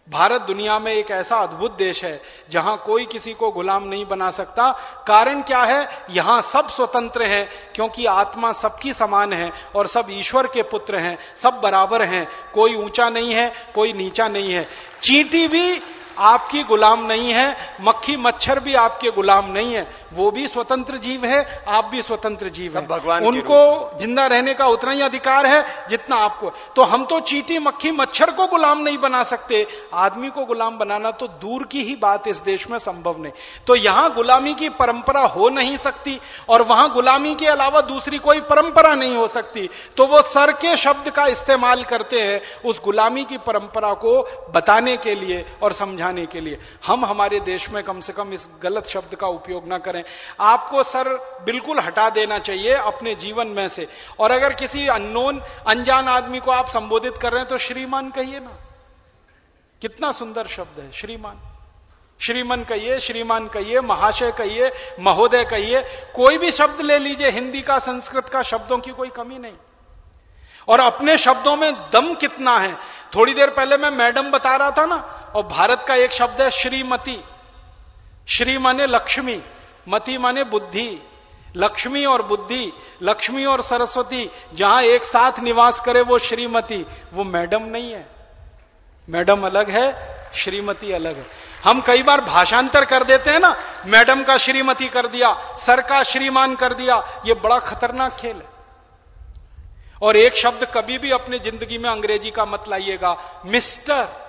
भारत दुनिया में एक ऐसा अद्भुत देश है, जहाँ कोई किसी को गुलाम नहीं बना सकता। कारण क्या है? यहाँ सब स्वतंत्र हैं, क्योंकि आत्मा सबकी समान है और सब ईश्वर के पुत्र हैं, सब बराबर हैं। कोई ऊँचा नहीं है, कोई नीचा नहीं है। चींटी भी आपकी गुलाम नहीं है मक्खी मच्छर भी आपके गुलाम नहीं है। वो भी स्वतंत्र जीव है आप भी स्वतंत्र जीव है। भगवान उनको ज़िंदा रहने का उतना ही अधिकार है जितना आपको। तो हम तो चीटी मक्खी मच्छर को गुलाम नहीं बना सकते। आदमी को गुलाम बनाना तो दूर की ही बात इस देश में संभव नहीं। तो यहाँ गुलामी की परंपरा हो नहीं सकती और वहाँ गुलामी के अलावा दूसरी कोई परंपरा नहीं हो सकती। तो वो सर के शब्द का इस्तेमाल करते हैं उस गुलामी की परंपरा को बताने के लिए और समझाने के लिए। हम हमारे देश में कम से कम इस गलत शब्द का उपयोग ना करें। आपको सर बिल्कुल हटा देना चाहिए अपने जीवन में से। और अगर किसी अननोन, अनजान आदमी को आप संबोधित कर रहे हैं तो श्रीमान कहिए ना। कितना सुंदर शब्द है, श्रीमान। श्रीमन कहिए, श्रीमान कहिए, महाशय कहिए, महोदय कहिए। कोई भी शब्द ले लीजिए, हिंदी का, संस्कृत का शब्दों की कोई कमी नहीं। और अपने शब्दों में दम कितना है। थोड़ी देर पहले मैं मैडम बता रहा था ना और भारत का एक शब्द है श्रीमती। श्री माने लक्ष्मी, मती माने बुद्धि। लक्ष्मी और बुद्धि, लक्ष्मी और सरस्वती, जहाँ एक साथ निवास करे वो श्रीमती। वो मैडम नहीं है। मैडम अलग है, श्रीमती अलग है। हम कई बार भाषांतर कर देते हैं ना, मैडम का श्रीमती कर दिया, सर का श्रीमान कर दिया, ये बड़ा खतरनाक खेल है। और एक शब्द कभी भी अपनी ज़िंदगी में अंग्रेज़ी का मत लाइएगा, मिस्टर।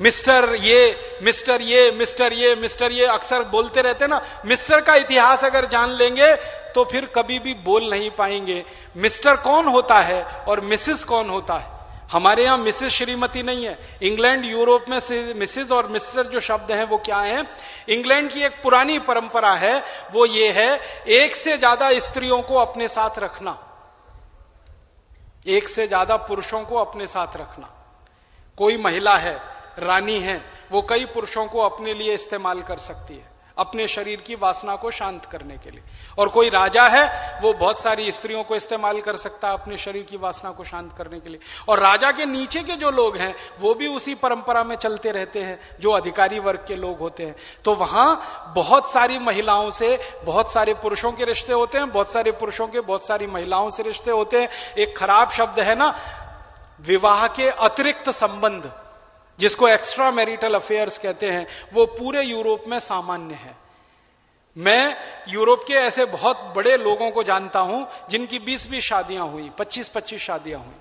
मिस्टर ये मिस्टर ये मिस्टर ये मिस्टर ये अक्सर बोलते रहते ना, मिस्टर का इतिहास अगर जान लेंगे तो फिर कभी भी बोल नहीं पाएँगे। मिस्टर कौन होता है और मिसिस कौन होता है? हमारे यहाँ मिसिस श्रीमती नहीं है। इंग्लैंड, यूरोप में मिसिस और मिस्टर जो शब्द हैं, वो क्या है? इंग्लैंड की एक पुरानी परंपरा है, वो ये है, एक से ज़्यादा स्त्रियों को अपने साथ रखना। एक से ज़्यादा पुरुषों को अपने साथ रखना। कोई महिला है रानी है, वो कई पुरुषों को अपने लिए इस्तेमाल कर सकती है, अपने शरीर की वासना को शांत करने के लिए। और कोई राजा है, वो बहुत सारी स्त्रियों को इस्तेमाल कर सकता है अपने शरीर की वासना को शांत करने के लिए। और राजा के नीचे के जो लोग हैं, वो भी उसी परंपरा में चलते रहते हैं, जो अधिकारी वर्ग के लोग होते हैं। तो वहाँ बहुत सारी महिलाओं से, बहुत सारे पुरुषों के रिश्ते होते हैं, बहुत सारे पुरुषों के, बहुत सारी महिलाओं से रिश्ते होते हैं। एक खराब शब्द है ना, विवाह के अतिरिक्त संबंध। जिसको एक्स्ट्रा मैरिटल अफेयर्स कहते हैं, वो पूरे यूरोप में सामान्य है। मैं यूरोप के ऐसे बहुत बड़े लोगों को जानता हूँ, जिनकी 20-20 शादियाँ हुई 25-25 शादियाँ हुई।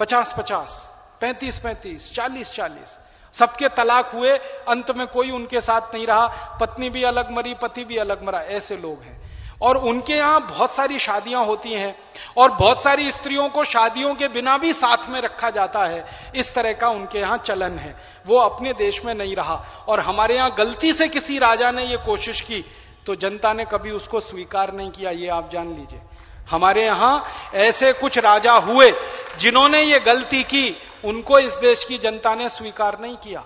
50-50 35-35 40-40 सबके तलाक हुए, अंत में कोई उनके साथ नहीं रहा, पत्नी भी अलग मरी, पति भी अलग मरा, ऐसे लोग हैं। और उनके यहाँ बहुत सारी शादियाँ होती हैं और बहुत सारी स्त्रियों को शादियों के बिना भी साथ में रखा जाता है। इस तरह का उनके यहाँ चलन है। वो अपने देश में नहीं रहा। और हमारे यहाँ गलती से किसी राजा ने ये कोशिश की तो जनता ने कभी उसको स्वीकार नहीं किया। ये आप जान लीजिए। हमारे यहाँ ऐसे कुछ राजा हुए, जिन्होंने ये गलती की, उनको इस देश की जनता ने स्वीकार नहीं किया।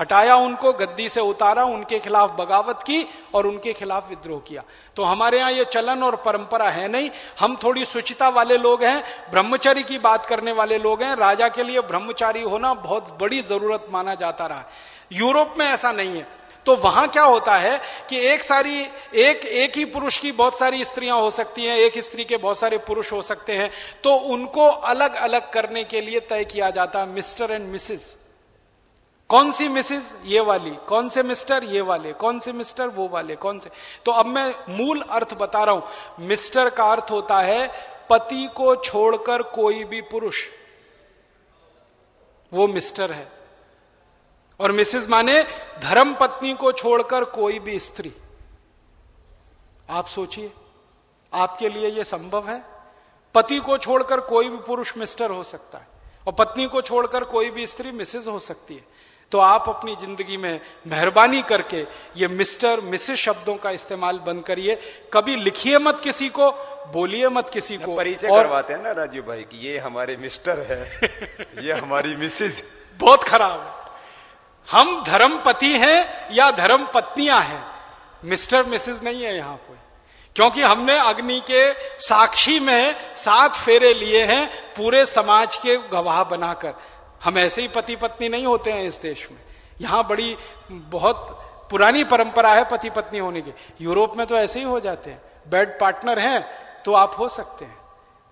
हटाया उनको, गद्दी से उतारा, उनके खिलाफ बगावत की और उनके खिलाफ विद्रोह किया। तो हमारे यहाँ ये चलन और परंपरा है नहीं। हम थोड़ी सुचिता वाले लोग हैं, ब्रह्मचारी की बात करने वाले लोग हैं। राजा के लिए ब्रह्मचारी होना बहुत बड़ी ज़रूरत माना जाता रहा। यूरोप में ऐसा नहीं है। तो वहाँ क्या होता है कि एक सारी, एक एक ही पुरुष की बहुत सारी स्त्रियाँ हो सकती हैं, एक स्त्री के बहुत सारे पुरुष हो सकते हैं। तो उनको अलग अलग करने के लिए तय किया जाता है, मिस्टर एंड मिसिस। कौन सी मिसिस ये वाली, कौन से मिस्टर ये वाले, कौन से मिस्टर वो वाले, कौन से? तो अब मैं मूल अर्थ बता रहा हूँ। मिस्टर का अर्थ होता है पति को छोड़कर कोई भी पुरुष। वो मिस्टर है। और मिसिस माने धर्म पत्नी को छोड़कर कोई भी स्त्री। आप सोचिए, आपके लिए यह संभव है? पति को छोड़कर कोई भी पुरुष मिस्टर हो सकता है। और पत्नी को छोड़कर कोई भी स्त्री मिसेज हो सकती है। तो आप अपनी ज़िंदगी में मेहरबानी करके ये मिस्टर मिसेस शब्दों का इस्तेमाल बंद करिए। कभी लिखिए मत किसी को बोलिए मत किसी को।
परिचय और... करवाते हैं ना राजीव भाई की ये हमारे मिस्टर है ये हमारी मिसेज।
बहुत खराब हम धर्म पति हैं या धर्म पत्नियाँ हैं? मिस्टर मिसेज नहीं है यहाँ कोई। क्योंकि हमने अग्नि के साक्षी में सात फेरे लिए हैं पूरे समाज के गवाह बनाकर। हम ऐसे ही पति पत्नी नहीं होते हैं इस देश में। यहाँ बड़ी, बहुत पुरानी परंपरा है पति पत्नी होने की। यूरोप में तो ऐसे ही हो जाते हैं। बेड पार्टनर हैं तो आप हो सकते हैं।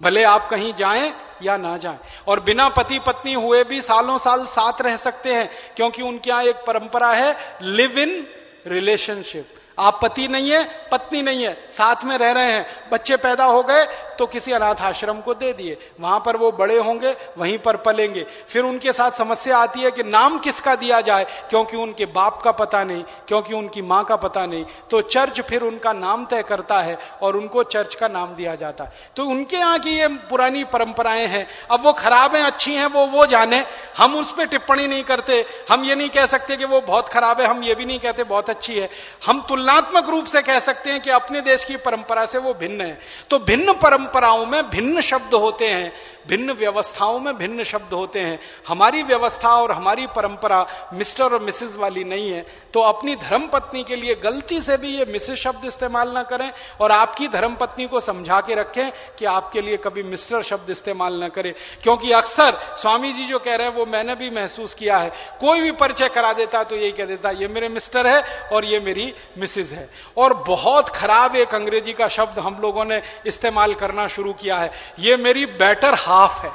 भले आप कहीं जाएँ या ना जाएँ। और बिना पति पत्नी हुए भी सालों साल साथ रह सकते हैं, क्योंकि उनके यहाँ एक परंपरा है लिव इन रिलेशनशिप आप पति नहीं है, पत्नी नहीं है, साथ में रह रहे हैं। बच्चे पैदा हो गए तो किसी अनाथ आश्रम को दे दिए। वहाँ पर वो बड़े होंगे, वहीं पर पलेंगे। फिर उनके साथ समस्या आती है कि नाम किसका दिया जाए, क्योंकि उनके बाप का पता नहीं, क्योंकि उनकी माँ का पता नहीं। तो चर्च फिर उनका नाम तय करता है और उनको चर्च का नाम दिया जाता है। तो उनके यहाँ की ये पुरानी परंपराएँ हैं। अब वो खराब है, अच्छी हैं, वो वो जाने। हम उस पर टिप्पणी नहीं करते। हम ये नहीं कह सकते कि वो बहुत खराब है, हम ये भी नहीं कहते बहुत अच्छी है। हम तुलनात्मक रूप से कह सकते हैं कि अपने देश की परंपरा से वो भिन्न है। तो भिन्न परंपराओं में भिन्न शब्द होते हैं, भिन्न व्यवस्थाओं में भिन्न शब्द होते हैं। हमारी व्यवस्था और हमारी परंपरा मिस्टर और मिसेस वाली नहीं है। तो अपनी धर्म पत्नी के लिए गलती से भी ये मिसेस शब्द इस्तेमाल ना करें और आपकी धर्म पत्नी को समझा के रखें कि आपके लिए कभी मिस्टर शब्द इस्तेमाल ना करें। क्योंकि अक्सर स्वामी जी जो कह रहे हैं, वो मैंने भी महसूस किया है। कोई भी परिचय करा देता तो यही कह देता ये मेरे मिस्टर है और ये मेरी मिसेज है। और बहुत खराब एक अंग्रेज़ी का शब्द हम लोगों ने इस्तेमाल करना शुरू किया है। ये मेरी बेटर हाफ़ है।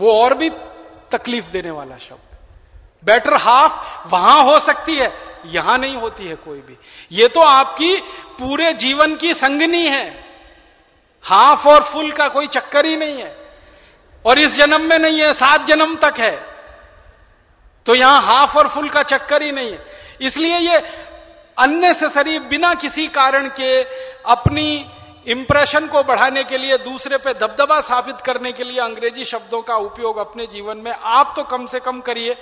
वो और भी तकलीफ़ देने वाला शब्द। बेटर हाफ़ वहाँ हो सकती है, यहाँ नहीं होती है कोई भी। ये तो आपकी पूरे जीवन की संगनी है। हाफ़ और फुल का कोई चक्कर ही नहीं है। और इस जन्म में नहीं है, सात जन्म तक है। तो यहाँ हाफ़ और फुल का चक्कर ही नहीं है। इसलिए ये अननेसेसरी बिना किसी कारण के अपनी इंप्रेशन को बढ़ाने के लिए दूसरे पे दबदबा साबित करने के लिए अंग्रेज़ी शब्दों का उपयोग अपने जीवन में आप तो कम से कम करिए।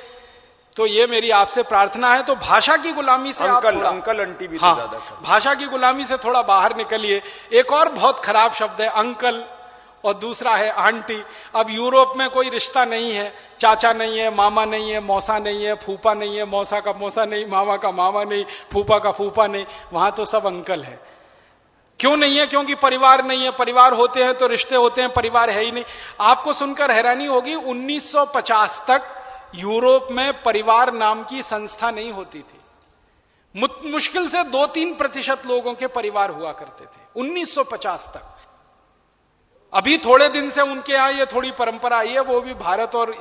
तो ये मेरी आपसे प्रार्थना है तो भाषा की गुलामी से
अंकल,
आप
थोड़ा अंकल अंटी भी
तो हाँ, ज़्यादा भाषा की गुलामी से थोड़ा बाहर निकलिए। एक और बहुत खराब शब्द है अंकल और दूसरा है आंटी। अब यूरोप में कोई रिश्ता नहीं है चाचा नहीं है मामा नहीं है मौसा नहीं है फूफा नहीं है मौसा का मौसा नहीं मामा का मामा नहीं फूफा का फूफा नहीं वहाँ तो सब अंकल है। क्यों नहीं है? क्योंकि परिवार नहीं है। परिवार होते हैं तो रिश्ते होते हैं, परिवार है ही नहीं। आपको सुनकर हैरानी होगी 1950 तक यूरोप में परिवार नाम की संस्था नहीं होती थी। मुश्किल से दो तीन प्रतिशत लोगों के परिवार हुआ करते थे 1950 तक। अभी थोड़े दिन से उनके यहाँ ये थोड़ी परंपरा आई है, वो भी भारत और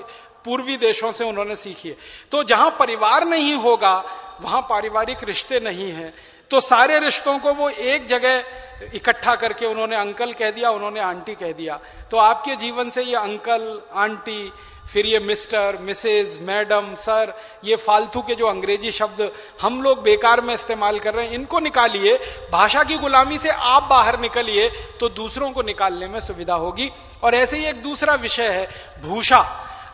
पूर्वी देशों से उन्होंने सीखी है। तो जहाँ परिवार नहीं होगा, वहाँ पारिवारिक रिश्ते नहीं है। तो सारे रिश्तों को वो एक जगह इकट्ठा करके उन्होंने अंकल कह दिया, उन्होंने आंटी कह दिया। तो आपके जीवन से ये अंकल, आंटी, फिर ये मिस्टर मिसेज मैडम, सर, ये फालतू के जो अंग्रेज़ी शब्द हम लोग बेकार में इस्तेमाल कर रहे हैं, इनको निकालिए, भाषा की गुलामी से आप बाहर निकलिए तो दूसरों को निकालने में सुविधा होगी। और ऐसे ही एक दूसरा विषय है, भूषा।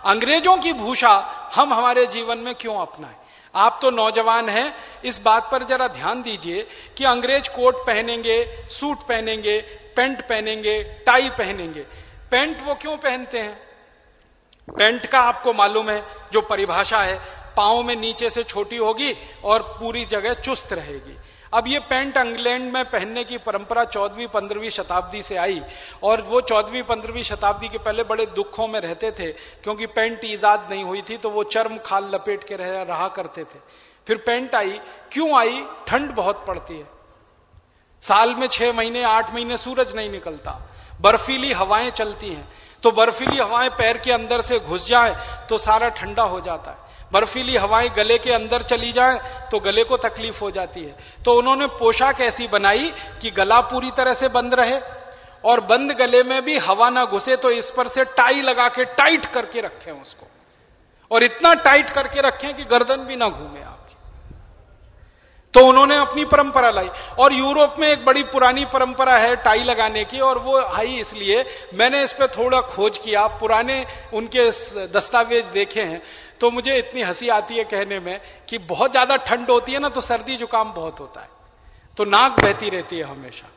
अंग्रेज़ों की भूषा हम हमारे जीवन में क्यों अपनाएँ? आप तो नौजवान हैं, इस बात पर जरा ध्यान दीजिए कि अंग्रेज़ कोट पहनेंगे, सूट पहनेंगे, पेंट पहनेंगे, टाई पहनेंगे। पेंट वो क्यों पहनते हैं? पेंट का आपको मालूम है, जो परिभाषा है पाओ में नीचे से छोटी होगी और पूरी जगह चुस्त रहेगी। अब ये पेंट इंग्लैंड में पहनने की परंपरा चौदहवीं पंद्रहवीं शताब्दी से आई। और वो चौदहवीं पंद्रहवीं शताब्दी के पहले बड़े दुखों में रहते थे क्योंकि पेंट ईजाद नहीं हुई थी तो वो चर्म खाल लपेट के रह, करते थे। फिर पेंट आई। क्यों आई? ठंड बहुत पड़ती है। साल में छह महीने आठ महीने सूरज नहीं निकलता। बर्फीली हवाएँ चलती हैं। तो बर्फीली हवाएँ पैर के अंदर से घुस जाए तो सारा ठंडा हो जाता है। बर्फीली हवाएँ गले के अंदर चली जाए तो गले को तकलीफ़ हो जाती है। तो उन्होंने पोशाक ऐसी बनाई कि गला पूरी तरह से बंद रहे, और बंद गले में भी हवा ना घुसे तो इस पर से टाई लगा के टाइट करके रखें उसको। और इतना टाइट करके रखें कि गर्दन भी ना घूमे आपकी। तो उन्होंने अपनी परंपरा लाई। और यूरोप में एक बड़ी पुरानी परंपरा है टाई लगाने की, और वो आई इसलिए मैंने इस पर थोड़ा खोज किया। पुराने उनके दस्तावेज़ देखे हैं। तो मुझे इतनी हँसी आती है कहने में कि बहुत ज़्यादा ठंड होती है ना तो सर्दी जुकाम बहुत होता है। तो नाक बहती रहती है हमेशा।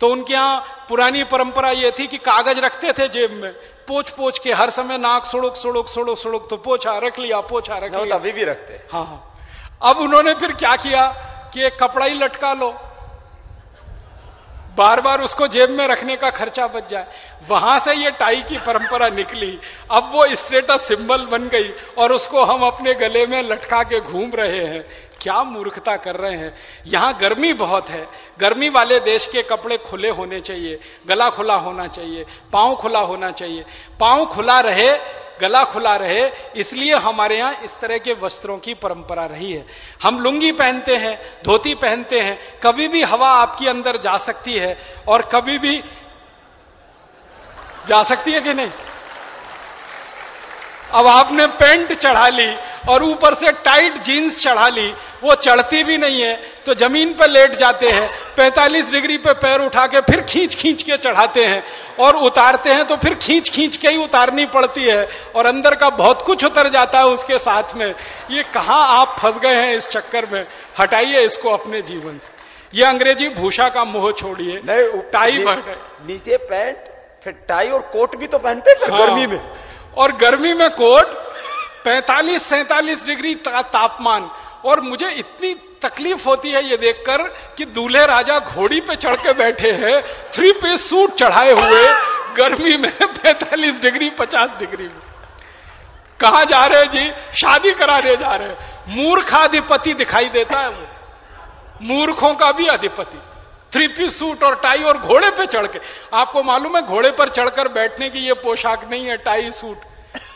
तो उनके यहाँ पुरानी परंपरा यह थी कि कागज़ रखते थे जेब में पोछ पोछ के हर समय नाक सुड़ुक सुड़ुक सुड़ुक सुड़ुक तो पोछा रख लिया पोछा रख लिया।
अभी भी रखते।
हाँ हाँ। अब उन्होंने फिर क्या किया कि एक कपड़ा ही लटका लो। बार बार उसको जेब में रखने का खर्चा बच जाए। वहाँ से ये टाई की परंपरा निकली। अब वो स्टेटस सिंबल बन गई और उसको हम अपने गले में लटका के घूम रहे हैं। क्या मूर्खता कर रहे हैं। यहाँ गर्मी बहुत है। गर्मी वाले देश के कपड़े खुले होने चाहिए। गला खुला होना चाहिए। पाँव खुला होना चाहिए। पाँव खुला रहे गला खुला रहे, इसलिए हमारे यहाँ इस तरह के वस्त्रों की परंपरा रही है। हम लुंगी पहनते हैं, धोती पहनते हैं, कभी भी हवा आपके अंदर जा सकती है, और कभी भी जा सकती है कि नहीं? अब आपने पेंट चढ़ा ली और ऊपर से टाइट जीन्स चढ़ा ली वो चढ़ती भी नहीं है तो ज़मीन पर लेट जाते हैं 45 डिग्री पे पैर उठा के फिर खींच खींच के चढ़ाते हैं और उतारते हैं तो फिर खींच खींच के ही उतारनी पड़ती है और अंदर का बहुत कुछ उतर जाता है उसके साथ में। ये कहा आप फंस गए हैं इस चक्कर में? हटाइए इसको अपने जीवन से। ये अंग्रेज़ी भूषा का मोह छोड़िए। टाई
नीचे पैंट फिर टाई और कोट भी तो पहनते हैं हाँ, गर्मी में।
और गर्मी में कोट 45 सैतालीस डिग्री तापमान। और मुझे इतनी तकलीफ़ होती है ये देखकर कि दूल्हे राजा घोड़ी पे चढ़ के बैठे हैं थ्री पीस सूट चढ़ाए हुए, गर्मी में 45 डिग्री 50 डिग्री। में कहा जा रहे जी? शादी कराने जा रहे मूर्खाधिपति दिखाई देता है वो। मूर्खों का भी अधिपति। थ्री पीस सूट और टाई और घोड़े पे चढ़ के। आपको मालूम है, घोड़े पर चढ़कर बैठने की ये पोशाक नहीं है टाई सूट।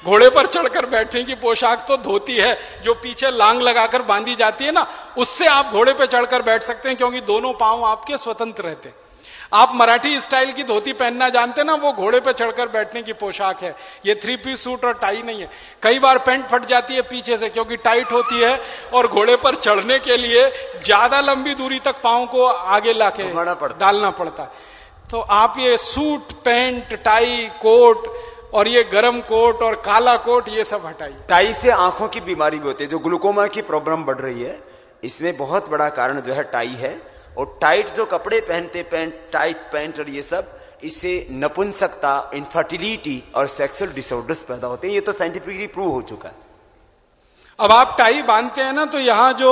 घोड़े पर चढ़कर बैठने की पोशाक तो धोती है, जो पीछे लांग लगाकर बांधी जाती है ना, उससे आप घोड़े पर चढ़कर बैठ सकते हैं, क्योंकि दोनों पाँव आपके स्वतंत्र रहते हैं। आप मराठी स्टाइल की धोती पहनना जानते ना वो घोड़े पे चढ़कर बैठने की पोशाक है। ये थ्री पीस सूट और टाई नहीं है। कई बार पैंट फट जाती है पीछे से क्योंकि टाइट होती है और घोड़े पर चढ़ने के लिए ज़्यादा लंबी दूरी तक पाओ को आगे लाके डालना पड़ता है। तो आप ये सूट पैंट टाई कोट और ये गर्म कोट और काला कोट ये सब हटाइए।
टाई से आँखों की बीमारी भी होती है। जो ग्लूकोमा की प्रॉब्लम बढ़ रही है इसमें बहुत बड़ा कारण जो है टाई है। और टाइट जो कपड़े पहनते पैंट टाइट पैंट और ये सब, इससे नपुंसकता इनफर्टिलिटी और सेक्सुअल डिसऑर्डर्स पैदा होते हैं। ये तो साइंटिफिकली प्रूव हो चुका है।
अब आप टाई बांधते हैं ना तो यहाँ जो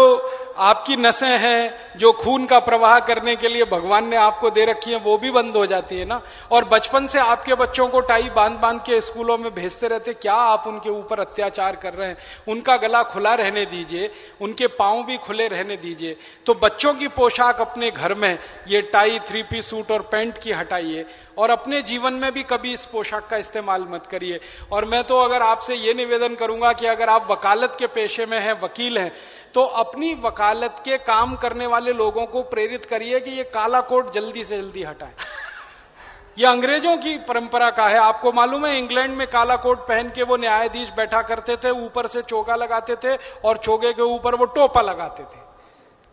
आपकी नसें हैं, जो खून का प्रवाह करने के लिए भगवान ने आपको दे रखी है, वो भी बंद हो जाती है ना? और बचपन से आपके बच्चों को टाई बाँध बाँध के स्कूलों में भेजते रहते, क्या आप उनके ऊपर अत्याचार कर रहे हैं? उनका गला खुला रहने दीजिए, उनके पाँव भी खुले रहने दीजिए। तो बच्चों की पोशाक अपने घर में, ये टाई थ्री पी सूट और पैंट की हटाइए, और अपने जीवन में भी कभी इस पोशाक का इस्तेमाल मत करिए। और मैं तो अगर आपसे ये निवेदन करूँगा कि अगर आप वकालत के पेशे में हैं, वकील हैं तो अपनी वकालत के काम करने वाले लोगों को प्रेरित करिए कि ये काला कोट जल्दी से जल्दी हटाएँ। ये अंग्रेज़ों की परंपरा का है। आपको मालूम है इंग्लैंड में काला कोट पहन के वो न्यायाधीश बैठा करते थे ऊपर से चोगा लगाते थे और चोगे के ऊपर वो टोपा लगाते थे।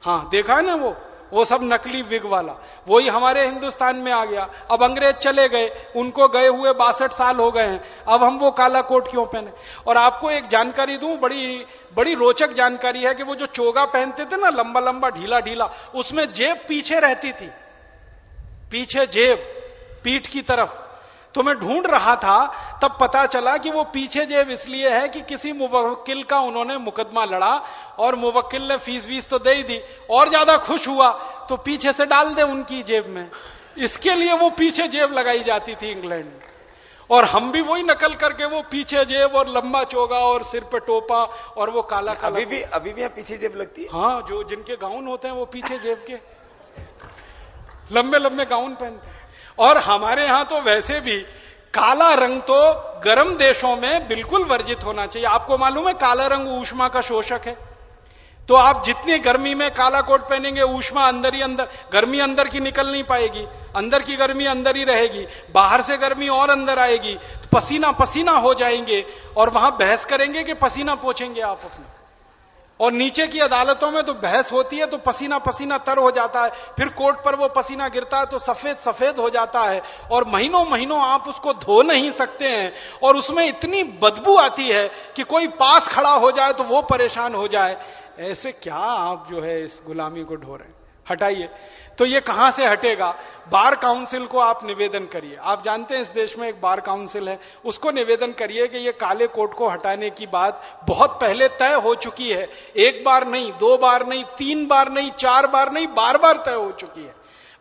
हाँ देखा है ना वो? वो सब नकली विग वाला। वही हमारे हिंदुस्तान में आ गया। अब अंग्रेज़ चले गए, उनको गए हुए बासठ साल हो गए हैं। अब हम वो काला कोट क्यों पहने? और आपको एक जानकारी दू, बड़ी बड़ी रोचक जानकारी है कि वो जो चोगा पहनते थे ना, लंबा लंबा, ढीला ढीला, उसमें जेब पीछे रहती थी। पीछे जेब, पीठ की तरफ़। तो मैं ढूंढ रहा था तब पता चला कि वो पीछे जेब इसलिए है कि किसी मुवक्किल का उन्होंने मुकदमा लड़ा और मुवक्किल ने फ़ीस वीस तो दे ही दी और ज़्यादा खुश हुआ तो पीछे से डाल दे उनकी जेब में। इसके लिए वो पीछे जेब लगाई जाती थी इंग्लैंड। में और हम भी वही नकल करके वो पीछे जेब और लंबा चोगा और सिर पे टोपा और वो काला काला
अभी भी अभी भी पीछे जेब लगती है?
हाँ जो जिनके गाउन होते हैं वो पीछे जेब के। लंबे लंबे गाउन पहनते हैं। और हमारे यहाँ तो वैसे भी काला रंग तो गर्म देशों में बिल्कुल वर्जित होना चाहिए। आपको मालूम है काला रंग ऊष्मा का शोषक है? तो आप जितनी गर्मी में काला कोट पहनेंगे, ऊष्मा अंदर ही अंदर, गर्मी अंदर की निकल नहीं पाएगी। अंदर की गर्मी अंदर ही रहेगी। बाहर से गर्मी और अंदर आएगी। तो पसीना पसीना हो जाएँगे और वहाँ बहस करेंगे कि पसीना पोछेंगे आप अपना। और नीचे की अदालतों में तो बहस होती है तो पसीना पसीना तर हो जाता है। फिर कोर्ट पर वो पसीना गिरता है तो सफ़ेद सफ़ेद हो जाता है। और महीनों महीनों आप उसको धो नहीं सकते हैं। और उसमें इतनी बदबू आती है कि कोई पास खड़ा हो जाए तो वो परेशान हो जाए। ऐसे क्या आप जो है इस गुलामी को ढो रहे हटाइए। तो ये कहाँ से हटेगा? बार काउंसिल को आप निवेदन करिए। आप जानते हैं इस देश में एक बार काउंसिल है। उसको निवेदन करिए कि ये काले कोट को हटाने की बात बहुत पहले तय हो चुकी है। एक बार नहीं, दो बार नहीं, तीन बार नहीं, चार बार नहीं, बार बार तय हो चुकी है।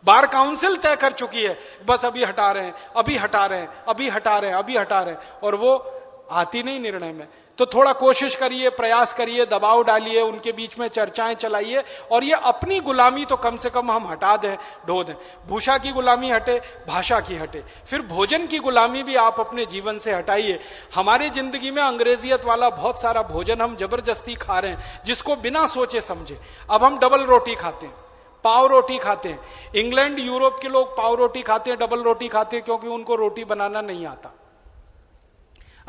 बार काउंसिल तय कर चुकी है। बस अभी हटा रहे हैं, अभी हटा रहे हैं, अभी हटा रहे हैं, अभी हटा रहे हैं। और वो आती नहीं निर्णय में। तो थोड़ा कोशिश करिए, प्रयास करिए, दबाव डालिए, उनके बीच में चर्चाएँ चलाइए, और ये अपनी गुलामी तो कम से कम हम हटा दें, ढो दें। भूषा की गुलामी हटे, भाषा की हटे। फिर भोजन की गुलामी भी आप अपने जीवन से हटाइए। हमारी ज़िंदगी में अंग्रेजियत वाला बहुत सारा भोजन हम ज़बरदस्ती खा रहे हैं, जिसको बिना सोचे समझे। अब हम डबल रोटी खाते हैं, पाव रोटी खाते हैं। इंग्लैंड, यूरोप के लोग पाव रोटी खाते हैं, डबल रोटी खाते हैं, क्योंकि उनको रोटी बनाना नहीं आता।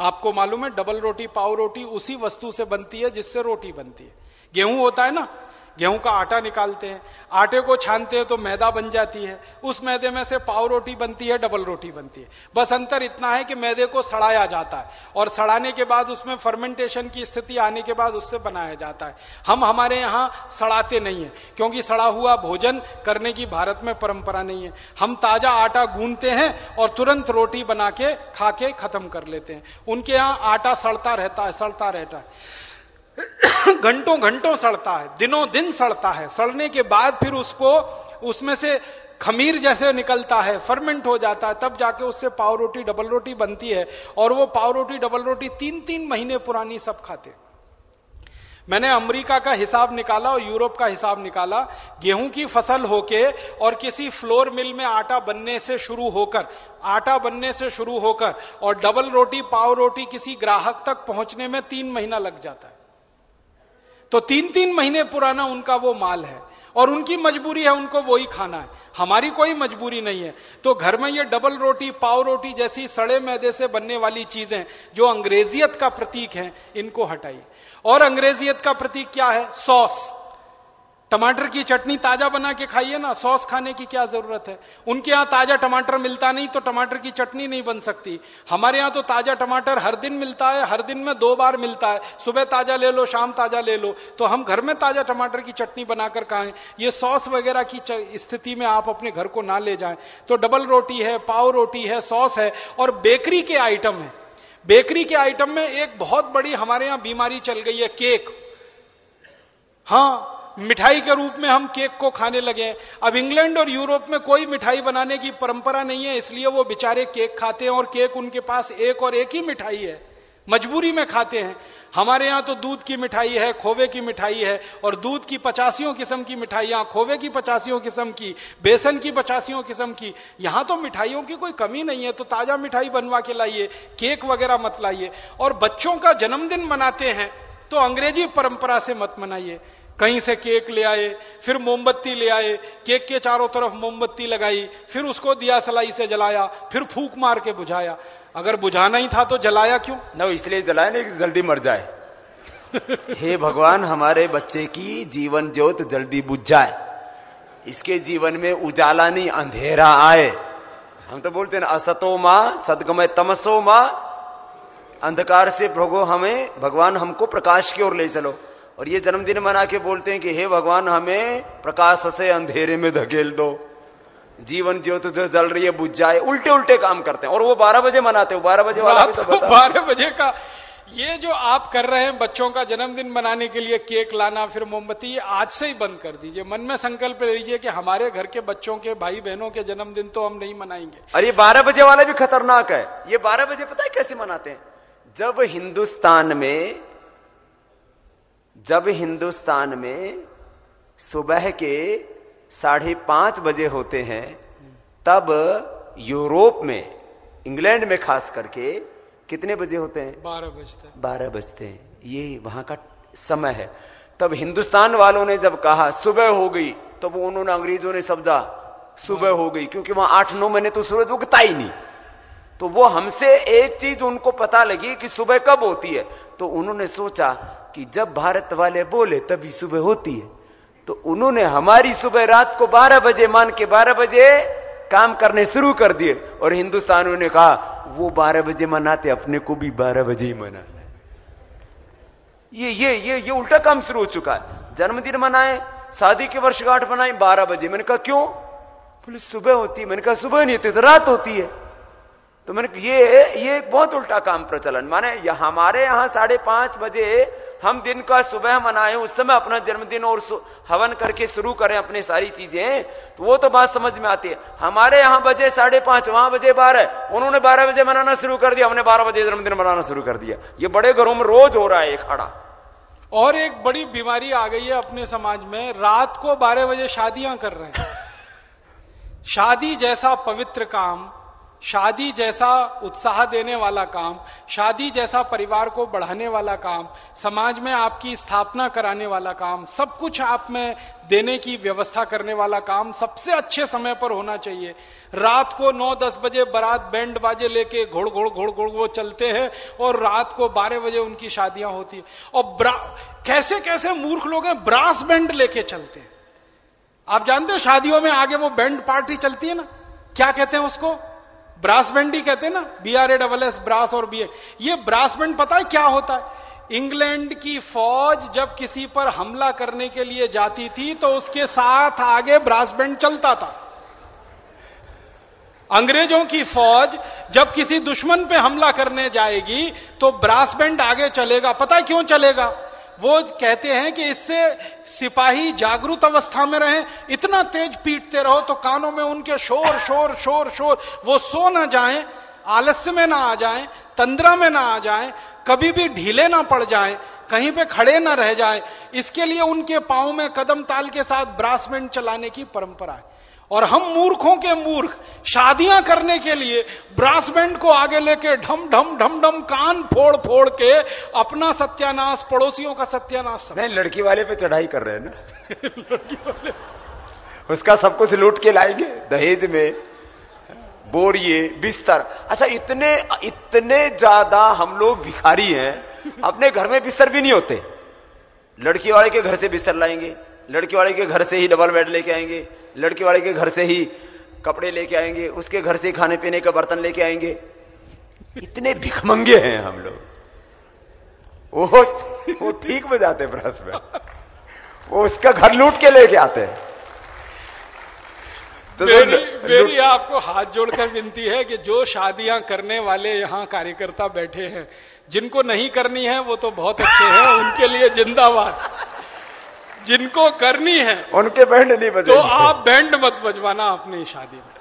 आपको मालूम है, डबल रोटी, पाव रोटी उसी वस्तु से बनती है जिससे रोटी बनती है। गेहूँ होता है ना गेहूँ का आटा निकालते हैं, आटे को छानते हैं तो मैदा बन जाती है, उस मैदे में से पाव रोटी बनती है, डबल रोटी बनती है। बस अंतर इतना है कि मैदे को सड़ाया जाता है और सड़ाने के बाद उसमें फर्मेंटेशन की स्थिति आने के बाद उससे बनाया जाता है। हम हमारे यहाँ सड़ाते नहीं है, क्योंकि सड़ा हुआ भोजन करने की भारत में परंपरा नहीं है। हम ताज़ा आटा गूंदते हैं और तुरंत रोटी बना के खा के खत्म कर लेते हैं। उनके यहाँ आटा सड़ता रहता है, सड़ता रहता है। घंटों घंटों सड़ता है दिनों दिन सड़ता है। सड़ने के बाद फिर उसको, उसमें से खमीर जैसे निकलता है फर्मेंट हो जाता है, तब जाके उससे पाव रोटी डबल रोटी बनती है और वो पाव रोटी डबल रोटी तीन तीन महीने पुरानी सब खाते। मैंने अमेरिका का हिसाब निकाला और यूरोप का हिसाब निकाला। गेहूँ की फ़सल होके और किसी फ्लोर मिल में आटा बनने से शुरू होकर, आटा बनने से शुरू होकर और डबल रोटी, पाव रोटी किसी ग्राहक तक पहुँचने में तीन महीना लग जाता है। तो तीन तीन महीने पुराना उनका वो माल है और उनकी मजबूरी है उनको वही खाना है। हमारी कोई मजबूरी नहीं है। तो घर में ये डबल रोटी, पाव रोटी जैसी सड़े मैदे से बनने वाली चीज़ें जो अंग्रेजियत का प्रतीक है, इनको हटाइए। और अंग्रेजियत का प्रतीक क्या है? सॉस। टमाटर की चटनी ताज़ा बना के खाइए ना, सॉस खाने की क्या ज़रूरत है? उनके यहाँ ताज़ा टमाटर मिलता नहीं तो टमाटर की चटनी नहीं बन सकती। हमारे यहाँ तो ताज़ा टमाटर हर दिन मिलता है, हर दिन में दो बार मिलता है। सुबह ताज़ा ले लो, शाम ताज़ा ले लो। तो हम घर में ताज़ा टमाटर की चटनी बनाकर खाएँ। ये सॉस वगैरह की स्थिति में आप अपने घर को ना ले जाए। तो डबल रोटी है, पाव रोटी है, सॉस है, और बेकरी के आइटम है। बेकरी के आइटम में एक बहुत बड़ी हमारे यहाँ बीमारी चल गई है, केक। हाँ मिठाई के रूप में हम केक को खाने लगे अब इंग्लैंड और यूरोप में कोई मिठाई बनाने की परंपरा नहीं है, इसलिए वो बेचारे केक खाते हैं और केक उनके पास एक और एक ही मिठाई है। मजबूरी में खाते हैं। हमारे यहाँ तो दूध की मिठाई है, खोवे की मिठाई है, और दूध की पचासियों किस्म की मिठाइयाँ खोवे की पचासियों किस्म की, बेसन की पचासियों किस्म की, यहाँ तो मिठाइयों की कोई कमी नहीं है तो ताज़ा मिठाई बनवा के लाइए, केक वगैरह मत लाइए। और बच्चों का जन्मदिन मनाते हैं तो अंग्रेज़ी परंपरा से मत मनाइए। कहीं से केक ले आए, फिर मोमबत्ती ले आए, केक के चारों तरफ़ मोमबत्ती लगाई, फिर उसको दिया सलाई से जलाया, फिर फूक मार के बुझाया। अगर बुझाना ही था तो जलाया क्यों?
न, इसलिए जलाया नहीं जल्दी मर जाए। हे भगवान, हमारे बच्चे की जीवन ज्योत जल्दी बुझ जाए। इसके जीवन में उजाला नहीं, अंधेरा आए। हम तो बोलते ना, असतो माँ सदगमय तमसो माँ। अंधकार से प्रभु हमें, भगवान हमको प्रकाश की ओर ले चलो। और ये जन्मदिन मना के बोलते हैं कि हे भगवान हमें प्रकाश से अंधेरे में धकेल दो। जीवन ज्योत जो जल रही है बुझ जाए। उल्टे उल्टे काम करते हैं। और वो बारह बजे मनाते हैं। बारह बजे वाला
तो बारह बजे का ये जो आप कर रहे हैं बच्चों का जन्मदिन मनाने के लिए केक लाना फिर मोमबत्ती ये आज से ही बंद कर दीजिए। मन में संकल्प ले लीजिए कि हमारे घर के बच्चों के भाई बहनों के जन्मदिन तो हम नहीं मनाएँगे।
और ये बारह बजे वाला भी खतरनाक है। ये बारह बजे पता है कैसे मनाते हैं? जब हिंदुस्तान में जब हिंदुस्तान में सुबह के साढ़े पाँच बजे होते हैं तब यूरोप में इंग्लैंड में खास करके कितने बजे होते हैं?
बारह बजते हैं।
बारह बजते हैं। ये वहाँ का समय है। तब हिंदुस्तान वालों ने जब कहा सुबह हो गई तो वो उन्होंने अंग्रेज़ों ने समझा सुबह हो गई क्योंकि वहाँ आठ नौ महीने तो सूरज उगता ही नहीं। तो वो हमसे एक चीज़ उनको पता लगी कि सुबह कब होती है। तो उन्होंने सोचा कि जब भारत वाले बोले तभी सुबह होती है। तो उन्होंने हमारी सुबह रात को 12 बजे, मान के 12 बजे काम करने शुरू कर दिए और हिंदुस्तानियों ने कहा, वो 12 बजे मनाते, अपने को भी 12 बजे ही मनाना ये ये ये ये उल्टा काम शुरू हो चुका है। जन्मदिन मनाए, शादी की वर्षगांठ बनाई 12 बजे। मैंने कहा, क्यों? बोले, सुबह होती है। मैंने कहा, सुबह नहीं होती तो रात होती है। तो मैंने ये ये बहुत उल्टा काम प्रचलन। माने हमारे यहाँ साढ़े पाँच बजे हम दिन का सुबह मनाए उस समय अपना जन्मदिन और हवन करके शुरू करें अपनी सारी चीज़ें तो वो तो बात समझ में आती है। हमारे यहाँ बजे साढ़े पाँच, वहाँ बजे बारह, उन्होंने बारह बजे मनाना शुरू कर दिया, हमने बारह बजे जन्मदिन मनाना शुरू कर दिया। ये बड़े घरों में रोज हो रहा है खड़ा।
और एक बड़ी बीमारी आ गई है अपने समाज में, रात को बारह बजे शादियाँ कर रहे हैं। शादी जैसा पवित्र काम शादी जैसा उत्साह देने वाला काम, शादी जैसा परिवार को बढ़ाने वाला काम, समाज में आपकी स्थापना कराने वाला काम, सब कुछ आप में देने की व्यवस्था करने वाला काम सबसे अच्छे समय पर होना चाहिए। रात को 9-10 बजे बारात बैंड बाजे लेके घोड़ घोड़ घोड़ घोड़ वो चलते हैं और रात को 12 बजे उनकी शादियाँ होती है। और कैसे कैसे मूर्ख लोग हैं, ब्रास बैंड लेके चलते हैं। आप जानते हैं शादियों में आगे वो बैंड पार्टी चलती है ना? क्या कहते हैं उसको? ब्रास बैंड ही कहते हैं ना B R A double S brass और बी ए ये ब्रास बैंड पता है क्या होता है? इंग्लैंड की फौज जब किसी पर हमला करने के लिए जाती थी तो उसके साथ आगे ब्रास बैंड चलता था। अंग्रेज़ों की फौज जब किसी दुश्मन पे हमला करने जाएगी तो ब्रास बैंड आगे चलेगा। पता है क्यों चलेगा? वो कहते हैं कि इससे सिपाही जागरूक अवस्था में रहे, इतना तेज पीटते रहो तो कानों में उनके शोर शोर शोर शोर, वो सो ना जाए, आलस्य में ना आ जाए, तंद्रा में ना आ जाए, कभी भी ढीले ना पड़ जाए, कहीं पे खड़े ना रह जाए, इसके लिए उनके पाओ में कदम ताल के साथ ब्रासमेंट चलाने की परंपरा है। और हम मूर्खों के मूर्ख शादियाँ करने के लिए ब्रास बैंड को आगे लेके ढम ढम ढम ढम कान फोड़ फोड़ के अपना सत्यानाश पड़ोसियों का सत्यानाश
नहीं लड़की वाले पे चढ़ाई कर रहे हैं ना। लड़की वाले। उसका सब कुछ लूट के लाएँगे दहेज में बोरिए बिस्तर। अच्छा इतने इतने ज़्यादा हम लोग भिखारी हैं अपने घर में बिस्तर भी नहीं होते। लड़की वाले के घर से बिस्तर लाएँगे। लड़की वाले के घर से ही डबल बेड लेके आएँगे लड़की वाले के घर से ही कपड़े लेके आएँगे उसके घर से खाने पीने का बर्तन लेके आएँगे। इतने भिखमंगे हैं हम लोग। वो वो ठीक बजाते ब्रश में। वो उसका घर लूट के लेके आते हैं।
तो मेरी, मेरी आपको हाथ जोड़कर विनती है कि जो शादियाँ करने वाले यहाँ कार्यकर्ता बैठे हैं जिनको नहीं करनी है वो तो बहुत अच्छे हैं उनके लिए जिंदाबाद। जिनको करनी है
उनके बैंड नहीं बजे
तो आप बैंड मत बजवाना अपनी शादी में।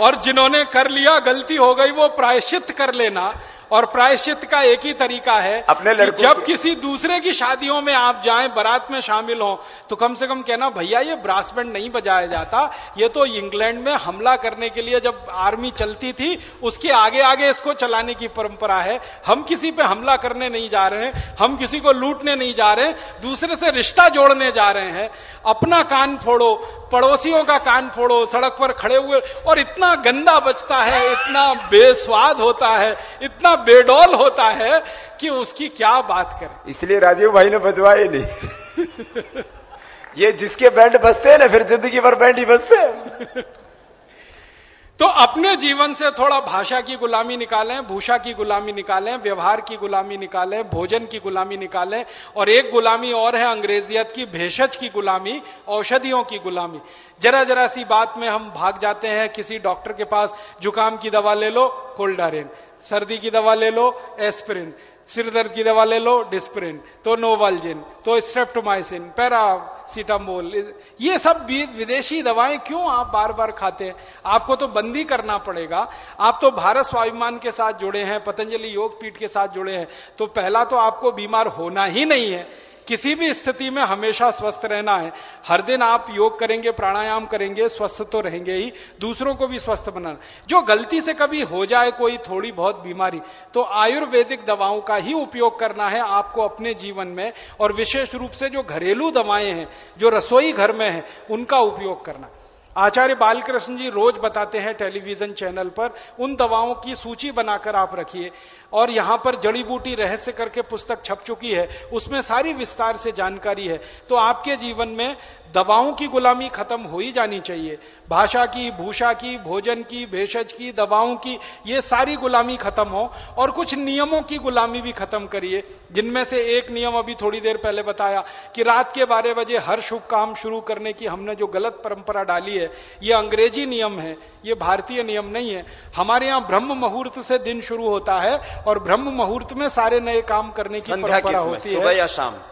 और जिन्होंने कर लिया गलती हो गई वो प्रायश्चित कर लेना। और प्रायश्चित का एक ही तरीका है
अपने
कि जब किसी दूसरे की शादियों में आप जाएँ बारात में शामिल हो तो कम से कम कहना भैया ये ब्रास बैंड नहीं बजाया जाता। ये तो इंग्लैंड में हमला करने के लिए जब आर्मी चलती थी उसके आगे आगे इसको चलाने की परंपरा है। हम किसी पे हमला करने नहीं जा रहे हैं हम किसी को लूटने नहीं जा रहे हैं दूसरे से रिश्ता जोड़ने जा रहे हैं। अपना कान फोड़ो पड़ोसियों का कान फोड़ो सड़क पर खड़े हुए और इतना गंदा बचता है इतना बेस्वाद होता है इतना बेडौल होता है कि उसकी क्या बात करें।
इसलिए राजीव भाई ने बजवाए नहीं। ये जिसके बैंड बजते हैं ना फिर ज़िंदगी भर बैंड ही बजते हैं।
तो अपने जीवन से थोड़ा भाषा की गुलामी निकालें भूषा की गुलामी निकालें व्यवहार की गुलामी निकालें भोजन की गुलामी निकालें और एक गुलामी और है अंग्रेजियत की भेषज की गुलामी औषधियों की गुलामी। जरा जरा सी बात में हम भाग जाते हैं किसी डॉक्टर के पास जुकाम की दवा ले लो कोल्डारेन सर्दी की दवा ले लो, एस्प्रिन। सिर दर्द की दवा ले लो, डिस्प्रिन। तो नोवालजिन तो स्ट्रेप्टोमाइसिन, पैरासीटामोल। ये सब विदेशी दवाएँ क्यों आप बार बार खाते हैं? आपको तो बंदी करना पड़ेगा। आप तो भारत स्वाभिमान के साथ जुड़े हैं, पतंजलि योग पीठ के साथ जुड़े हैं। तो पहला तो आपको बीमार होना ही नहीं है। किसी भी स्थिति में हमेशा स्वस्थ रहना है। हर दिन आप योग करेंगे, प्राणायाम करेंगे, स्वस्थ तो रहेंगे ही, दूसरों को भी स्वस्थ बनाना। जो गलती से कभी हो जाए कोई थोड़ी बहुत बीमारी तो आयुर्वेदिक दवाओं का ही उपयोग करना है आपको अपने जीवन में, और विशेष रूप से जो घरेलू दवाएँ हैं, जो रसोई घर में है, उनका उपयोग करना। आचार्य बालकृष्ण जी रोज बताते हैं टेलीविज़न चैनल पर, उन दवाओं की सूची बनाकर आप रखिए। और यहाँ पर जड़ी बूटी रहस्य करके पुस्तक छप चुकी है, उसमें सारी विस्तार से जानकारी है। तो आपके जीवन में दवाओं की गुलामी खत्म हो ही जानी चाहिए। भाषा की, भूषा की, भोजन की, भेषज की, दवाओं की, ये सारी गुलामी खत्म हो और कुछ नियमों की गुलामी भी खत्म करिए। जिनमें से एक नियम अभी थोड़ी देर पहले बताया कि रात के बारह बजे हर शुभ काम शुरू करने की हमने जो गलत परंपरा डाली है, ये अंग्रेज़ी नियम है, ये भारतीय नियम नहीं है। हमारे यहाँ ब्रह्म मुहूर्त से दिन शुरू होता है और ब्रह्म मुहूर्त में सारे नए काम करने की परंपरा होती है।
सुबह या शाम?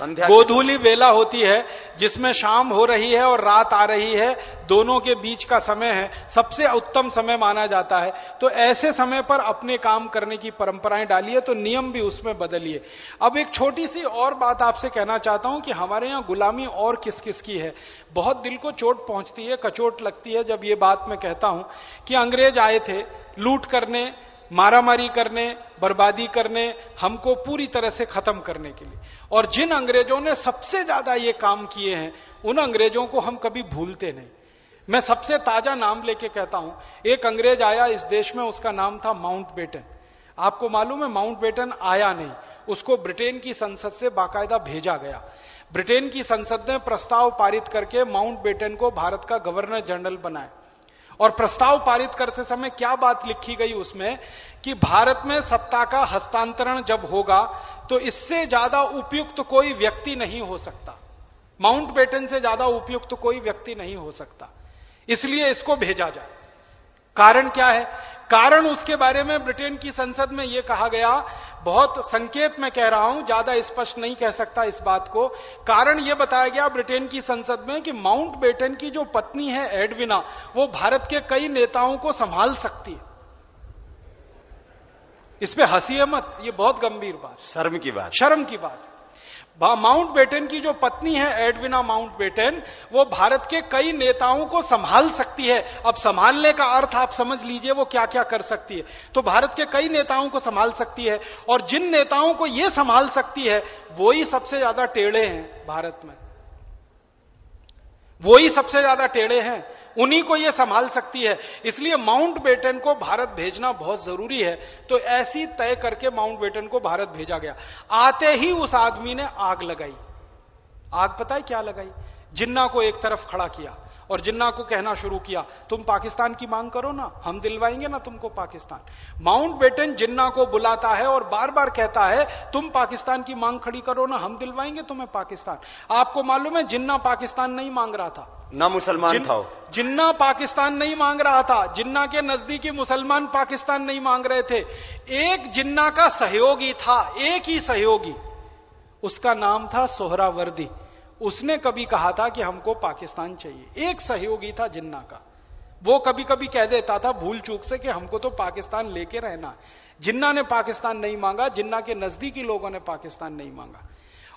संध्या गोधूली बेला होती है जिसमें शाम हो रही है और रात आ रही है। दोनों के बीच का समय है। सबसे उत्तम समय माना जाता है। तो ऐसे समय पर अपने काम करने की परंपराएँ डालिए तो नियम भी उसमें बदलिए। अब एक छोटी सी और बात आपसे कहना चाहता हूँ कि हमारे यहाँ गुलामी और किस किस की है। बहुत दिल को चोट पहुँचती है कचोट लगती है जब ये बात मैं कहता हूँ कि अंग्रेज़ आए थे लूट करने मारामारी करने, बर्बादी करने, हमको पूरी तरह से खत्म करने के लिए। और जिन अंग्रेज़ों ने सबसे ज़्यादा ये काम किए हैं, उन अंग्रेज़ों को हम कभी भूलते नहीं। मैं सबसे ताज़ा नाम लेके कहता हूँ, एक अंग्रेज़ आया इस देश में, उसका नाम था माउंट बेटन। आपको मालूम है, माउंट बेटन आया नहीं, उसको ब्रिटेन की संसद से बाकायदा भेजा गया। ब्रिटेन की संसद ने प्रस्ताव पारित करके माउंट बेटन को भारत का गवर्नर जनरल बनाया। और प्रस्ताव पारित करते समय क्या बात लिखी गई उसमें कि भारत में सत्ता का हस्तांतरण जब होगा तो इससे ज़्यादा उपयुक्त तो कोई व्यक्ति नहीं हो सकता। माउंट बेटन से ज़्यादा उपयुक्त तो कोई व्यक्ति नहीं हो सकता। इसलिए इसको भेजा जाए। कारण क्या है? कारण उसके बारे में ब्रिटेन की संसद में यह कहा गया बहुत संकेत में कह रहा हूँ ज़्यादा स्पष्ट नहीं कह सकता इस बात को। कारण यह बताया गया ब्रिटेन की संसद में कि माउंट बेटन की जो पत्नी है एडविना वो भारत के कई नेताओं को संभाल सकती है। इस पे हँसी मत ये बहुत गंभीर बात।
शर्म की बात।
शर्म की बात। माउंट बेटन की जो पत्नी है, एडविना माउंट बेटन, वो भारत के कई नेताओं को संभाल सकती है। अब संभालने का अर्थ आप समझ लीजिए, वो क्या क्या कर सकती है। तो भारत के कई नेताओं को संभाल सकती है, और जिन नेताओं को ये संभाल सकती है, वो ही सबसे ज़्यादा टेढ़े हैं भारत में। वो ही सबसे ज़्यादा टेढ़े हैं। उन्हीं को यह संभाल सकती है। इसलिए माउंट बेटन को भारत भेजना बहुत ज़रूरी है। तो ऐसी तय करके माउंट बेटन को भारत भेजा गया। आते ही उस आदमी ने आग लगाई। आग पता है क्या लगाई? जिन्ना को एक तरफ़ खड़ा किया। और जिन्ना को कहना शुरू किया तुम पाकिस्तान की मांग करो ना हम दिलवाएँगे ना तुमको पाकिस्तान। माउंट बेटन जिन्ना को बुलाता है और बार बार कहता है तुम पाकिस्तान की मांग खड़ी करो ना हम दिलवाएँगे तुम्हें पाकिस्तान। आपको मालूम है जिन्ना पाकिस्तान नहीं मांग रहा था?
ना मुसलमान जिन, था
जिन्ना पाकिस्तान नहीं मांग रहा था जिन्ना के नजदीकी मुसलमान पाकिस्तान नहीं मांग रहे थे एक जिन्ना का सहयोगी था एक ही सहयोगी उसका नाम था सोहरावर्दी। उसने कभी कहा था कि हमको पाकिस्तान चाहिए। एक सहयोगी था जिन्ना का। वो कभी कभी कह देता था भूल चूक से कि हमको तो पाकिस्तान लेके रहना जिन्ना ने पाकिस्तान नहीं मांगा, जिन्ना के नजदीकी लोगों ने पाकिस्तान नहीं मांगा।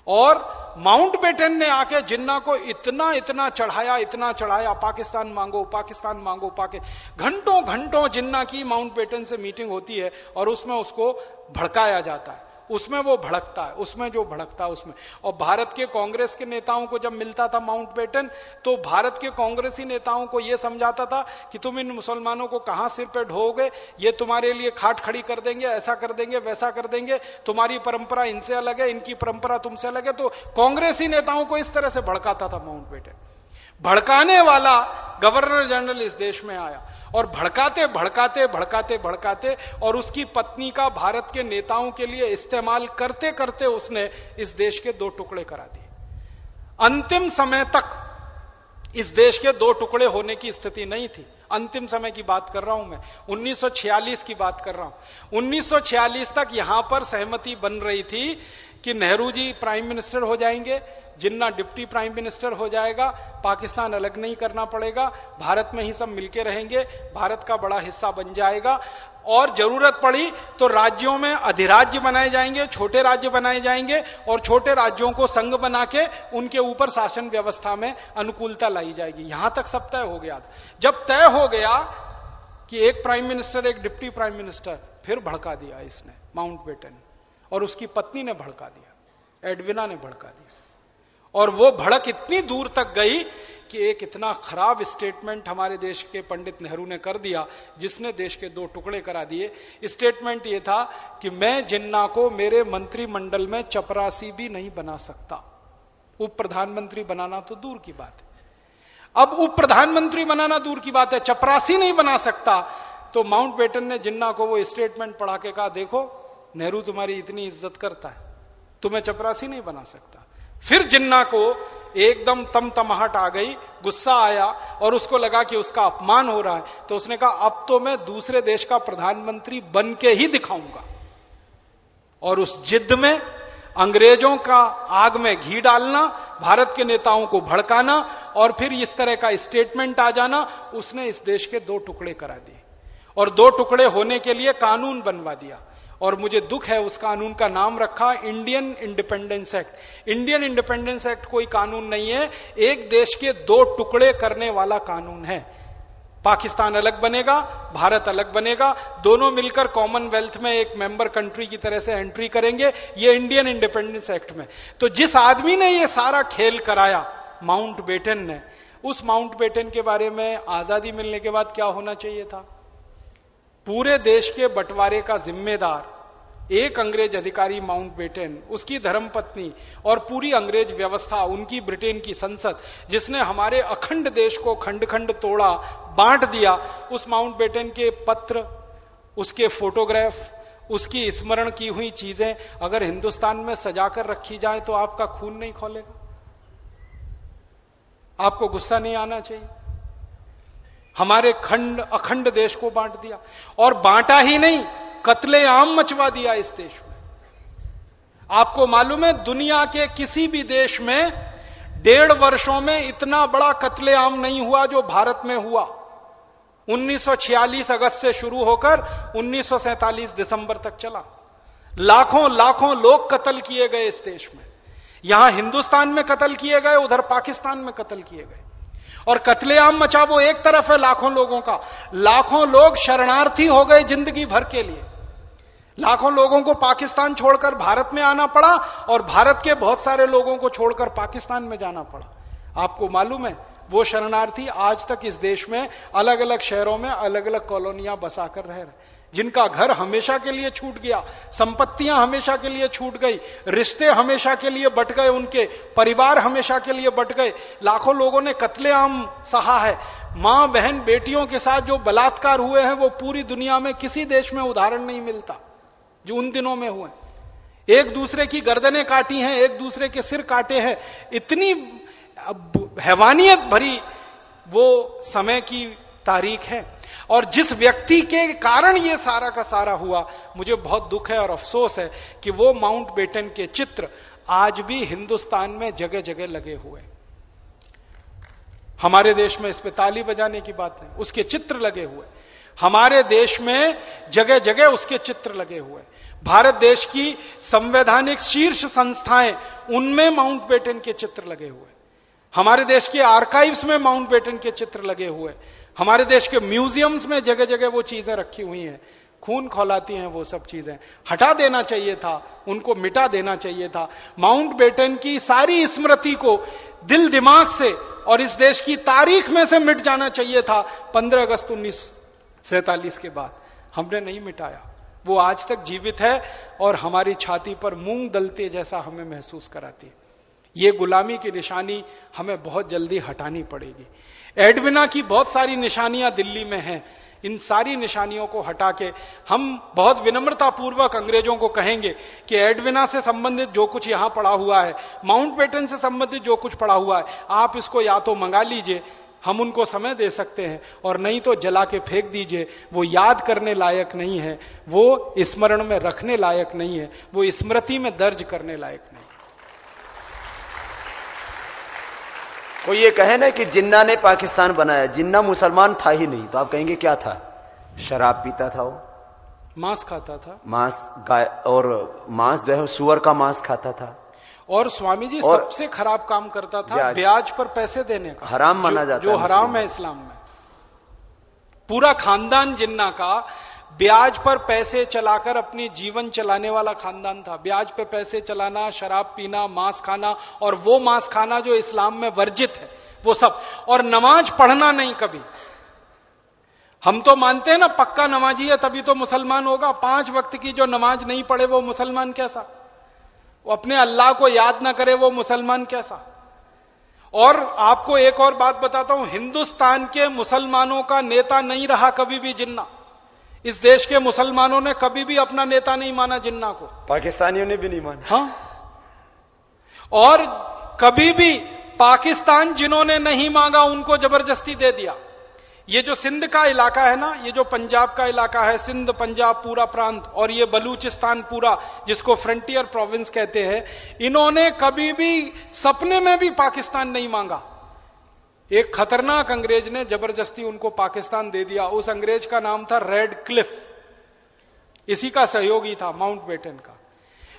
और माउंट बेटन ने आके जिन्ना को इतना इतना चढ़ाया इतना चढ़ाया, पाकिस्तान मांगो पाकिस्तान मांगो, पाकि, घंटों घंटों जिन्ना की माउंट बेटन से मीटिंग होती है और उसमें उसको भड़काया जाता है। उसमें वो भड़कता है, उसमें जो भड़कता है उसमें। और भारत के कांग्रेस के नेताओं को जब मिलता था माउंट बेटन तो भारत के कांग्रेसी नेताओं को यह समझाता था कि तुम इन मुसलमानों को कहाँ सिर पर ढोगे ये तुम्हारे लिए खाट खड़ी कर देंगे, ऐसा कर देंगे, वैसा कर देंगे, तुम्हारी परंपरा इनसे अलग है, इनकी परंपरा तुमसे अलग है। तो कांग्रेसी नेताओं को इस तरह से भड़काता था माउंट बेटन। भड़काने वाला गवर्नर जनरल इस देश में आया। और भड़काते भड़काते भड़काते भड़काते और उसकी पत्नी का भारत के नेताओं के लिए इस्तेमाल करते करते उसने इस देश के दो टुकड़े करा दिए। अंतिम समय तक इस देश के दो टुकड़े होने की स्थिति नहीं थी। अंतिम समय की बात कर रहा हूँ मैं। 1946 की बात कर रहा हूँ। 1946 तक यहाँ पर सहमति बन रही थी कि नेहरू जी प्राइम मिनिस्टर हो जाएँगे, जिन्ना डिप्टी प्राइम मिनिस्टर हो जाएगा, पाकिस्तान अलग नहीं करना पड़ेगा, भारत में ही सब मिलके रहेंगे, भारत का बड़ा हिस्सा बन जाएगा। और ज़रूरत पड़ी तो राज्यों में अधिराज्य बनाए जाएँगे, छोटे राज्य बनाए जाएँगे, और छोटे राज्यों को संघ बना के उनके ऊपर शासन व्यवस्था में अनुकूलता लाई जाएगी। यहाँ तक सब तय हो गया जब तय हो गया कि एक प्राइम मिनिस्टर, एक डिप्टी प्राइम मिनिस्टर, फिर भड़का दिया इसने, माउंट बेटन। और उसकी पत्नी ने भड़का दिया, एडविना ने भड़का दिया। और वो भड़क इतनी दूर तक गई कि एक इतना खराब स्टेटमेंट हमारे देश के पंडित नेहरू ने कर दिया, जिसने देश के दो टुकड़े करा दिए। स्टेटमेंट ये था कि मैं जिन्ना को मेरे मंत्रिमंडल में चपरासी भी नहीं बना सकता। उप प्रधानमंत्री बनाना तो दूर की बात है। अब उप प्रधानमंत्री बनाना दूर की बात है, चपरासी नहीं बना सकता। तो माउंट बेटन ने जिन्ना को वो स्टेटमेंट पढ़ा के कहा, देखो नेहरू तुम्हारी इतनी इज़्ज़त करता है, तुम्हें चपरासी नहीं बना सकता। फिर जिन्ना को एकदम तम तमाहट आ गई, गुस्सा आया और उसको लगा कि उसका अपमान हो रहा है तो उसने कहा, अब तो मैं दूसरे देश का प्रधानमंत्री बन के ही दिखाऊँगा। और उस जिद में अंग्रेज़ों का आग में घी डालना, भारत के नेताओं को भड़काना और फिर इस तरह का स्टेटमेंट आ जाना, उसने इस देश के दो टुकड़े करा दिए। और दो टुकड़े होने के लिए कानून बनवा दिया। और मुझे दुख है उस कानून का नाम रखा Indian independence act Indian independence act कोई कानून नहीं है, एक देश के दो टुकड़े करने वाला कानून है। पाकिस्तान अलग बनेगा, भारत अलग बनेगा, दोनों मिलकर कॉमनवेल्थ में एक मेंबर कंट्री की तरह से एंट्री करेंगे, ये इंडियन इंडिपेंडेंस एक्ट में। तो जिस आदमी ने ये सारा खेल कराया माउंट बेटन ने, उस माउंट बेटन के बारे में आज़ादी मिलने के बाद क्या होना चाहिए था? पूरे देश के बंटवारे का जिम्मेदार एक अंग्रेज़ अधिकारी माउंट बेटन, उसकी धर्मपत्नी और पूरी अंग्रेज़ व्यवस्था उनकी ब्रिटेन की संसद, जिसने हमारे अखंड देश को खंड खंड तोड़ा, बांट दिया, उस माउंट बेटन के पत्र, उसके फोटोग्राफ, उसकी स्मरण की हुई चीज़ें, अगर हिंदुस्तान में सजाकर रखी जाए तो आपका खून नहीं खोलेगा। आपको गुस्सा नहीं आना चाहिए। हमारे खंड, अखंड देश को बांट दिया। और बांटा ही नहीं कत्ले आम मचवा दिया इस देश में। आपको मालूम है, दुनिया के किसी भी देश में डेढ़ वर्षों में इतना बड़ा कत्ले आम नहीं हुआ जो भारत में हुआ। 1946 अगस्त से शुरू होकर 1947 दिसंबर तक चला। लाखों लाखों लोग कत्ल किए गए इस देश में। यहाँ हिंदुस्तान में कत्ल किए गए, उधर पाकिस्तान में कत्ल किए गए। और कत्लेआम मचा वो एक तरफ़ है लाखों लोगों का। लाखों लोग शरणार्थी हो गए ज़िंदगी भर के लिए। लाखों लोगों को पाकिस्तान छोड़कर भारत में आना पड़ा और भारत के बहुत सारे लोगों को छोड़कर पाकिस्तान में जाना पड़ा। आपको मालूम है, वो शरणार्थी आज तक इस देश में अलग अलग शहरों में अलग अलग कॉलोनियाँ बसाकर रह रहे जिनका घर हमेशा के लिए छूट गया, संपत्तियाँ हमेशा के लिए छूट गई, रिश्ते हमेशा के लिए बट गए, उनके परिवार हमेशा के लिए बट गए। लाखों लोगों ने कत्लेआम सहा है। माँ, बहन, बेटियों के साथ जो बलात्कार हुए हैं, वो पूरी दुनिया में किसी देश में उदाहरण नहीं मिलता। जो उन दिनों में हुए। एक दूसरे की गर्दनें काटी हैं, एक दूसरे के सिर काटे हैं। इतनी हैवानियत भरी वो समय की तारीख है। और जिस व्यक्ति के कारण ये सारा का सारा हुआ, मुझे बहुत दुख है और अफसोस है कि वो माउंट बेटन के चित्र आज भी हिंदुस्तान में जगह जगह लगे हुए हमारे देश में इस पे ताली बजाने की बात नहीं, उसके चित्र लगे हुए हमारे देश में जगह जगह उसके चित्र लगे हुए भारत देश की संवैधानिक शीर्ष संस्थाएँ, उनमें माउंट बेटन के चित्र लगे हुए हमारे देश के आर्काइव्स में माउंट बेटन के चित्र लगे हुए हमारे देश के म्यूजियम्स में जगह जगह वो चीज़ें रखी हुई हैं। खून खोलाती हैं वो सब चीज़ें। हटा देना चाहिए था, उनको मिटा देना चाहिए था। माउंट बेटन की सारी स्मृति को दिल दिमाग से और इस देश की तारीख में से मिट जाना चाहिए था। 15 अगस्त उन्नीस के बाद। हमने नहीं मिटाया। वो आज तक जीवित है और हमारी छाती पर मूंग दलते जैसा हमें महसूस कराती है। ये गुलामी की निशानी हमें बहुत जल्दी हटानी पड़ेगी। एडविना की बहुत सारी निशानियाँ दिल्ली में हैं। इन सारी निशानियों को हटा के हम बहुत विनम्रता पूर्वक अंग्रेज़ों को कहेंगे कि एडविना से संबंधित जो कुछ यहाँ पड़ा हुआ है, माउंट बेटन से संबंधित जो कुछ पड़ा हुआ है, आप इसको या तो मंगा लीजिए हम उनको समय दे सकते हैं और नहीं तो जला के फेंक दीजिए। वो याद करने लायक नहीं है वो स्मरण में रखने लायक नहीं है वो स्मृति में दर्ज करने लायक नहीं।
कोई ये कहे ना कि जिन्ना ने पाकिस्तान बनाया जिन्ना मुसलमान था ही नहीं तो आप कहेंगे क्या था? शराब पीता था वो?
मांस खाता था।
मांस गाय और मांस जो है सुअर का मांस खाता था।
और स्वामी जी और सबसे खराब काम करता था ब्याज, ब्याज पर पैसे देने का।
हराम माना जाता
जो हराम है इस्लाम में। पूरा खानदान जिन्ना का ब्याज पर पैसे चलाकर अपनी जीवन चलाने वाला खानदान था। ब्याज पर पैसे चलाना शराब पीना मांस खाना और वो मांस खाना जो इस्लाम में वर्जित है वो सब। और नमाज़ पढ़ना नहीं कभी। हम तो मानते हैं ना पक्का नमाजी है तभी तो मुसलमान होगा। पाँच वक्त की जो नमाज़ नहीं पढ़े वो मुसलमान कैसा? वो अपने अल्लाह को याद ना करे वो मुसलमान कैसा? और आपको एक और बात बताता हूँ हिंदुस्तान के मुसलमानों का नेता नहीं रहा कभी भी जिन्ना। इस देश के मुसलमानों ने कभी भी अपना नेता नहीं माना जिन्ना को।
पाकिस्तानियों ने भी नहीं माना।
हाँ? और कभी भी पाकिस्तान जिन्होंने नहीं मांगा उनको ज़बरदस्ती दे दिया। ये जो सिंध का इलाका है ना, ये जो पंजाब का इलाका है, सिंध, पंजाब, पूरा प्रांत, और ये बलूचिस्तान पूरा, जिसको फ्रंटियर प्रोविंस कहते हैं, इन्होंने कभी भी सपने में भी पाकिस्तान नहीं मांगा। एक खतरनाक अंग्रेज़ ने ज़बरदस्ती उनको पाकिस्तान दे दिया। उस अंग्रेज़ का नाम था रेड क्लिफ इसी का सहयोगी था माउंट बेटन का।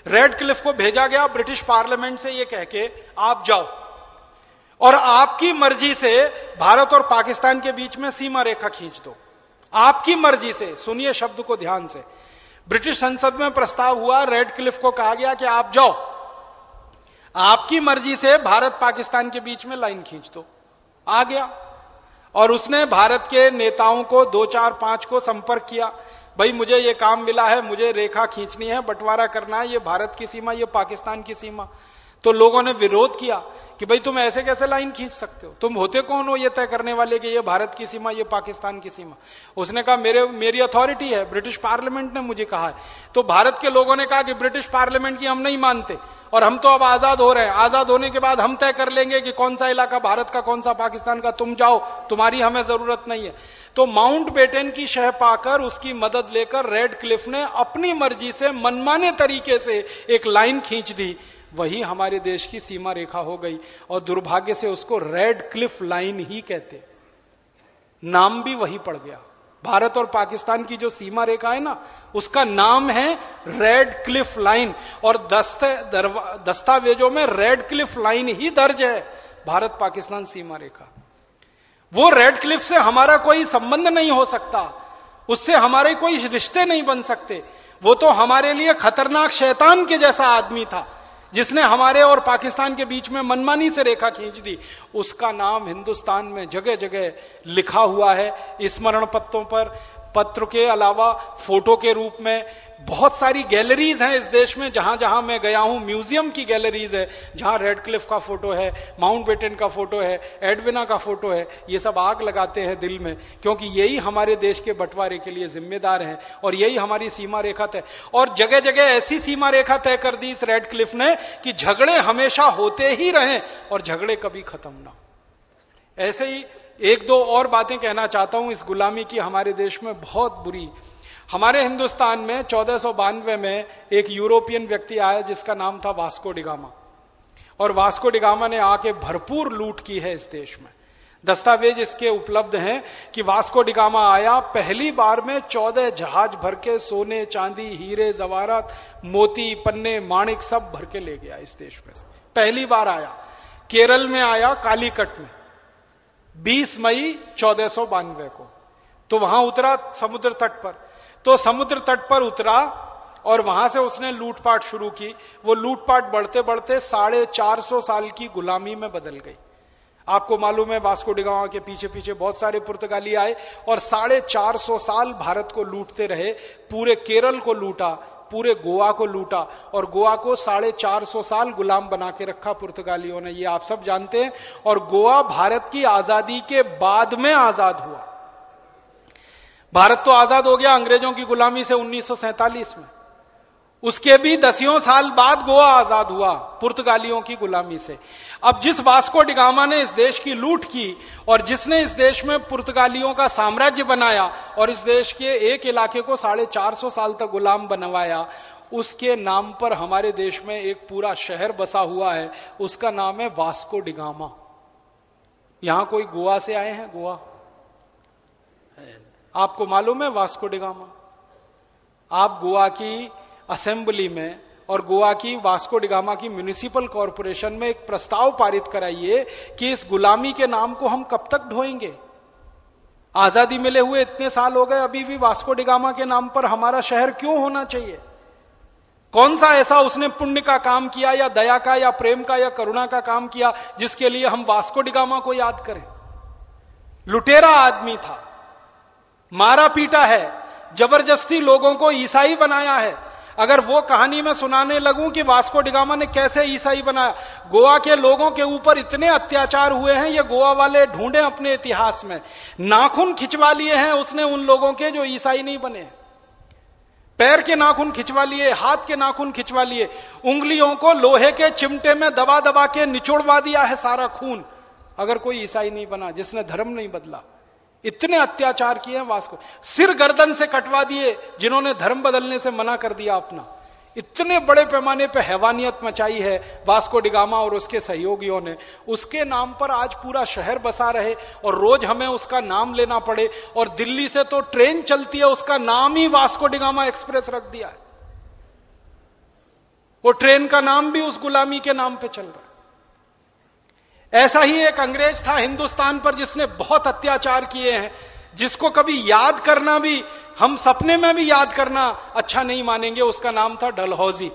रेड क्लिफ को भेजा गया, ब्रिटिश पार्लियामेंट से ये कह के, आप जाओ। और आपकी मर्ज़ी से भारत और पाकिस्तान के बीच में सीमा रेखा खींच दो। आपकी मर्ज़ी से, सुनिए शब्द को ध्यान से। ब्रिटिश संसद में प्रस्ताव हुआ, रेड क्लिफ को कहा गया कि आप जाओ। आपकी मर्ज़ी से भारत पाकिस्तान के बीच में लाइन खींच दो। आ गया। और उसने भारत के नेताओं को दो चार पाँच को संपर्क किया। भाई, मुझे ये काम मिला है, मुझे रेखा खींचनी है, बंटवारा करना है, ये भारत की सीमा, ये पाकिस्तान की सीमा। तो लोगों ने विरोध किया। कि भाई तुम ऐसे कैसे लाइन खींच सकते हो? तुम होते कौन हो ये तय करने वाले कि ये भारत की सीमा, ये पाकिस्तान की सीमा? उसने कहा, मेरे, मेरी अथॉरिटी है, ब्रिटिश पार्लियामेंट ने मुझे कहा है। तो भारत के लोगों ने कहा कि ब्रिटिश पार्लियामेंट की हम नहीं मानते। और हम तो अब आज़ाद हो रहे हैं। आज़ाद होने के बाद हम तय कर लेंगे कि कौन सा इलाका भारत का, कौन सा पाकिस्तान का। तुम जाओ, तुम्हारी हमें ज़रूरत नहीं है। तो माउंट बेटन की शह पाकर उसकी मदद लेकर रेड क्लिफ ने अपनी मर्ज़ी से मनमाने तरीके से एक लाइन खींच दी। वही हमारे देश की सीमा रेखा हो गई और दुर्भाग्य से उसको रेड क्लिफ लाइन ही कहते। नाम भी वही पड़ गया। भारत और पाकिस्तान की जो सीमा रेखा है ना, उसका नाम है रेड क्लिफ लाइन और दस्तावेजों में रेड क्लिफ लाइन ही दर्ज है भारत पाकिस्तान सीमा रेखा। वो रेड क्लिफ से हमारा कोई संबंध नहीं हो सकता। उससे हमारे कोई रिश्ते नहीं बन सकते। वो तो हमारे लिए खतरनाक शैतान के जैसा आदमी था। जिसने हमारे और पाकिस्तान के बीच में मनमानी से रेखा खींच दी, उसका नाम हिंदुस्तान में जगह जगह लिखा हुआ है। स्मरण पत्रों पर, पत्र के अलावा फ़ोटो के रूप में बहुत सारी गैलरीज हैं इस देश में, जहाँ जहाँ मैं गया हूँ म्यूज़ियम की गैलरीज है, जहाँ रेड क्लिफ का फ़ोटो है माउंट बेटन का फ़ोटो है एडविना का फ़ोटो है, ये सब आग लगाते हैं दिल में, क्योंकि यही हमारे देश के बंटवारे के लिए जिम्मेदार है, और यही हमारी सीमा रेखा तय। और जगह जगह ऐसी सीमा रेखा तय कर दी इस रेड क्लिफ ने, कि झगड़े हमेशा होते ही रहे, और झगड़े कभी खत्म ना ऐसे ही एक दो और बातें कहना चाहता हूँ इस गुलामी की, हमारे देश में बहुत बुरी हमारे हिंदुस्तान में चौदह में एक यूरोपियन व्यक्ति आया जिसका नाम था वास्को डिगामा और वास्को डिगामा ने आके भरपूर लूट की है इस देश में। दस्तावेज़ इसके उपलब्ध हैं कि वास्को डिगामा आया पहली बार में चौदह जहाज़ भर के सोने, चांदी, हीरे जवारत मोती, पन्ने, माणिक सब भर के ले गया इस देश में से। पहली बार आया। केरल में आया कालीकट में। 20 मई चौदह को। तो वहाँ उतरा समुद्र तट पर। तो समुद्र तट पर उतरा और वहाँ से उसने लूटपाट शुरू की। वो लूटपाट बढ़ते बढ़ते साढ़े चार सौ साल की गुलामी में बदल गई। आपको मालूम है वास्को डिगावा के पीछे पीछे बहुत सारे पुर्तगाली आए और साढ़े चार सौ साल भारत को लूटते रहे, पूरे केरल को लूटा, पूरे गोवा को लूटा और गोवा को साढ़े चार सौ साल गुलाम बना के रखा पुर्तगालियों ने। ये आप सब जानते हैं और गोवा भारत की आज़ादी के बाद में आज़ाद हुआ। भारत तो आज़ाद हो गया अंग्रेज़ों की गुलामी से 1947 में। उसके भी दसियों साल बाद गोवा आज़ाद हुआ, पुर्तगालियों की गुलामी से। अब जिस वास्को डिगामा ने इस देश की लूट की और जिसने इस देश में पुर्तगालियों का साम्राज्य बनाया और इस देश के एक इलाके को साढ़े चार सौ साल तक गुलाम बनवाया, उसके नाम पर हमारे देश में एक पूरा शहर बसा हुआ है, उसका नाम है वास्को डिगामा यहाँ कोई गोवा से आए हैं? गोवा। आपको मालूम है वास्को डिगामा आप गोवा की असेंबली में और गोवा की वास्को डिगामा की म्यूनिसिपल कॉरपोरेशन में एक प्रस्ताव पारित कराइए कि इस गुलामी के नाम को हम कब तक ढोएँगे। आज़ादी मिले हुए इतने साल हो गए, अभी भी वास्को डिगामा के नाम पर हमारा शहर क्यों होना चाहिए? कौन सा ऐसा उसने पुण्य का काम किया या दया का या प्रेम का या करुणा का काम किया जिसके लिए हम वास्को डिगामा को याद करें? लुटेरा आदमी था। मारा पीटा है, ज़बरदस्ती लोगों को ईसाई बनाया है। अगर वो कहानी में सुनाने लगूं कि वास्को डिगामा ने कैसे ईसाई बनाया, गोवा के लोगों के ऊपर इतने अत्याचार हुए हैं, ये गोवा वाले ढूंढे अपने इतिहास में। नाखून खिंचवा लिए हैं उसने उन लोगों के जो ईसाई नहीं बने। पैर के नाखून खिंचवा लिए, हाथ के नाखून खिंचवा लिए, उंगलियों को लोहे के चिमटे में दबा दबा के निचोड़वा दिया है सारा खून। अगर कोई ईसाई नहीं बना, जिसने धर्म नहीं बदला। इतने अत्याचार किए हैं वास्को। सिर गर्दन से कटवा दिए, जिन्होंने धर्म बदलने से मना कर दिया अपना। इतने बड़े पैमाने पर हैवानियत मचाई है वास्को डिगामा और उसके सहयोगियों ने। उसके नाम पर आज पूरा शहर बसा रहे और रोज हमें उसका नाम लेना पड़े और दिल्ली से तो ट्रेन चलती है, उसका नाम ही वास्को डिगामा एक्सप्रेस रख दिया है। वो ट्रेन का नाम भी उस गुलामी के नाम पे चल रहा है। ऐसा ही एक अंग्रेज़ था हिंदुस्तान पर जिसने बहुत अत्याचार किए हैं, जिसको कभी याद करना भी, हम सपने में भी याद करना अच्छा नहीं मानेंगे, उसका नाम था डलहौजी।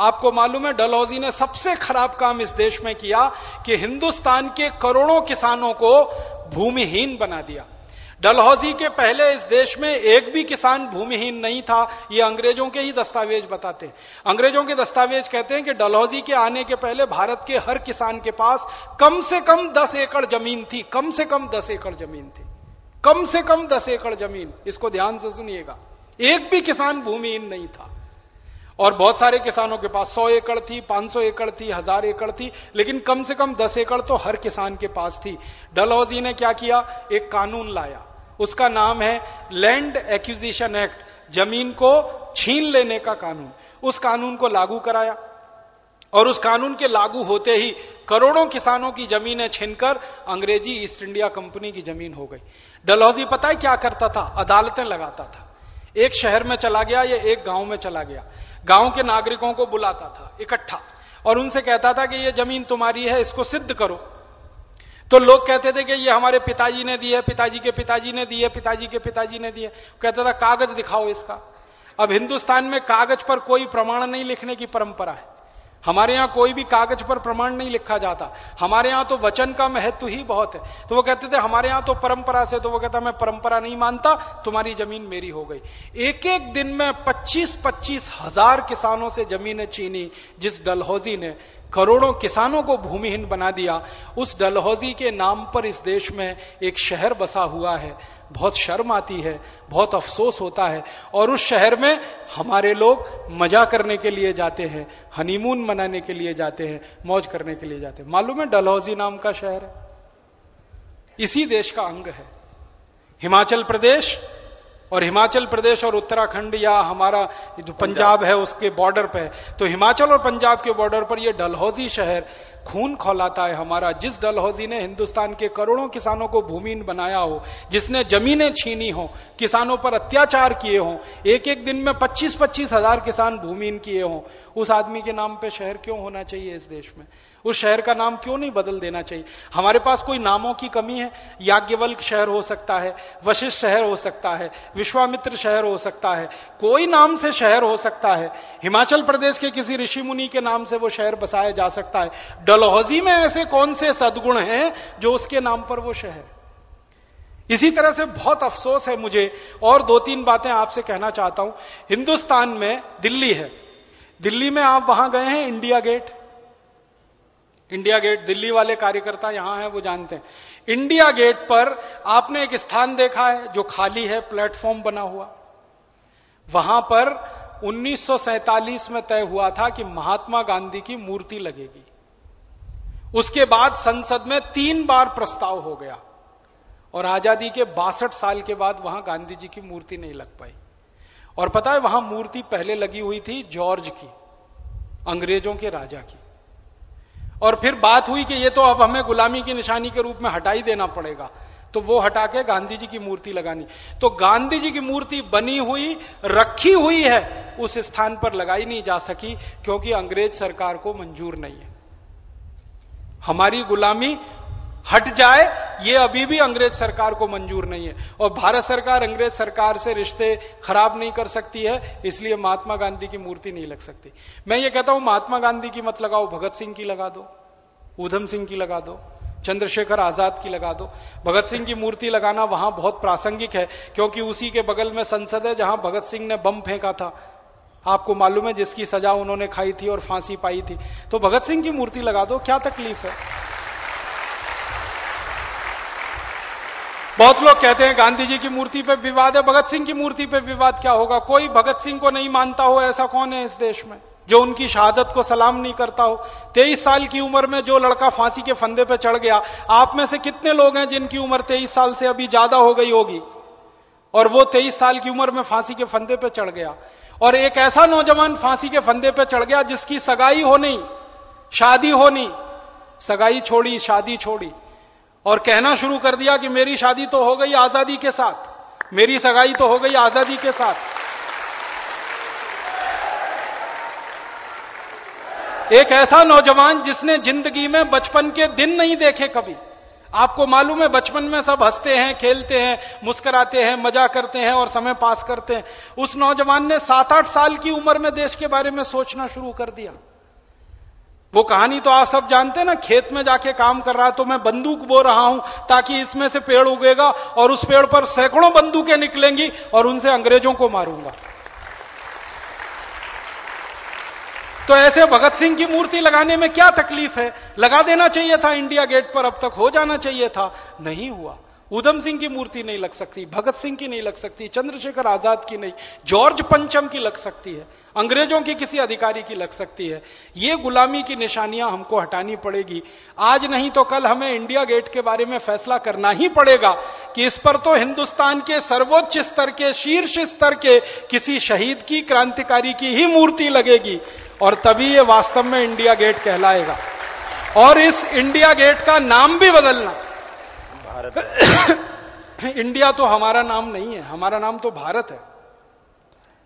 आपको मालूम है, डलहौजी ने सबसे खराब काम इस देश में किया कि हिंदुस्तान के करोड़ों किसानों को भूमिहीन बना दिया। डलहौजी के पहले इस देश में एक भी किसान भूमिहीन नहीं था, ये अंग्रेज़ों के ही दस्तावेज़ बताते हैं। अंग्रेज़ों के दस्तावेज़ कहते हैं कि डलहौजी के आने के पहले भारत के हर किसान के पास कम से कम दस एकड़ ज़मीन थी, कम से कम दस एकड़ ज़मीन थी, कम से कम दस एकड़ ज़मीन, इसको ध्यान से सुनिएगा। एक भी किसान भूमिहीन नहीं था। और बहुत सारे किसानों के पास सौ एकड़ थी, पाँच सौ एकड़ थी, हज़ार एकड़ थी, लेकिन कम से कम दस एकड़ तो हर किसान के पास थी। डलहौजी ने क्या किया? एक कानून लाया। उसका नाम है लैंड एक्विजिशन एक्ट, ज़मीन को छीन लेने का कानून। उस कानून को लागू कराया और उस कानून के लागू होते ही करोड़ों किसानों की जमीनें छीनकर अंग्रेज़ी ईस्ट इंडिया कंपनी की ज़मीन हो गई। डलहौजी पता है क्या करता था? अदालतें लगाता था। एक शहर में चला गया, या एक गाँव में चला गया। गाँव के नागरिकों को बुलाता था, इकट्ठा। और उनसे कहता था कि यह ज़मीन तुम्हारी है, इसको सिद्ध करो। तो लोग कहते थे कि ये हमारे पिताजी ने दिए पिताजी के पिताजी ने दी है, पिताजी के पिताजी ने दी है। कहता था, कागज़ दिखाओ इसका। अब हिंदुस्तान में कागज़ पर कोई प्रमाण नहीं लिखने की परंपरा है। हमारे यहाँ कोई भी कागज़ पर प्रमाण नहीं लिखा जाता। हमारे यहाँ तो वचन का महत्व ही बहुत है। तो वो कहते थे, हमारे यहाँ तो परंपरा से तो वो कहता, मैं परंपरा नहीं मानता, तुम्हारी ज़मीन मेरी हो गई। एक एक दिन में 25-25 हज़ार किसानों से जमीनें चीनी, जिस डलहौजी ने करोड़ों किसानों को भूमिहीन बना दिया। उस डलहौजी के नाम पर इस देश में एक शहर बसा हुआ है। बहुत शर्म आती है, बहुत अफसोस होता है। और उस शहर में हमारे लोग मज़ा करने के लिए जाते हैं हनीमून मनाने के लिए जाते हैं, मौज करने के लिए जाते हैं। मालूम है डलहौजी नाम का शहर है? इसी देश का अंग है। हिमाचल प्रदेश और हिमाचल प्रदेश और उत्तराखंड या हमारा जो पंजाब। है उसके बॉर्डर पे तो हिमाचल और पंजाब के बॉर्डर पर ये डलहौजी शहर खून खोलाता है हमारा। जिस डलहौजी ने हिंदुस्तान के करोड़ों किसानों को भूमिहीन बनाया हो जिसने जमीनें छीनी हो किसानों पर अत्याचार किए हो एक एक दिन में 25-25 हज़ार किसान भूमिहीन किए हो उस आदमी के नाम पे शहर क्यों होना चाहिए इस देश में? उस शहर का नाम क्यों नहीं बदल देना चाहिए? हमारे पास कोई नामों की कमी है? याज्ञवल्क शहर हो सकता है, वशिष्ठ शहर हो सकता है, विश्वामित्र शहर हो सकता है, कोई नाम से शहर हो सकता है। हिमाचल प्रदेश के किसी ऋषि मुनि के नाम से वो शहर बसाया जा सकता है। डलहौजी में ऐसे कौन से सदगुण हैं जो उसके नाम पर वो शहर? इसी तरह से बहुत अफसोस है मुझे। और दो तीन बातें आपसे कहना चाहता हूँ। हिंदुस्तान में दिल्ली है। दिल्ली में आप वहाँ गए हैं? India Gate? India Gate, Delhi वाले कार्यकर्ता यहाँ है, वो जानते हैं। इंडिया गेट पर आपने एक स्थान देखा है, जो खाली है, प्लेटफॉर्म बना हुआ। वहाँ पर 1947 में तय हुआ था कि महात्मा गांधी की मूर्ति लगेगी। उसके बाद संसद में तीन बार प्रस्ताव हो गया और आज़ादी के बासठ साल के बाद वहाँ गांधी जी की मूर्ति नहीं लग पाई। और पता है, वहाँ मूर्ति पहले लगी हुई थी जॉर्ज की, अंग्रेज़ों के राजा की। और फिर बात हुई कि ये तो अब हमें गुलामी की निशानी के रूप में हटाई देना पड़ेगा। तो वो हटा के गांधी जी की मूर्ति लगानी। तो गांधी जी की मूर्ति बनी हुई, रखी हुई है, उस स्थान पर लगाई नहीं जा सकी, क्योंकि अंग्रेज़ सरकार को मंजूर नहीं है। हमारी गुलामी हट जाए, ये अभी भी अंग्रेज़ सरकार को मंजूर नहीं है। और भारत सरकार अंग्रेज़ सरकार से रिश्ते खराब नहीं कर सकती है, इसलिए महात्मा गांधी की मूर्ति नहीं लग सकती। मैं ये कहता हूँ, महात्मा गांधी की मत लगाओ, भगत सिंह की लगा दो, ऊधम सिंह की लगा दो, चंद्रशेखर आज़ाद की लगा दो। भगत सिंह की मूर्ति लगाना वहाँ बहुत प्रासंगिक है, क्योंकि उसी के बगल में संसद है जहाँ भगत सिंह ने बम फेंका था। आपको मालूम है जिसकी सजा उन्होंने खाई थी और फांसी पाई थी। तो भगत सिंह की मूर्ति लगा दो, क्या तकलीफ़ है? बहुत लोग कहते हैं गांधी जी की मूर्ति पे विवाद है, भगत सिंह की मूर्ति पे विवाद क्या होगा? कोई भगत सिंह को नहीं मानता हो, ऐसा कौन है इस देश में? जो उनकी शहादत को सलाम नहीं करता हो। तेईस साल की उम्र में जो लड़का फांसी के फंदे पे चढ़ गया, आप में से कितने लोग हैं जिनकी उम्र तेईस साल से अभी ज़्यादा हो गई होगी? और वो तेईस साल की उम्र में फांसी के फंदे पे चढ़ गया। और एक ऐसा नौजवान फांसी के फंदे पे चढ़ गया जिसकी सगाई हो नहीं, शादी हो नहीं। सगाई छोड़ी, शादी छोड़ी। और कहना शुरू कर दिया कि मेरी शादी तो हो गई आज़ादी के साथ, मेरी सगाई तो हो गई आज़ादी के साथ। एक ऐसा नौजवान जिसने ज़िंदगी में बचपन के दिन नहीं देखे कभी। आपको मालूम है बचपन में सब हँसते हैं, खेलते हैं, मुस्कराते हैं, मज़ा करते हैं और समय पास करते हैं। उस नौजवान ने सात आठ साल की उम्र में देश के बारे में सोचना शुरू कर दिया। वो कहानी तो आप सब जानते हैं ना, खेत में जाके काम कर रहा है तो मैं बंदूक बो रहा हूँ ताकि इसमें से पेड़ उगेगा और उस पेड़ पर सैकड़ों बंदूकें निकलेंगी और उनसे अंग्रेज़ों को मारूँगा। तो ऐसे भगत सिंह की मूर्ति लगाने में क्या तकलीफ़ है? लगा देना चाहिए था इंडिया गेट पर, अब तक हो जाना चाहिए था। नहीं हुआ। उधम सिंह की मूर्ति नहीं लग सकती, भगत सिंह की नहीं लग सकती, चंद्रशेखर आज़ाद की नहीं, जॉर्ज पंचम की लग सकती है, अंग्रेज़ों की किसी अधिकारी की लग सकती है। ये गुलामी की निशानियाँ हमको हटानी पड़ेगी। आज नहीं तो कल हमें इंडिया गेट के बारे में फैसला करना ही पड़ेगा कि इस पर तो हिंदुस्तान के सर्वोच्च स्तर के, शीर्ष स्तर के किसी शहीद की, क्रांतिकारी की ही मूर्ति लगेगी और तभी ये वास्तव में इंडिया गेट कहलाएगा। और इस इंडिया गेट का नाम भी बदलना। भारत इंडिया तो हमारा नाम नहीं है, हमारा नाम तो भारत है।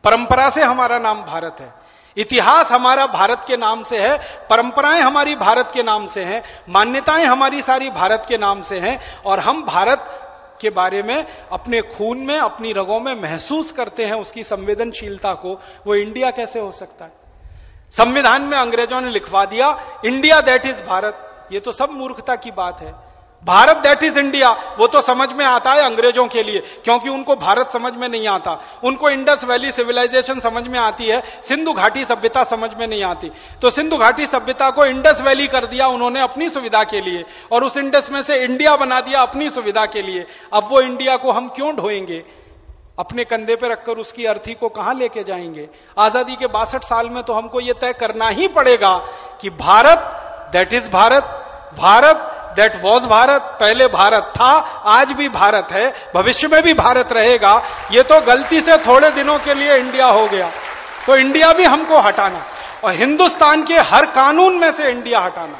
परंपरा से हमारा नाम भारत है। इतिहास हमारा भारत के नाम से है, परंपराएँ हमारी भारत के नाम से हैं, मान्यताएँ हमारी सारी भारत के नाम से हैं, और हम भारत के बारे में, अपने खून में, अपनी रगों में महसूस करते हैं उसकी संवेदनशीलता को। वो इंडिया कैसे हो सकता है? संविधान में अंग्रेज़ों ने लिखवा दिया, इंडिया दैट इज़ भारत। ये तो सब मूर्खता की बात है। भारत दैट इज़ इंडिया वो तो समझ में आता है अंग्रेज़ों के लिए, क्योंकि उनको भारत समझ में नहीं आता। उनको इंडस वैली सिविलाइजेशन समझ में आती है, सिंधु घाटी सभ्यता समझ में नहीं आती। तो सिंधु घाटी सभ्यता को इंडस वैली कर दिया उन्होंने अपनी सुविधा के लिए, और उस इंडस में से इंडिया बना दिया अपनी सुविधा के लिए। अब वो इंडिया को हम क्यों ढोएँगे? अपने कंधे पर रखकर उसकी अर्थी को कहाँ लेके जाएँगे? आज़ादी के बासठ साल में तो हमको यह तय करना ही पड़ेगा कि Bharat that is Bharat Bharat that was Bharat पहले भारत था, आज भी भारत है। भविष्य में भी भारत रहेगा। ये तो गलती से थोड़े दिनों के लिए इंडिया हो गया। तो इंडिया भी हमको हटाना। और हिंदुस्तान के हर कानून में से इंडिया हटाना।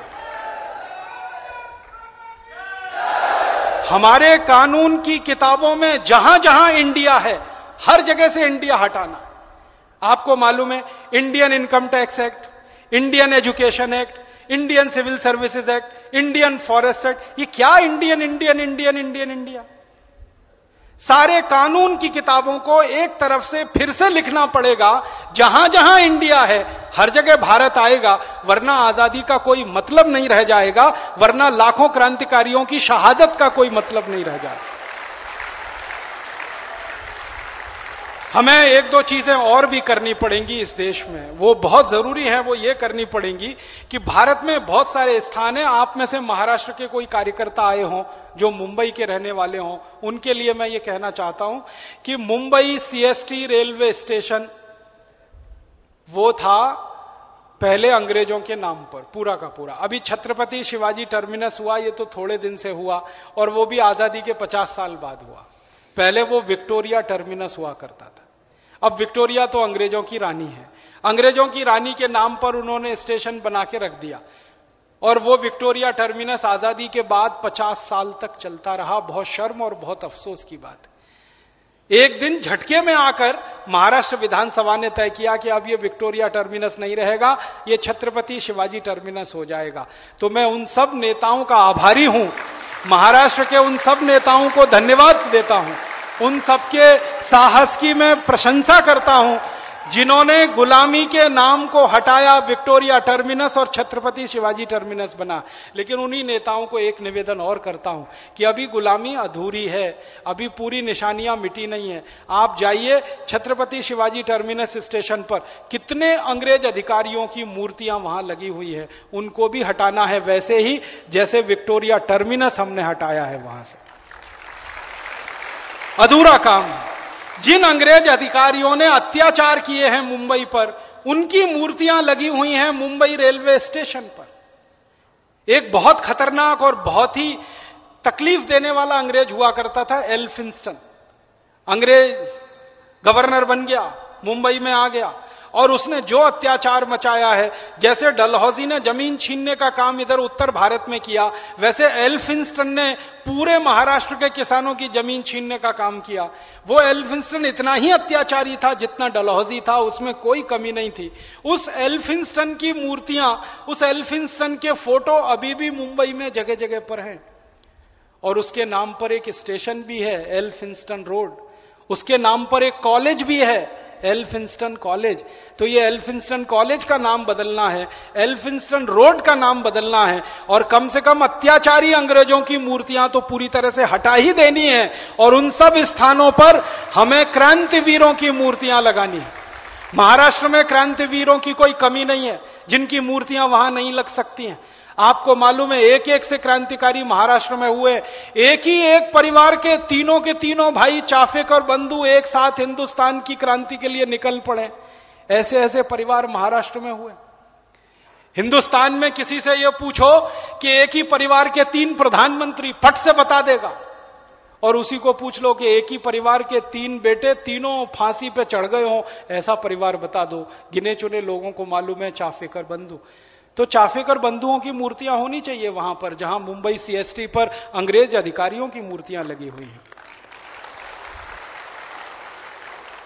हमारे कानून की किताबों में जहाँ जहाँ इंडिया है, हर जगह से इंडिया हटाना। आपको मालूम है, Indian income tax act, Indian education act, Indian civil services act Indian forest ये क्या Indian Indian Indian Indian India सारे कानून की किताबों को एक तरफ़ से फिर से लिखना पड़ेगा, जहाँ जहाँ इंडिया है, हर जगह भारत आएगा, वरना आज़ादी का कोई मतलब नहीं रह जाएगा, वरना लाखों क्रांतिकारियों की शहादत का कोई मतलब नहीं रह जाएगा। हमें एक दो चीज़ें और भी करनी पड़ेंगी इस देश में। वो बहुत ज़रूरी है, वो ये करनी पड़ेंगी कि भारत में बहुत सारे स्थान है। आप में से महाराष्ट्र के कोई कार्यकर्ता आए हों, जो मुंबई के रहने वाले हों, उनके लिए मैं ये कहना चाहता हूँ कि मुंबई सीएसटी रेलवे स्टेशन, वो था पहले अंग्रेज़ों के नाम पर, पूरा का पूरा। अभी छत्रपति शिवाजी टर्मिनस हुआ, ये तो थोड़े दिन से हुआ, और वो भी आज़ादी के पचास साल बाद हुआ। पहले वो विक्टोरिया टर्मिनस हुआ करता था। अब विक्टोरिया तो अंग्रेज़ों की रानी है। अंग्रेज़ों की रानी के नाम पर उन्होंने स्टेशन बना के रख दिया। और वो विक्टोरिया टर्मिनस आज़ादी के बाद 50 साल तक चलता रहा। बहुत शर्म और बहुत अफसोस की बात एक दिन झटके में आकर महाराष्ट्र विधानसभा ने तय किया कि अब ये विक्टोरिया टर्मिनस नहीं रहेगा, ये छत्रपति शिवाजी टर्मिनस हो जाएगा। तो मैं उन सब नेताओं का आभारी हूँ, महाराष्ट्र के उन सब नेताओं को धन्यवाद देता हूँ, उन सबके साहस की मैं प्रशंसा करता हूँ जिन्होंने गुलामी के नाम को हटाया, विक्टोरिया टर्मिनस और छत्रपति शिवाजी टर्मिनस बना। लेकिन उन्हीं नेताओं को एक निवेदन और करता हूँ कि अभी गुलामी अधूरी है, अभी पूरी निशानियाँ मिटी नहीं है। आप जाइए छत्रपति शिवाजी टर्मिनस स्टेशन पर। कितने अंग्रेज़ अधिकारियों की मूर्तियाँ वहाँ लगी हुई है। उनको भी हटाना है वैसे ही, जैसे विक्टोरिया टर्मिनस हमने हटाया है वहाँ से। अधूरा काम है। जिन अंग्रेज़ अधिकारियों ने अत्याचार किए हैं मुंबई पर, उनकी मूर्तियाँ लगी हुई हैं मुंबई रेलवे स्टेशन पर। एक बहुत खतरनाक और बहुत ही तकलीफ़ देने वाला अंग्रेज़ हुआ करता था एल्फिंस्टन अंग्रेज़ गवर्नर बन गया, मुंबई में आ गया। और उसने जो अत्याचार मचाया है, जैसे डलहौजी ने ज़मीन छीनने का काम इधर उत्तर भारत में किया, वैसे एल्फिंस्टन ने पूरे महाराष्ट्र के किसानों की ज़मीन छीनने का काम किया। वो एल्फिंस्टन इतना ही अत्याचारी था जितना डलहौजी था, उसमें कोई कमी नहीं थी। उस एल्फिंस्टन की मूर्तियाँ, उस एल्फिंस्टन के फ़ोटो अभी भी मुंबई में जगह जगह पर हैं। और उसके नाम पर एक स्टेशन भी है, एल्फिंस्टन रोड। उसके नाम पर एक कॉलेज भी है एल्फिंस्टन कॉलेज। तो ये एल्फिंस्टन कॉलेज का नाम बदलना है, एल्फिंस्टन रोड का नाम बदलना है, और कम से कम अत्याचारी अंग्रेज़ों की मूर्तियाँ तो पूरी तरह से हटा ही देनी है, और उन सब स्थानों पर हमें क्रांतिवीरों की मूर्तियाँ लगानी है। महाराष्ट्र में क्रांतिवीरों की कोई कमी नहीं है, जिनकी मूर्तियाँ वहाँ नहीं लग सकती हैं। आपको मालूम है एक एक से क्रांतिकारी महाराष्ट्र में हुए, एक ही एक परिवार के तीनों के तीनों भाई चाफेक और बंधु एक साथ हिंदुस्तान की क्रांति के लिए निकल पड़े। ऐसे ऐसे परिवार महाराष्ट्र में हुए। हिंदुस्तान में किसी से यह पूछो कि एक ही परिवार के तीन प्रधानमंत्री फट से बता देगा, और उसी को पूछ लो कि एक ही परिवार के तीन बेटे तीनों फांसी पे चढ़ गए हो, ऐसा परिवार बता दो। गिने चुने लोगों को मालूम है चाफेकर बंधु। तो चाफेकर बंधुओं की मूर्तियाँ होनी चाहिए वहाँ पर, जहाँ मुंबई सीएसटी पर अंग्रेज़ अधिकारियों की मूर्तियाँ लगी हुई हैं।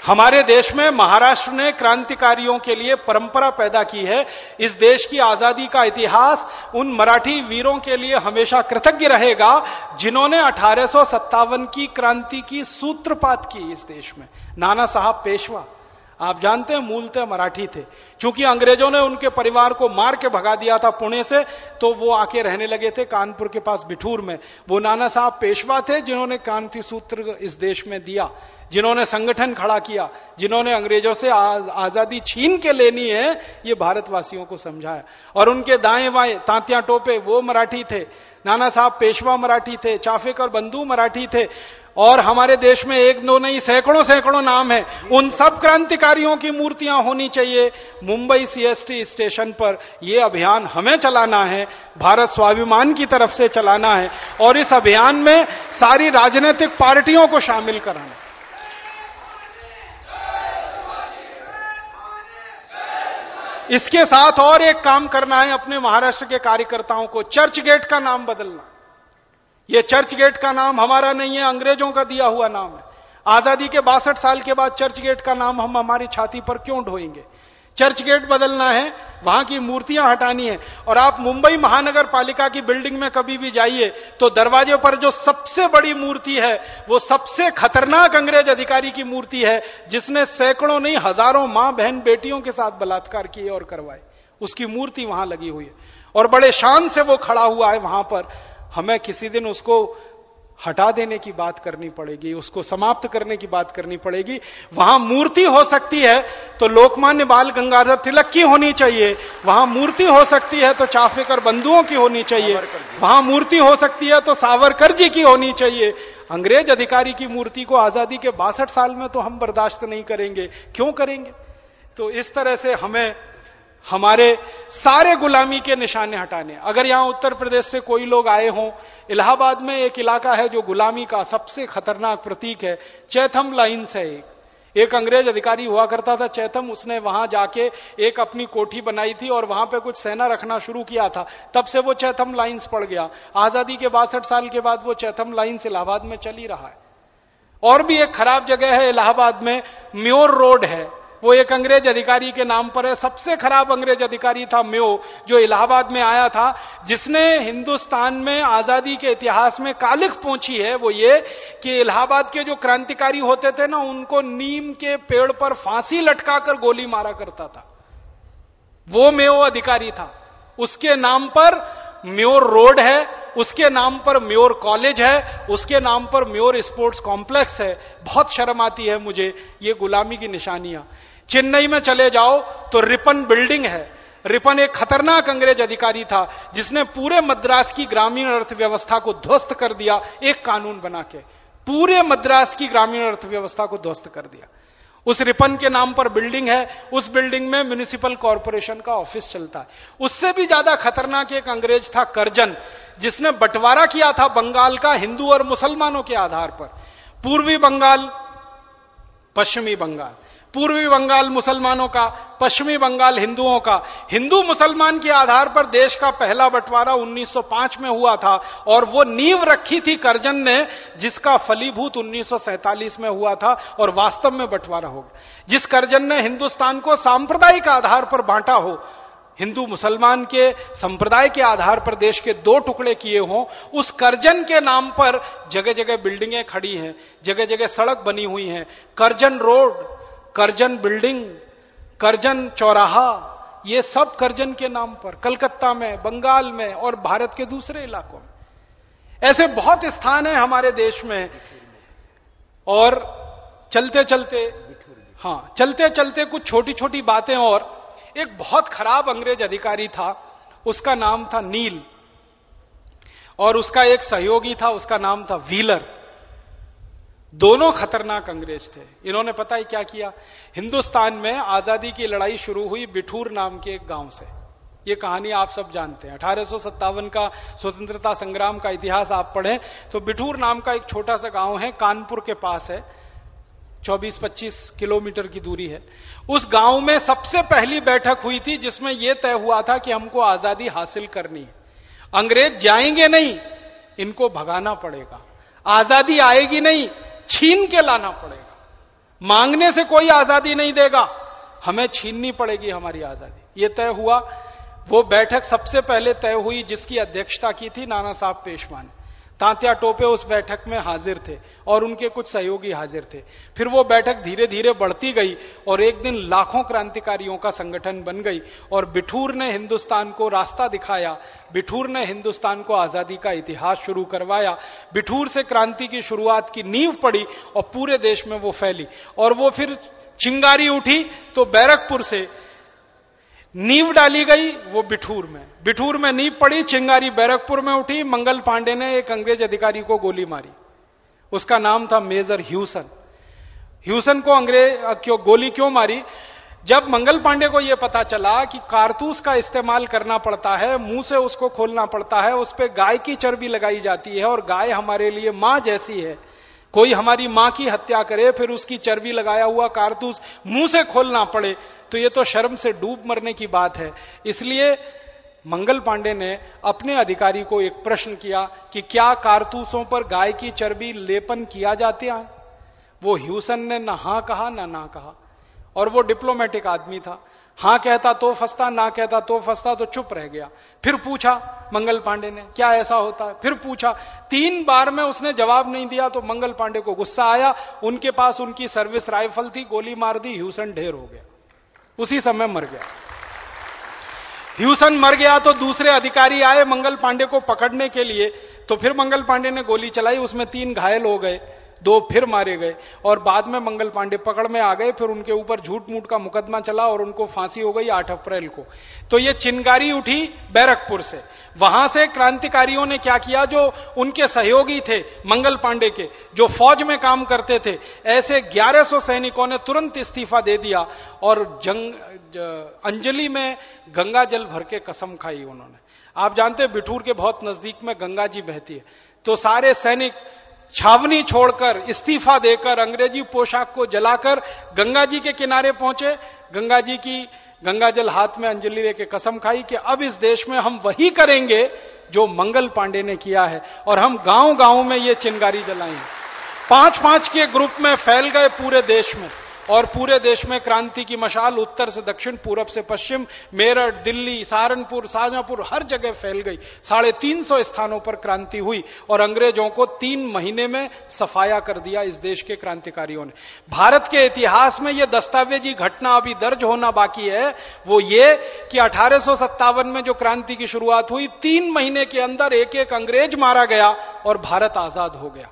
हमारे देश में महाराष्ट्र ने क्रांतिकारियों के लिए परंपरा पैदा की है। इस देश की आज़ादी का इतिहास उन मराठी वीरों के लिए हमेशा कृतज्ञ रहेगा, जिन्होंने अठारह सौ सत्तावन की क्रांति की सूत्रपात की इस देश में। नाना साहब पेशवा आप जानते हैं मूलतः मराठी थे। क्योंकि अंग्रेज़ों ने उनके परिवार को मार के भगा दिया था पुणे से तो वो आके रहने लगे थे कानपुर के पास बिठूर में। वो नाना साहब पेशवा थे जिन्होंने कांति सूत्र इस देश में दिया, जिन्होंने संगठन खड़ा किया, जिन्होंने अंग्रेज़ों से आज़ादी छीन के लेनी है, ये भारतवासियों को समझाया। और उनके दाएँ बाएँ, तांतिया टोपे, वो मराठी थे। नाना साहब पेशवा मराठी थे, चाफेकर बंधु मराठी थे। और हमारे देश में एक दो नहीं, सैकड़ों सैकड़ों नाम है। उन सब क्रांतिकारियों की मूर्तियाँ होनी चाहिए। मुंबई सीएसटी स्टेशन पर यह अभियान हमें चलाना है। भारत स्वाभिमान की तरफ़ से चलाना है। और इस अभियान में सारी राजनीतिक पार्टियों को शामिल कराना। इसके साथ और एक काम करना है अपने महाराष्ट्र के कार्यकर्ताओं को। चर्च गेट का नाम बदलना। ये चर्च गेट का नाम हमारा नहीं है, अंग्रेज़ों का दिया हुआ नाम है। आज़ादी के बासठ साल के बाद चर्च गेट का नाम हम हमारी छाती पर क्यों ढोएँगे? चर्च गेट बदलना है, वहाँ की मूर्तियाँ हटानी है, और आप मुंबई महानगर पालिका की बिल्डिंग में कभी भी जाइए तो दरवाजे पर जो सबसे बड़ी मूर्ति है, वो सबसे खतरनाक अंग्रेज़ अधिकारी की मूर्ति है, जिसने सैकड़ों नहीं, हज़ारों माँ बहन बेटियों के साथ बलात्कार किए और करवाए। उसकी मूर्ति वहाँ लगी हुई है। और बड़े शान से वो खड़ा हुआ है वहाँ पर। हमें किसी दिन उसको हटा देने की बात करनी पड़ेगी उसको समाप्त करने की बात करनी पड़ेगी। वहाँ मूर्ति हो सकती है तो लोकमान्य बाल गंगाधर तिलक की होनी चाहिए। वहाँ मूर्ति हो सकती है तो चाफेकर बंधुओं की होनी चाहिए। वहाँ मूर्ति हो सकती है तो सावरकर जी की होनी चाहिए। अंग्रेज़ अधिकारी की मूर्ति को आज़ादी के बासठ साल में तो हम बर्दाश्त नहीं करेंगे। क्यों करेंगे? तो इस तरह से हमें हमारे सारे गुलामी के निशाने हटाने। अगर यहाँ उत्तर प्रदेश से कोई लोग आए हों, इलाहाबाद में एक इलाका है जो गुलामी का सबसे खतरनाक प्रतीक है, चैथम लाइन्स है एक। एक अंग्रेज़ अधिकारी हुआ करता था, चैथम उसने वहाँ जाके एक अपनी कोठी बनाई थी और वहाँ पे कुछ सेना रखना शुरू किया था। तब से वो चैथम लाइन्स पड़ गया। आज़ादी के बासठ साल के बाद वो चैथम लाइन्स इलाहाबाद में चली रहा है। और भी एक खराब जगह है इलाहाबाद में, म्योर रोड है। वो एक अंग्रेज़ अधिकारी के नाम पर है। सबसे खराब अंग्रेज़ अधिकारी था म्यो, जो इलाहाबाद में आया था, जिसने हिंदुस्तान में आज़ादी के इतिहास में कालिख पहुँची है, वो ये कि इलाहाबाद के जो क्रांतिकारी होते थे ना, उनको नीम के पेड़ पर फांसी लटकाकर गोली मारा करता था। वो म्यो अधिकारी था। उसके नाम पर म्योर रोड है उसके नाम पर म्योर कॉलेज है, उसके नाम पर म्योर स्पोर्ट्स कॉम्प्लेक्स है। बहुत शर्म आती है मुझे ये गुलामी की निशानियाँ। चेन्नई में चले जाओ तो रिपन बिल्डिंग है। रिपन एक खतरनाक अंग्रेज़ अधिकारी था, जिसने पूरे मद्रास की ग्रामीण अर्थव्यवस्था को ध्वस्त कर दिया, एक कानून बना के। पूरे मद्रास की ग्रामीण अर्थव्यवस्था को ध्वस्त कर दिया। उस रिपन के नाम पर बिल्डिंग है, उस बिल्डिंग में म्यूनिसिपल कॉरपोरेशन का ऑफ़िस चलता है। उससे भी ज़्यादा खतरनाक एक अंग्रेज़ था करजन, जिसने बंटवारा किया था बंगाल का हिंदू और मुसलमानों के आधार पर। पूर्वी बंगाल, पश्चिमी बंगाल। पूर्वी बंगाल मुसलमानों का, पश्चिमी बंगाल हिंदुओं का। हिंदू मुसलमान के आधार पर देश का पहला बंटवारा 1905 में हुआ था और वो नींव रखी थी करजन ने, जिसका फलीभूत 1947 में हुआ था और वास्तव में बंटवारा हो गया। जिस करजन ने हिंदुस्तान को सांप्रदायिक आधार पर बांटा हो, हिंदू मुसलमान के संप्रदाय के आधार पर देश के दो टुकड़े किए हों, उस करजन के नाम पर जगह जगह बिल्डिंगें खड़ी हैं जगह जगह सड़क बनी हुई हैं। Curzon road Curzon building, Curzon चौराहा, ये सब करजन के नाम पर, कलकत्ता में, बंगाल में और भारत के दूसरे इलाकों में। ऐसे बहुत स्थान है हमारे देश में। और चलते चलते हाँ चलते चलते कुछ छोटी छोटी बातें और। एक बहुत खराब अंग्रेज़ अधिकारी था, उसका नाम था नील। और उसका एक सहयोगी था, उसका नाम था व्हीलर। दोनों खतरनाक अंग्रेज़ थे। इन्होंने पता ही क्या किया? हिंदुस्तान में आज़ादी की लड़ाई शुरू हुई बिठूर नाम के एक गाँव से। ये कहानी आप सब जानते हैं। अठारह का स्वतंत्रता संग्राम का इतिहास आप पढ़ें तो बिठूर नाम का एक छोटा सा गाँव है, कानपुर के पास है। 24-25 किलोमीटर की दूरी है। उस गाँव में सबसे पहली बैठक हुई थी, जिसमें यह तय हुआ था कि हमको आज़ादी हासिल करनी है। अंग्रेज़ जाएँगे नहीं, इनको भगाना पड़ेगा। आज़ादी आएगी नहीं छीन के लाना पड़ेगा। मांगने से कोई आज़ादी नहीं देगा। हमें छीननी पड़ेगी हमारी आज़ादी। ये तय हुआ। वो बैठक सबसे पहले तय हुई जिसकी अध्यक्षता की थी नाना साहब पेशवा ने तांत्या टोपे उस बैठक में हाजिर थे और उनके कुछ सहयोगी हाजिर थे। फिर वो बैठक धीरे धीरे बढ़ती गई और एक दिन लाखों क्रांतिकारियों का संगठन बन गई और बिठूर ने हिंदुस्तान को रास्ता दिखाया। बिठूर ने हिंदुस्तान को आज़ादी का इतिहास शुरू करवाया। बिठूर से क्रांति की शुरुआत की नींव पड़ी और पूरे देश में वो फैली और वो फिर चिंगारी उठी तो बैरकपुर से नींव डाली गई, वो बिठूर में। बिठूर में नींव पड़ी, चिंगारी बैरकपुर में उठी, मंगल पांडे ने एक अंग्रेज़ अधिकारी को गोली मारी। उसका नाम था मेजर ह्यूसन। ह्यूसन को अंग्रेज़ क्यों, गोली क्यों मारी? जब मंगल पांडे को यह पता चला कि कारतूस का इस्तेमाल करना पड़ता है, मुँह से उसको खोलना पड़ता है, उस पर गाय की चर्बी लगाई जाती है और गाय हमारे लिए माँ जैसी है कोई हमारी माँ की हत्या करे, फिर उसकी चर्बी लगाया हुआ कारतूस मुँह से खोलना पड़े तो ये तो शर्म से डूब मरने की बात है। इसलिए मंगल पांडे ने अपने अधिकारी को एक प्रश्न किया कि क्या कारतूसों पर गाय की चर्बी लेपन किया जाता है? वो ह्यूसन ने ना हा कहा, ना ना कहा। और वो डिप्लोमेटिक आदमी था। हाँ कहता तो फंसता, ना कहता तो फंसता तो चुप रह गया। फिर पूछा, मंगल पांडे ने, क्या ऐसा होता? है फिर पूछा, तीन बार में उसने जवाब नहीं दिया तो मंगल पांडे को गुस्सा आया, उनके पास उनकी सर्विस राइफल थी, गोली मार दी, ह्यूसन ढेर हो गया। उसी समय मर गया। ह्यूसन मर गया तो दूसरे अधिकारी आए मंगल पांडे को पकड़ने के लिए तो फिर मंगल पांडे ने गोली चलाई, उसमें तीन घायल हो गए। दो फिर मारे गए और बाद में मंगल पांडे पकड़ में आ गए, फिर उनके ऊपर झूठ मूठ का मुकदमा चला और उनको फांसी हो गई आठ अप्रैल को। तो ये चिनगारी उठी बैरकपुर से। वहाँ से क्रांतिकारियों ने क्या किया, जो उनके सहयोगी थे, मंगल पांडे के, जो फौज में काम करते थे, ऐसे 1100 सैनिकों ने तुरंत इस्तीफा दे दिया और जंग अंजलि में गंगा जल भर के कसम खाई उन्होंने। आप जानते बिठूर के बहुत नज़दीक में गंगा जी बहती है। तो सारे सैनिक छावनी छोड़कर, इस्तीफा देकर, अंग्रेज़ी पोशाक को जलाकर गंगा जी के किनारे पहुँचे। गंगा जी की गंगा जल हाथ में अंजलि लेके कसम खाई कि अब इस देश में हम वही करेंगे जो मंगल पांडे ने किया है। और हम गाँव गाँव में ये चिंगारी जलाएँगे पाँच पाँच के ग्रुप में फैल गए पूरे देश में। और पूरे देश में क्रांति की मशाल उत्तर से दक्षिण, पूरब से पश्चिम, मेरठ, दिल्ली, सहारनपुर, शाहजहांपुर, हर जगह फैल गई। साढ़े तीन सौ स्थानों पर क्रांति हुई और अंग्रेज़ों को तीन महीने में सफाया कर दिया इस देश के क्रांतिकारियों ने। भारत के इतिहास में यह दस्तावेजी घटना अभी दर्ज होना बाकी है। वो ये कि अठारह सौ सत्तावन में जो क्रांति की शुरुआत हुई, तीन महीने के अंदर एक एक अंग्रेज़ मारा गया और भारत आज़ाद हो गया।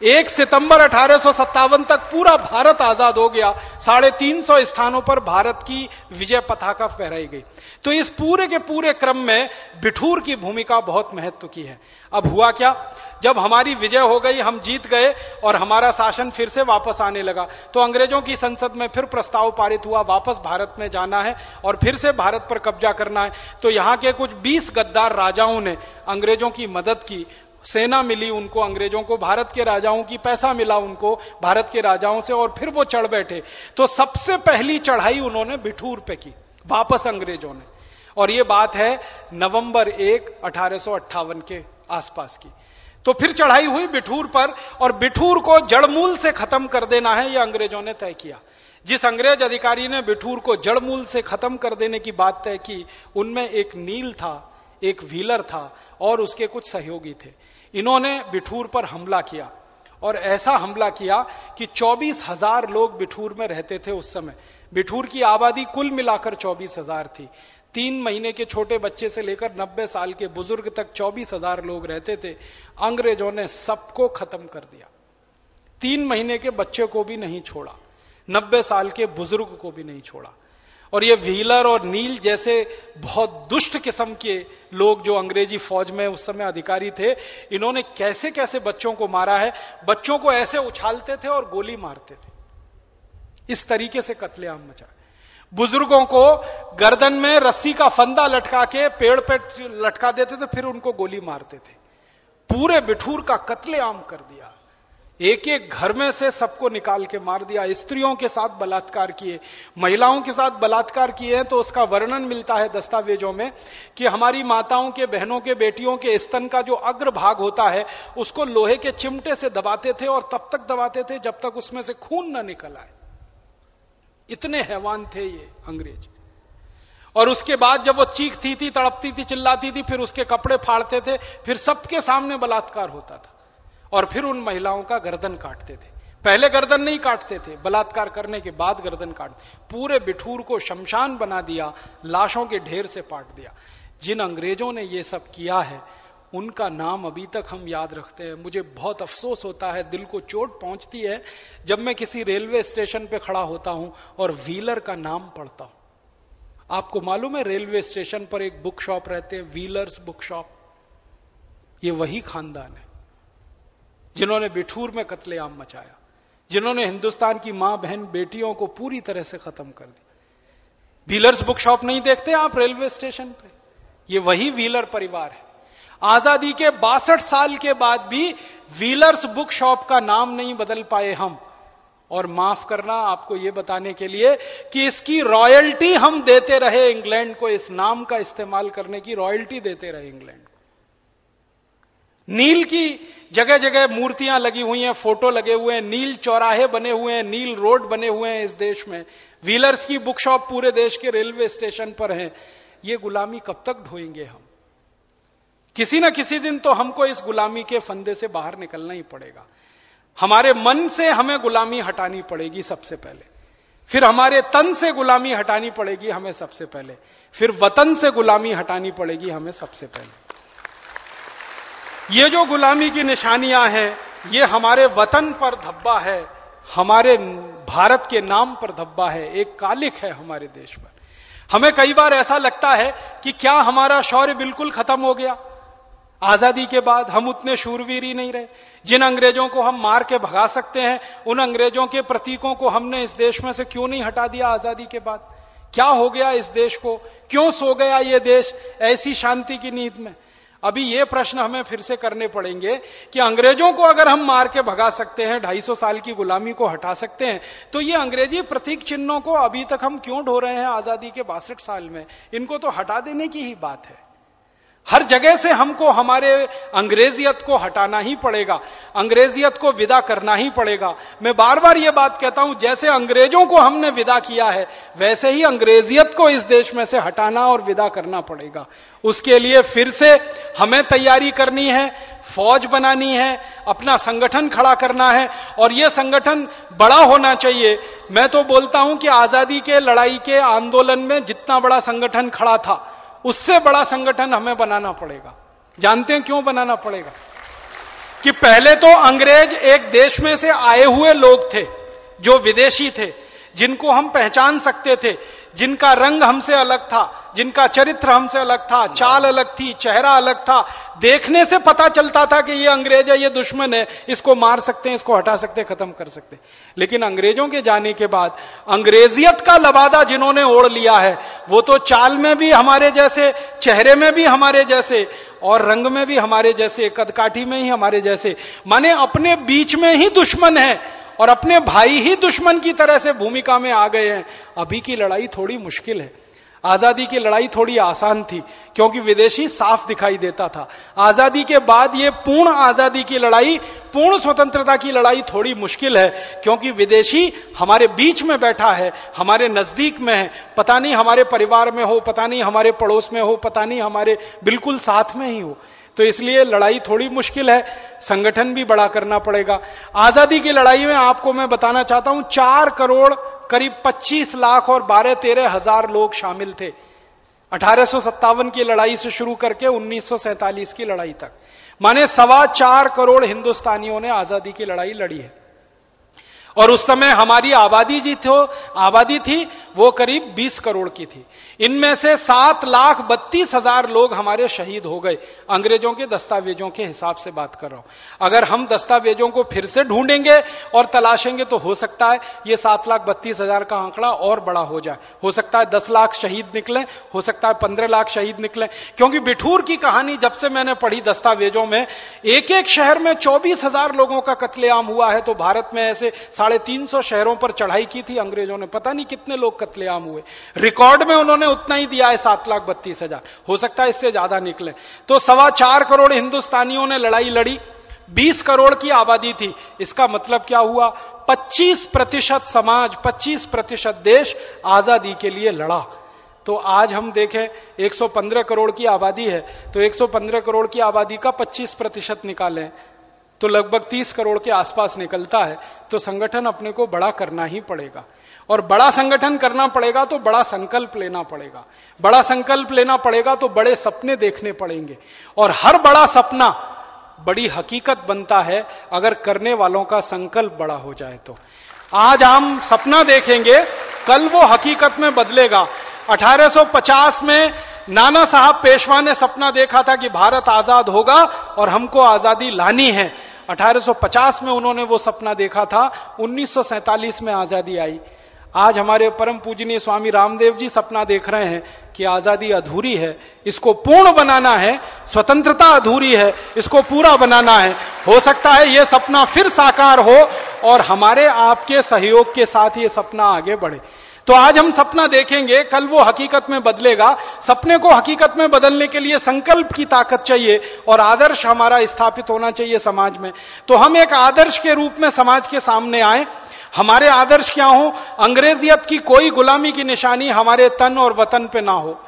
एक सितंबर अठारह सौ सत्तावन तक पूरा भारत आज़ाद हो गया। साढ़े तीन सौ स्थानों पर भारत की विजय पताका फहराई गई। तो इस पूरे के पूरे क्रम में बिठूर की भूमिका बहुत महत्व की है। अब हुआ क्या? जब हमारी विजय हो गई, हम जीत गए और हमारा शासन फिर से वापस आने लगा। तो अंग्रेज़ों की संसद में फिर प्रस्ताव पारित हुआ, वापस भारत में जाना है और फिर से भारत पर कब्जा करना है। तो यहाँ के कुछ 20 गद्दार राजाओं ने अंग्रेज़ों की मदद की सेना मिली उनको, अंग्रेज़ों को, भारत के राजाओं की पैसा मिला उनको, भारत के राजाओं से, और फिर वो चढ़ बैठे। तो सबसे पहली चढ़ाई उन्होंने बिठूर पे की, वापस अंग्रेज़ों ने। और ये बात है नवंबर एक, अठारह के आसपास की। तो फिर चढ़ाई हुई बिठूर पर, और बिठूर को जड़मूल से खत्म कर देना है यह अंग्रेज़ों ने तय किया। जिस अंग्रेज़ अधिकारी ने बिठूर को जड़मूल से खत्म कर देने की बात तय की, उनमें एक नील था एक व्हीलर था और उसके कुछ सहयोगी थे। इन्होंने बिठूर पर हमला किया और ऐसा हमला किया कि चौबीस हज़ार लोग बिठूर में रहते थे उस समय। बिठूर की आबादी कुल मिलाकर चौबीस हज़ार थी। तीन महीने के छोटे बच्चे से लेकर नब्बे साल के बुज़ुर्ग तक चौबीस हज़ार लोग रहते थे। अंग्रेज़ों ने सबको खत्म कर दिया। तीन महीने के बच्चे को भी नहीं छोड़ा। नब्बे साल के बुज़ुर्ग को भी नहीं छोड़ा। और ये व्हीलर और नील जैसे बहुत दुष्ट किस्म के लोग जो अंग्रेज़ी फौज में उस समय अधिकारी थे, इन्होंने कैसे कैसे बच्चों को मारा है? बच्चों को ऐसे उछालते थे और गोली मारते थे। इस तरीके से कत्लेआम मचा। बुज़ुर्गों को गर्दन में रस्सी का फंदा लटका के पेड़ पे लटका देते थे, फिर उनको गोली मारते थे। पूरे बिठूर का कत्लेआम कर दिया। एक एक घर में से सबको निकाल के मार दिया, स्त्रियों के साथ बलात्कार किए, महिलाओं के साथ बलात्कार किए हैं तो उसका वर्णन मिलता है दस्तावेजों में कि हमारी माताओं के, बहनों के, बेटियों के स्तन का जो अग्र भाग होता है, उसको लोहे के चिमटे से दबाते थे और तब तक दबाते थे जब तक उसमें से खून न निकल आए। इतने हैवान थे ये अंग्रेज़। और उसके बाद जब वो चीखती थी, तड़पती थी, चिल्लाती थी, फिर उसके कपड़े फाड़ते थे, फिर सबके सामने बलात्कार होता था। और फिर उन महिलाओं का गर्दन काटते थे। पहले गर्दन नहीं काटते थे, बलात्कार करने के बाद गर्दन काट, पूरे बिठूर को शमशान बना दिया, लाशों के ढेर से पाट दिया। जिन अंग्रेज़ों ने ये सब किया है, उनका नाम अभी तक हम याद रखते हैं। मुझे बहुत अफसोस होता है, दिल को चोट पहुँचती है, जब मैं किसी रेलवे स्टेशन पे खड़ा होता हूँ और व्हीलर का नाम पढ़ता हूँ। आपको मालूम है, रेलवे स्टेशन पर एक बुक शॉप रहते हैं, व्हीलर्स बुक शॉप। ये वही खानदान है। जिन्होंने बिठूर में कत्लेआम मचाया, जिन्होंने हिंदुस्तान की माँ बहन बेटियों को पूरी तरह से खत्म कर दिया व्हीलर्स बुक शॉप नहीं देखते आप रेलवे स्टेशन पे? ये वही व्हीलर परिवार है। आज़ादी के बासठ साल के बाद भी व्हीलर्स बुक शॉप का नाम नहीं बदल पाए हम। और माफ़ करना आपको यह बताने के लिए कि इसकी रॉयल्टी हम देते रहे इंग्लैंड को, इस नाम का इस्तेमाल करने की रॉयल्टी देते रहे इंग्लैंड नील की जगह जगह मूर्तियाँ लगी हुई हैं, फ़ोटो लगे हुए हैं, नील चौराहे बने हुए हैं, नील रोड बने हुए हैं इस देश में। व्हीलर्स की बुक शॉप पूरे देश के रेलवे स्टेशन पर है। ये गुलामी कब तक ढोएँगे हम? किसी न किसी दिन तो हमको इस गुलामी के फंदे से बाहर निकलना ही पड़ेगा। हमारे मन से हमें गुलामी हटानी पड़ेगी सबसे पहले। फिर हमारे तन से गुलामी हटानी पड़ेगी हमें सबसे पहले। फिर वतन से गुलामी हटानी पड़ेगी हमें सबसे पहले। ये जो गुलामी की निशानियाँ हैं, ये हमारे वतन पर धब्बा है, हमारे भारत के नाम पर धब्बा है, एक कालिक है हमारे देश पर। हमें कई बार ऐसा लगता है कि क्या हमारा शौर्य बिल्कुल खत्म हो गया? आज़ादी के बाद हम उतने शूरवीर ही नहीं रहे। जिन अंग्रेज़ों को हम मार के भगा सकते हैं, उन अंग्रेज़ों के प्रतीकों को हमने इस देश में से क्यों नहीं हटा दिया आज़ादी के बाद? क्या हो गया इस देश को? क्यों सो गया ये देश ऐसी शांति की नींद में? अभी ये प्रश्न हमें फिर से करने पड़ेंगे कि अंग्रेज़ों को अगर हम मार के भगा सकते हैं 250 साल की गुलामी को हटा सकते हैं तो ये अंग्रेज़ी प्रतीक चिन्हों को अभी तक हम क्यों ढो रहे हैं आज़ादी के बासठ साल में? इनको तो हटा देने की ही बात है। हर जगह से हमको, हमारे अंग्रेजियत को हटाना ही पड़ेगा, अंग्रेजियत को विदा करना ही पड़ेगा। मैं बार बार ये बात कहता हूँ, जैसे अंग्रेज़ों को हमने विदा किया है, वैसे ही अंग्रेजियत को इस देश में से हटाना और विदा करना पड़ेगा। उसके लिए फिर से हमें तैयारी करनी है, फौज बनानी है, अपना संगठन खड़ा करना है, और यह संगठन बड़ा होना चाहिए। मैं तो बोलता हूँ कि आज़ादी के, लड़ाई के आंदोलन में जितना बड़ा संगठन खड़ा था उससे बड़ा संगठन हमें बनाना पड़ेगा। जानते हैं क्यों बनाना पड़ेगा? कि पहले तो अंग्रेज़ एक देश में से आए हुए लोग थे, जो विदेशी थे। जिनको हम पहचान सकते थे, जिनका रंग हमसे अलग था, जिनका चरित्र हमसे अलग था, चाल अलग थी, चेहरा अलग था, देखने से पता चलता था कि ये अंग्रेज़ है, ये दुश्मन है, इसको मार सकते हैं, इसको हटा सकते हैं, खत्म कर सकते हैं। लेकिन अंग्रेज़ों के जाने के बाद, अंग्रेजियत का लबादा जिन्होंने ओढ़ लिया है, वो तो चाल में भी हमारे जैसे, चेहरे में भी हमारे जैसे, और रंग में भी हमारे जैसे, कदकाठी में ही हमारे जैसे। माने अपने बीच में ही दुश्मन है। और अपने भाई ही दुश्मन की तरह से भूमिका में आ गए हैं। अभी की लड़ाई थोड़ी मुश्किल है। आज़ादी की लड़ाई थोड़ी आसान थी, क्योंकि विदेशी साफ़ दिखाई देता था। आज़ादी के बाद ये पूर्ण आज़ादी की लड़ाई, पूर्ण स्वतंत्रता की लड़ाई थोड़ी मुश्किल है, क्योंकि विदेशी हमारे बीच में बैठा है, हमारे नज़दीक में है। पता नहीं हमारे परिवार में हो, पता नहीं हमारे पड़ोस में हो, पता नहीं हमारे बिल्कुल साथ में ही हो। तो इसलिए लड़ाई थोड़ी मुश्किल है, संगठन भी बड़ा करना पड़ेगा। आज़ादी की लड़ाई में आपको मैं बताना चाहता हूँ, चार करोड़, करीब 25 लाख और बारह तेरह हज़ार लोग शामिल थे। अठारह की लड़ाई से शुरू करके उन्नीस सौ सैंतालीस की लड़ाई तक। माने सवा चार करोड़ हिंदुस्तानियों ने आज़ादी की लड़ाई लड़ी है। और उस समय हमारी आबादी जी थो, आबादी थी, वो करीब 20 करोड़ की थी। इनमें से सात लाख बत्तीस हज़ार लोग हमारे शहीद हो गए। अंग्रेज़ों के दस्तावेजों के हिसाब से बात कर रहा हूँ। अगर हम दस्तावेजों को फिर से ढूंढेंगे और तलाशेंगे तो हो सकता है ये सात लाख बत्तीस हज़ार का आंकड़ा और बड़ा हो जाए। हो सकता है दस लाख शहीद निकले, हो सकता है पंद्रह लाख शहीद निकले। क्योंकि बिठूर की कहानी जब से मैंने पढ़ी दस्तावेजों में, एक एक शहर में चौबीस हज़ार लोगों का कत्लेआम हुआ है तो भारत में ऐसे साढ़े तीन सौ शहरों पर चढ़ाई की थी अंग्रेज़ों ने। पता नहीं कितने लोग कत्लेआम हुए। रिकॉर्ड में उन्होंने उतना ही दिया है, सात लाख बत्तीस हज़ार। हो सकता है इससे ज़्यादा निकले। तो सवा चार करोड़ हिंदुस्तानियों ने लड़ाई लड़ी। बीस करोड़ की आबादी थी। इसका मतलब क्या हुआ? पच्चीस प्रतिशत समाज, पच्चीस प्रतिशत देश आज़ादी के लिए लड़ा। तो आज हम देखें 115 करोड़ की आबादी है। तो 115 करोड़ की आबादी का 25 प्रतिशत निकालें। तो लगभग 30 करोड़ के आसपास निकलता है तो संगठन अपने को बड़ा करना ही पड़ेगा। और बड़ा संगठन करना पड़ेगा तो बड़ा संकल्प लेना पड़ेगा। बड़ा संकल्प लेना पड़ेगा तो बड़े सपने देखने पड़ेंगे। और हर बड़ा सपना बड़ी हकीकत बनता है अगर करने वालों का संकल्प बड़ा हो जाए तो। आज हम सपना देखेंगे, कल वो हकीकत में बदलेगा। 1850 में नाना साहब पेशवा ने सपना देखा था कि भारत आज़ाद होगा और हमको आज़ादी लानी है। 1850 में उन्होंने वो सपना देखा था 1947 में आज़ादी आई। आज हमारे परम पूजनीय स्वामी रामदेव जी सपना देख रहे हैं कि आज़ादी अधूरी है, इसको पूर्ण बनाना है, स्वतंत्रता अधूरी है, इसको पूरा बनाना है। हो सकता है यह सपना फिर साकार हो और हमारे आपके सहयोग के साथ ये सपना आगे बढ़े। तो आज हम सपना देखेंगे, कल वो हकीकत में बदलेगा। सपने को हकीकत में बदलने के लिए संकल्प की ताकत चाहिए और आदर्श हमारा स्थापित होना चाहिए समाज में। तो हम एक आदर्श के रूप में समाज के सामने आए। हमारे आदर्श क्या हो? अंग्रेजियत की कोई गुलामी की निशानी हमारे तन और वतन पे ना हो,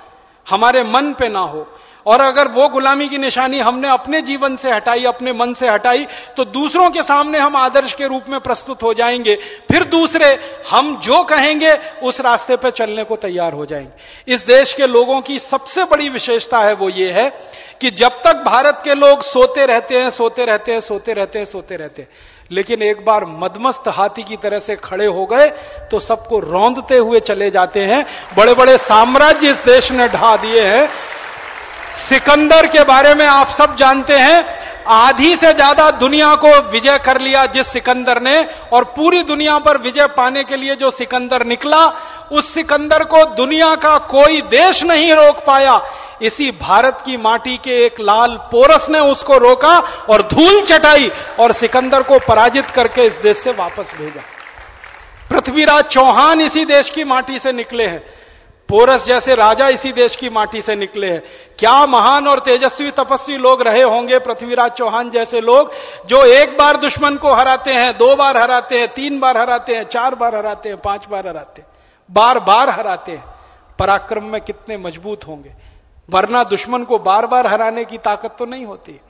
हमारे मन पे ना हो। और अगर वो गुलामी की निशानी हमने अपने जीवन से हटाई, अपने मन से हटाई तो दूसरों के सामने हम आदर्श के रूप में प्रस्तुत हो जाएँगे। फिर दूसरे, हम जो कहेंगे, उस रास्ते पर चलने को तैयार हो जाएँगे। इस देश के लोगों की सबसे बड़ी विशेषता है वो ये है कि जब तक भारत के लोग सोते रहते हैं, सोते रहते हैं, सोते रहते हैं, सोते रहते हैं लेकिन एक बार मदमस्त हाथी की तरह से खड़े हो गए तो सबको रौंदते हुए चले जाते हैं। बड़े बड़े साम्राज्य इस देश ने ढा दिए हैं। सिकंदर के बारे में आप सब जानते हैं आधी से ज़्यादा दुनिया को विजय कर लिया जिस सिकंदर ने, और पूरी दुनिया पर विजय पाने के लिए जो सिकंदर निकला, उस सिकंदर को दुनिया का कोई देश नहीं रोक पाया। इसी भारत की माटी के एक लाल पोरस ने उसको रोका और धूल चटाई और सिकंदर को पराजित करके इस देश से वापस भेजा। पृथ्वीराज चौहान इसी देश की माटी से निकले हैं। पोरस जैसे राजा इसी देश की माटी से निकले हैं। क्या महान और तेजस्वी तपस्वी लोग रहे होंगे पृथ्वीराज चौहान जैसे लोग, जो एक बार दुश्मन को हराते हैं, दो बार हराते हैं, तीन बार हराते हैं, चार बार हराते हैं, पाँच बार हराते हैं, बार बार हराते हैं। पराक्रम में कितने मज़बूत होंगे। वरना दुश्मन को बार बार हराने की ताकत तो नहीं होती।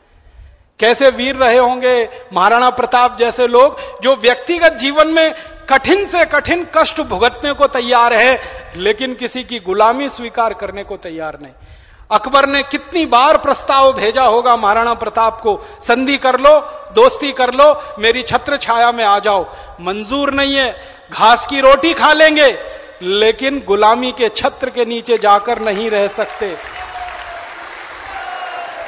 कैसे वीर रहे होंगे महाराणा प्रताप जैसे लोग, जो व्यक्तिगत जीवन में कठिन से कठिन कष्ट भुगतने को तैयार है, लेकिन किसी की गुलामी स्वीकार करने को तैयार नहीं। अकबर ने कितनी बार प्रस्ताव भेजा होगा महाराणा प्रताप को, संधि कर लो, दोस्ती कर लो, मेरी छत्र छाया में आ जाओ। मंजूर नहीं है, घास की रोटी खा लेंगे, लेकिन गुलामी के छत्र के नीचे जाकर नहीं रह सकते।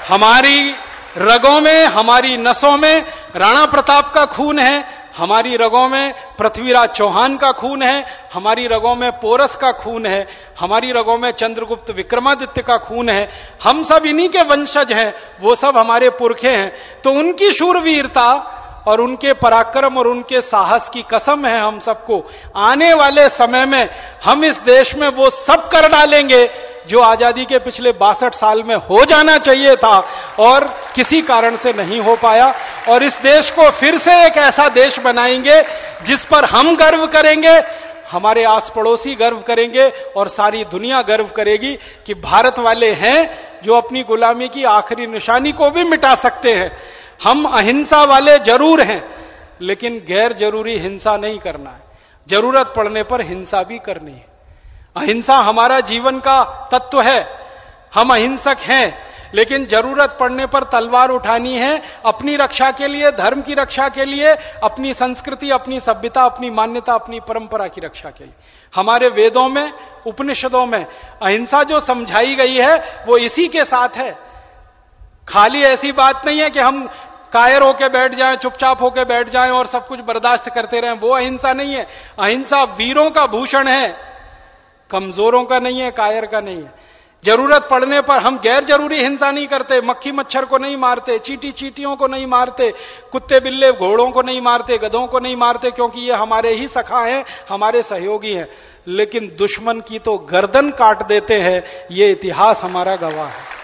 हमारी रगों में, हमारी नसों में राणा प्रताप का खून है हमारी रगों में पृथ्वीराज चौहान का खून है, हमारी रगों में पोरस का खून है, हमारी रगों में चंद्रगुप्त विक्रमादित्य का खून है, हम सब इन्हीं के वंशज हैं, वो सब हमारे पुरखे हैं। तो उनकी शूरवीरता और उनके पराक्रम और उनके साहस की कसम है हम सबको। आने वाले समय में हम इस देश में वो सब कर डालेंगे जो आज़ादी के पिछले बासठ साल में हो जाना चाहिए था और किसी कारण से नहीं हो पाया। और इस देश को फिर से एक ऐसा देश बनाएँगे जिस पर हम गर्व करेंगे, हमारे आस पड़ोसी गर्व करेंगे और सारी दुनिया गर्व करेगी कि भारत वाले हैं जो अपनी गुलामी की आखिरी निशानी को भी मिटा सकते हैं। हम अहिंसा वाले ज़रूर हैं, लेकिन गैर ज़रूरी हिंसा नहीं करना है। ज़रूरत पड़ने पर हिंसा भी करनी है। अहिंसा हमारा जीवन का तत्व है। हम अहिंसक हैं, लेकिन ज़रूरत पड़ने पर तलवार उठानी है अपनी रक्षा के लिए, धर्म की रक्षा के लिए, अपनी संस्कृति, अपनी सभ्यता, अपनी मान्यता, अपनी परंपरा की रक्षा के लिए। हमारे वेदों में, उपनिषदों में अहिंसा जो समझाई गई है, वो इसी के साथ है। खाली ऐसी बात नहीं है कि हम कायर होके बैठ जाएँ, चुपचाप होके बैठ जाएँ और सब कुछ बर्दाश्त करते रहें। वो अहिंसा नहीं है। अहिंसा वीरों का भूषण है, कमजोरों का नहीं है, कायर का नहीं है। ज़रूरत पड़ने पर हम गैर ज़रूरी हिंसा नहीं करते, मक्खी मच्छर को नहीं मारते, चीटी चीटियों को नहीं मारते, कुत्ते बिल्ले घोड़ों को नहीं मारते, गधों को नहीं मारते, क्योंकि ये हमारे ही सखा हैं, हमारे सहयोगी हैं। लेकिन दुश्मन की तो गर्दन काट देते हैं, ये इतिहास हमारा गवाह है।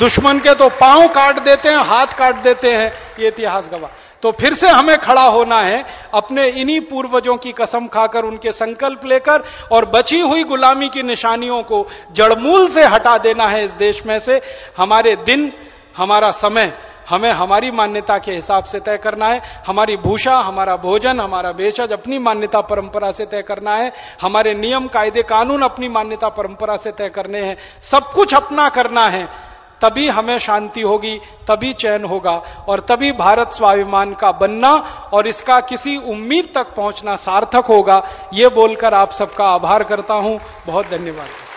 दुश्मन के तो पाँव काट देते हैं, हाथ काट देते हैं, ये इतिहास गवाह। तो फिर से हमें खड़ा होना है, अपने इन्हीं पूर्वजों की कसम खाकर, उनके संकल्प लेकर, और बची हुई गुलामी की निशानियों को जड़मूल से हटा देना है इस देश में से। हमारे दिन, हमारा समय, हमें हमारी मान्यता के हिसाब से तय करना है। हमारी भूषा, हमारा भोजन, हमारा भेषज अपनी मान्यता परंपरा से तय करना है। हमारे नियम, कायदे, कानून अपनी मान्यता परंपरा से तय करने हैं। सब कुछ अपना करना है। तभी हमें शांति होगी, तभी चैन होगा और तभी भारत स्वाभिमान का बनना और इसका किसी उम्मीद तक पहुँचना सार्थक होगा। ये बोलकर आप सबका आभार करता हूँ। बहुत धन्यवाद।